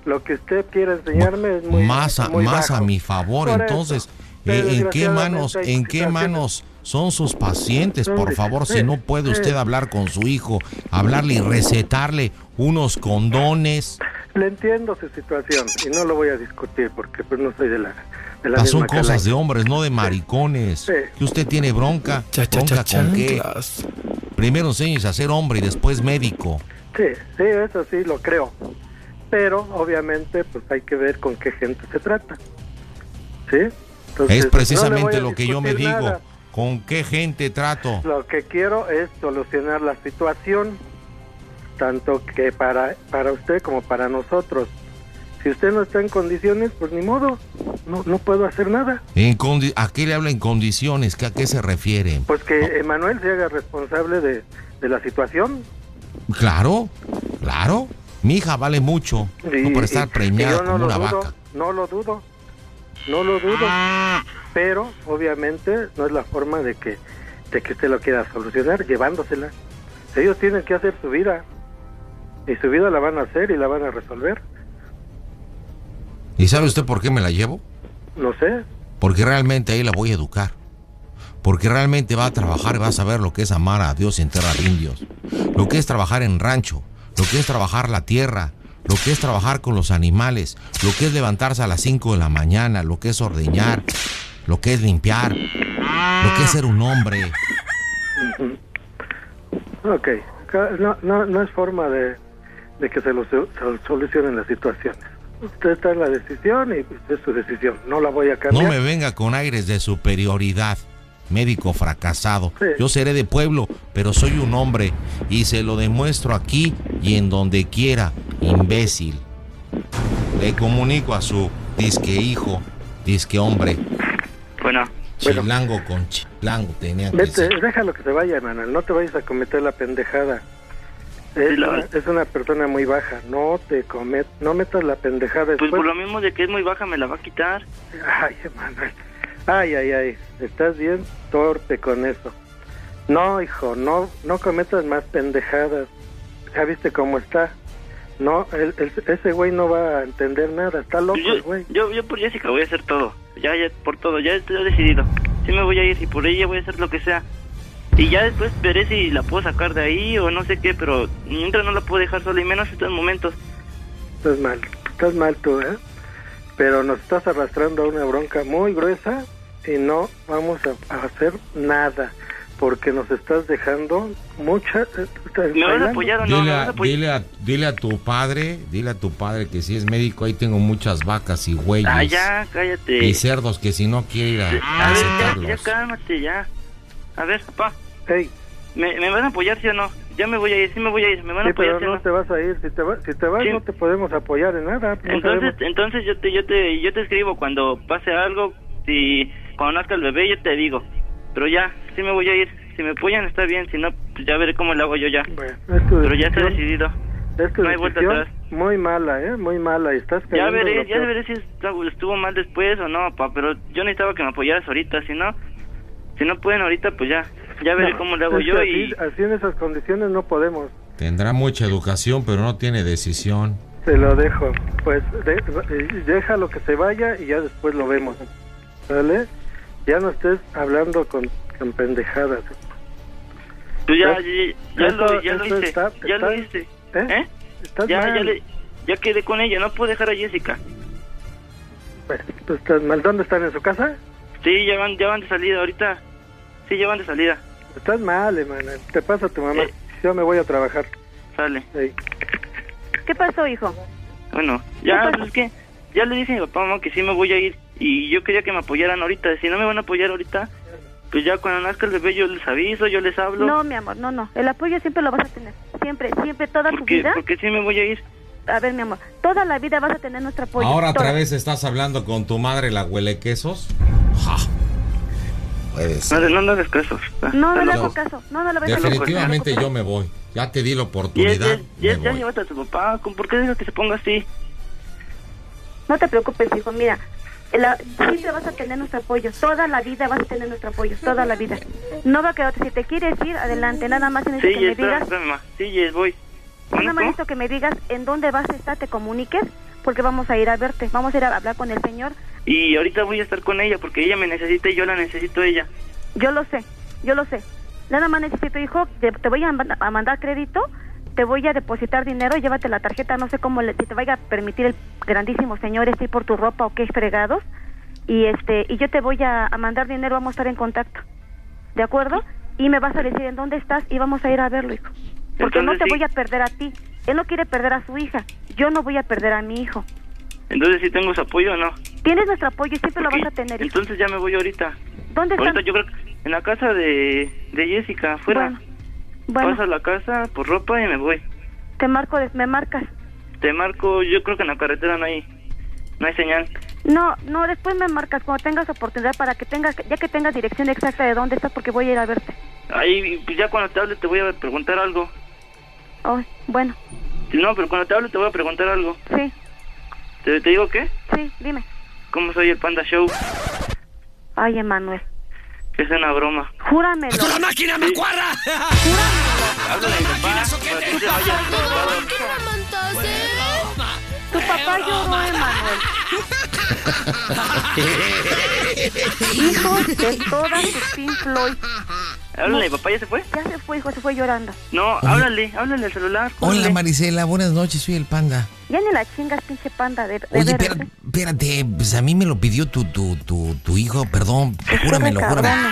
lo que usted quiere enseñarme es muy más a, muy más a mi favor entonces eh, en qué manos en qué manos son sus pacientes. Por favor, si no puede usted hablar con su hijo, hablarle y recetarle unos condones. Le entiendo su situación y no lo voy a discutir porque pues no soy de la... De ah, son cosas de hombres, no de maricones. Sí. Que usted tiene bronca. ¿Bronca con qué? Primero enseñes a ser hombre y después médico. Sí, sí, eso sí lo creo. Pero obviamente pues hay que ver con qué gente se trata. ¿Sí? Es precisamente lo que yo me digo. ¿Con qué gente trato? Lo que quiero es solucionar la situación, tanto que para, para usted como para nosotros. Si usted no está en condiciones, pues ni modo, no, no puedo hacer nada. En ¿A qué le habla en condiciones? ¿A qué se refiere? Pues que no. Emanuel se haga responsable de, de la situación. Claro, claro. Mi hija vale mucho por estar premiada como una vaca. No lo dudo no lo dudo, ah. pero obviamente no es la forma de que, de que usted lo quiera solucionar llevándosela. Ellos tienen que hacer su vida y su vida la van a hacer y la van a resolver. ¿Y sabe usted por qué me la llevo? No sé. Porque realmente ahí la voy a educar. Porque realmente va a trabajar y va a saber lo que es amar a Dios en tierra indios. Lo que es trabajar en rancho. Lo que es trabajar la tierra lo que es trabajar con los animales, lo que es levantarse a las 5 de la mañana, lo que es ordeñar, lo que es limpiar, lo que es ser un hombre. Ok, no, no, no es forma de, que se, lo, se solucionen las situaciones. Usted está en la decisión y es su decisión, no la voy a cambiar. No me venga con aires de superioridad médico fracasado. Yo seré de pueblo, pero soy un hombre y se lo demuestro aquí y en donde quiera, imbécil. Le comunico a su disque hijo, disque hombre. Bueno. Chilango con chilango tenía que ser. déjalo que se vaya, Manuel, no te vayas a cometer la pendejada. Es una, es, una, persona muy baja, no te comet, no metas la pendejada. Pues por lo mismo de que es muy baja me la va a quitar. Ay, Manuel. Ay, ay, ay, estás bien torpe con eso. No, hijo, no, no cometas más pendejadas. ¿Ya viste cómo está? No, el, ese güey no va a entender nada, está loco yo, güey. Yo, yo por Jessica voy a hacer todo, ya, ya, por todo, ya estoy decidido. Sí me voy a ir y por ella voy a hacer lo que sea. Y ya después veré si la puedo sacar de ahí o no sé qué, pero mientras no la puedo dejar sola y menos en estos momentos. Estás mal, estás mal tú, ¿eh? pero nos estás arrastrando a una bronca muy gruesa y no vamos a, hacer nada porque nos estás dejando mucha no nos apoyaron no, dile, no, no. Dile, a, dile, a, tu padre dile a tu padre que si es médico ahí tengo muchas vacas y güeyes ah, ya, cállate. y cerdos que si no quiere ir a, a, ya, ya, cálmate ya a ver papá hey. ¿Me, ¿Me, van a apoyar sí o no? ya me voy a ir, sí me voy a ir. Me van a apoyar, pero no, no te vas a ir. Si te, va, si te vas, no te podemos apoyar en nada. Entonces, entonces yo te, yo te, yo te escribo cuando pase algo. Si cuando nazca el bebé, yo te digo. Pero ya, sí me voy a ir. Si me apoyan está bien, si no, pues ya veré cómo lo hago yo ya. Pero ya está decidido. Es tu no hay vuelta atrás. Muy mala, ¿eh? Muy mala. Estás ya veré, ya veré si estuvo mal después o no, papá. Pero yo necesitaba que me apoyaras ahorita. Si no, si no pueden ahorita, pues ya. Ya veré no, cómo le hago yo así, y... Así en esas condiciones no podemos. Tendrá mucha educación, pero no tiene decisión. Te lo dejo. Pues de, déjalo que se vaya y ya después lo vemos. ¿Vale? Ya no estés hablando con, con pendejadas. Tú ya, ¿Eh? ya, ya, esto, lo, ya lo, hice. Está, ya está, lo hice. ¿eh? ¿Eh? Estás ya, mal. Ya, le, ya, quedé con ella. No puedo dejar a Jessica. Pues, pues estás mal. ¿Dónde están? ¿En su casa? Sí, ya van, ya van de salida ahorita. Sí, ya van de salida. Estás mal, hermana. Te pasa tu mamá. Eh. Yo me voy a trabajar. Sale. ¿Qué pasó, hijo? Bueno, ya, pues es que ya le dije a mi papá mamá que sí me voy a ir y yo quería que me apoyaran ahorita. Si no me van a apoyar ahorita, pues ya cuando nazca el bebé yo les aviso, yo les hablo. No, mi amor, no, no. El apoyo siempre lo vas a tener. Siempre, siempre, toda tu vida. Porque sí me voy a ir. A ver, mi amor, toda la vida vas a tener nuestro apoyo. Ahora otra vez estás hablando con tu madre, la huele quesos. ¡Ja! Puedes. No, no, no caso. No, no le hago caso. No, no le Definitivamente yo me voy. Ya te di la oportunidad. Ya, ya, a tu papá. ¿Por qué dejas que se ponga así? No te preocupes, hijo. Mira, la, siempre vas a tener nuestro apoyo, toda la vida vas a tener nuestro apoyo, toda la vida. No va a quedar, si te quieres ir, adelante, nada más en sí, que yes, me digas. Sí, yes, voy. Nada más esto que me digas en dónde vas a estar, te comuniques, porque vamos a ir a verte, vamos a ir a hablar con el Señor y ahorita voy a estar con ella porque ella me necesita y yo la necesito ella. Yo lo sé, yo lo sé. Nada más necesito, hijo, te, voy a, mandar crédito, te voy a depositar dinero, llévate la tarjeta, no sé cómo, le, si te vaya a permitir el grandísimo señor este por tu ropa o qué fregados. Y, este, y yo te voy a, mandar dinero, vamos a estar en contacto. ¿De acuerdo? Y me vas a decir en dónde estás y vamos a ir a verlo, hijo. Porque no te voy a perder a ti. Él no quiere perder a su hija. Yo no voy a perder a mi hijo. Entonces, ¿sí tengo su apoyo o no? Tienes nuestro apoyo, y siempre okay. lo vas a tener. Entonces ya me voy ahorita. ¿Dónde ahorita están? yo creo que en la casa de, de Jessica, afuera. Bueno, bueno. Paso a la casa por ropa y me voy. Te marco, me marcas. Te marco, yo creo que en la carretera no hay, no hay señal. No, no, después me marcas cuando tengas oportunidad para que tengas, ya que tengas dirección exacta de dónde estás, porque voy a ir a verte. Ahí, pues ya cuando te hable te voy a preguntar algo. Oh, bueno. No, pero cuando te hable te voy a preguntar algo. Sí. ¿Te, ¿Te, digo qué? Sí, dime. ¿Cómo soy el Panda Show? Ay, Emanuel. Es una broma. ¡Júramelo! ¡Tú la máquina, macuarra! ¡Júramelo! de mi papá. Tu papá lloró, Emanuel. Hijo de toda tu Pink Floyd. Háblale, papá ya se fue. Ya se fue, hijo, se fue llorando. No, Hola. háblale, háblale al celular. Hola Marisela, buenas noches, soy el panda. Ya ni la chingas, pinche panda. De, de Oye, eh. espérate, pues a mí me lo pidió tu, tu, tu, tu hijo, perdón, júramelo, júramelo.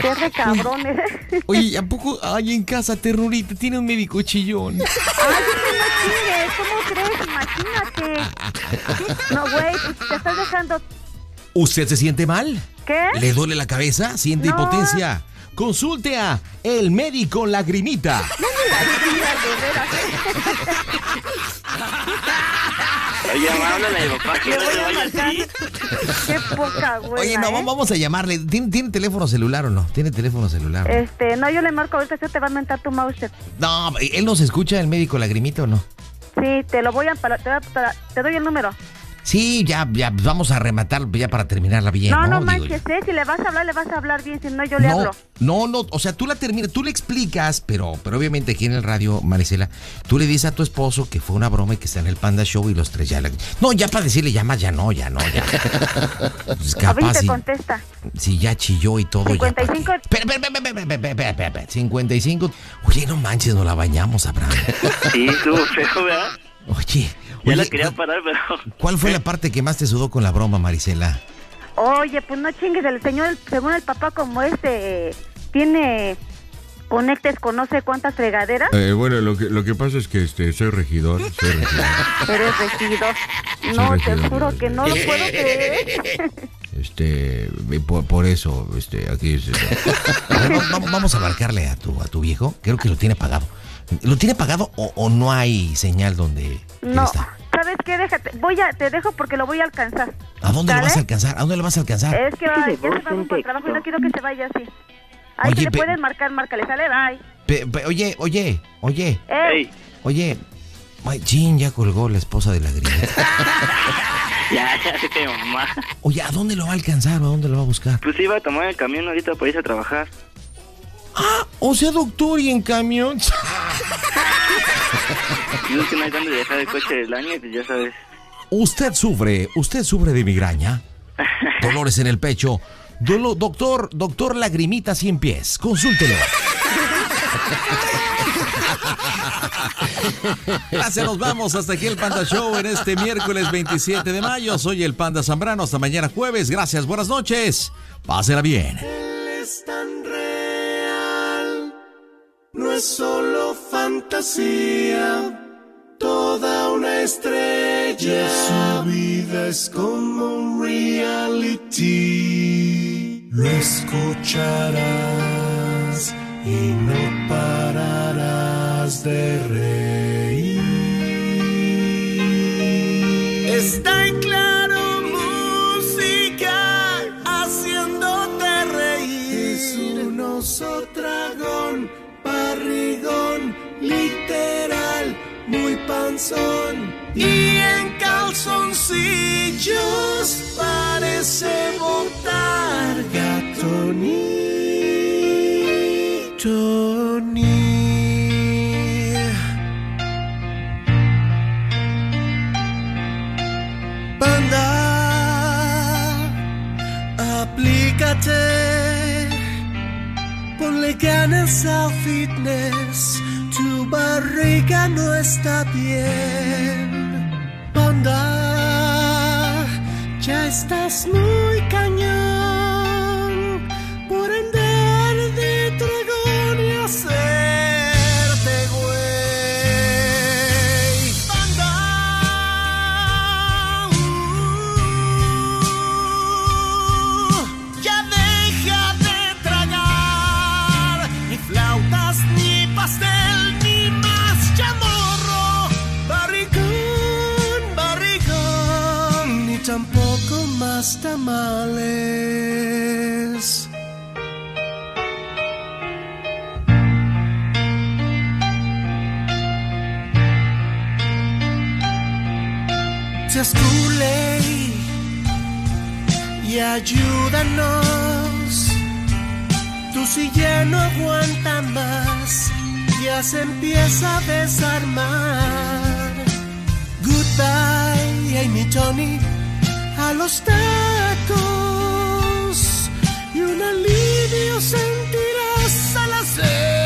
Qué ¿eh? cabrones. ¿eh? Oye, ¿a poco hay en casa, terrorita? Tiene un médico chillón. Ay, no chingues, ¿cómo crees? Imagínate. No, güey, pues, te estás dejando ¿Usted se siente mal? ¿Qué? ¿Le duele la cabeza? ¿Siente no. Consulte a El Médico Lagrimita. Oye, no, ¿eh? vamos a llamarle. ¿Tiene, teléfono celular o no? ¿Tiene teléfono celular? Este, no, yo le marco ahorita, se te va a mentar tu mouse. No, ¿él nos escucha el médico lagrimito o no? Sí, te lo voy a... Te, te doy el número. Sí, ya, ya vamos a rematar ya para terminarla bien. No, no, no manches, eh, si le vas a hablar, le vas a hablar bien, si no yo le hablo. No, no, o sea, tú la terminas, tú le explicas, pero, pero obviamente aquí en el radio, Marisela, tú le dices a tu esposo que fue una broma y que está en el Panda Show y los tres ya. No, ya para decirle llamas ya no, ya no, ya. pues capaz, te contesta. Si ya chilló y todo. 55. Espera, espera, espera, 55. Oye, no manches, no la bañamos, Abraham. sí, tú, feo, ¿verdad? Oye, pues ya la quería parar, pero. ¿Cuál fue la parte que más te sudó con la broma, Marisela? Oye, pues no chingues, el señor, según el papá, como este, tiene conectes con no sé cuántas fregaderas. Eh, bueno, lo que, lo que pasa es que este, soy regidor. Soy regidor. Eres regidor. No, te juro que no lo puedo creer. Este, por, eso, este, aquí. Este, vamos a marcarle a tu, a tu viejo. Creo que lo tiene pagado. ¿Lo tiene pagado o, no hay señal donde no. está? ¿Sabes qué? Déjate, voy a, te dejo porque lo voy a alcanzar. ¿A dónde lo vas a alcanzar? ¿A dónde lo vas a alcanzar? Es que va, ya se va por trabajo y no quiero que se vaya así. Ahí oye, le puedes marcar, márcale, sale, bye. Pe, oye, oye, oye. Eh. Oye, Ay, ya colgó la esposa de la grieta. ya, ya te mamá. Oye, ¿a dónde lo va a alcanzar? ¿A dónde lo va a buscar? Pues iba a tomar el camión ahorita para irse a trabajar. Ah, o sea, doctor, y en camión. Usted sufre, usted sufre de migraña, dolores en el pecho, doctor, doctor lagrimita cien pies, consúltelo. Gracias, nos vamos. Hasta aquí el Panda Show en este miércoles 27 de mayo. Soy el Panda Zambrano. Hasta mañana jueves. Gracias, buenas noches. Pásela bien. Él es tan real. No toda una estrella. Su vida es como un reality. Lo escucharás y no pararás de reír. Está en claro música haciéndote reír. Es un oso panzón y en calzoncillos parece montar Tony, Tony. Banda, aplícate, ponle ganas al fitness barriga no está bien, banda, ya estás muy cansado. más tamales. Seas tu ley y ayúdanos. Tu silla no aguanta más, ya se empieza a desarmar. Goodbye, Amy Tony a los tacos y un alivio sentirás al hacer.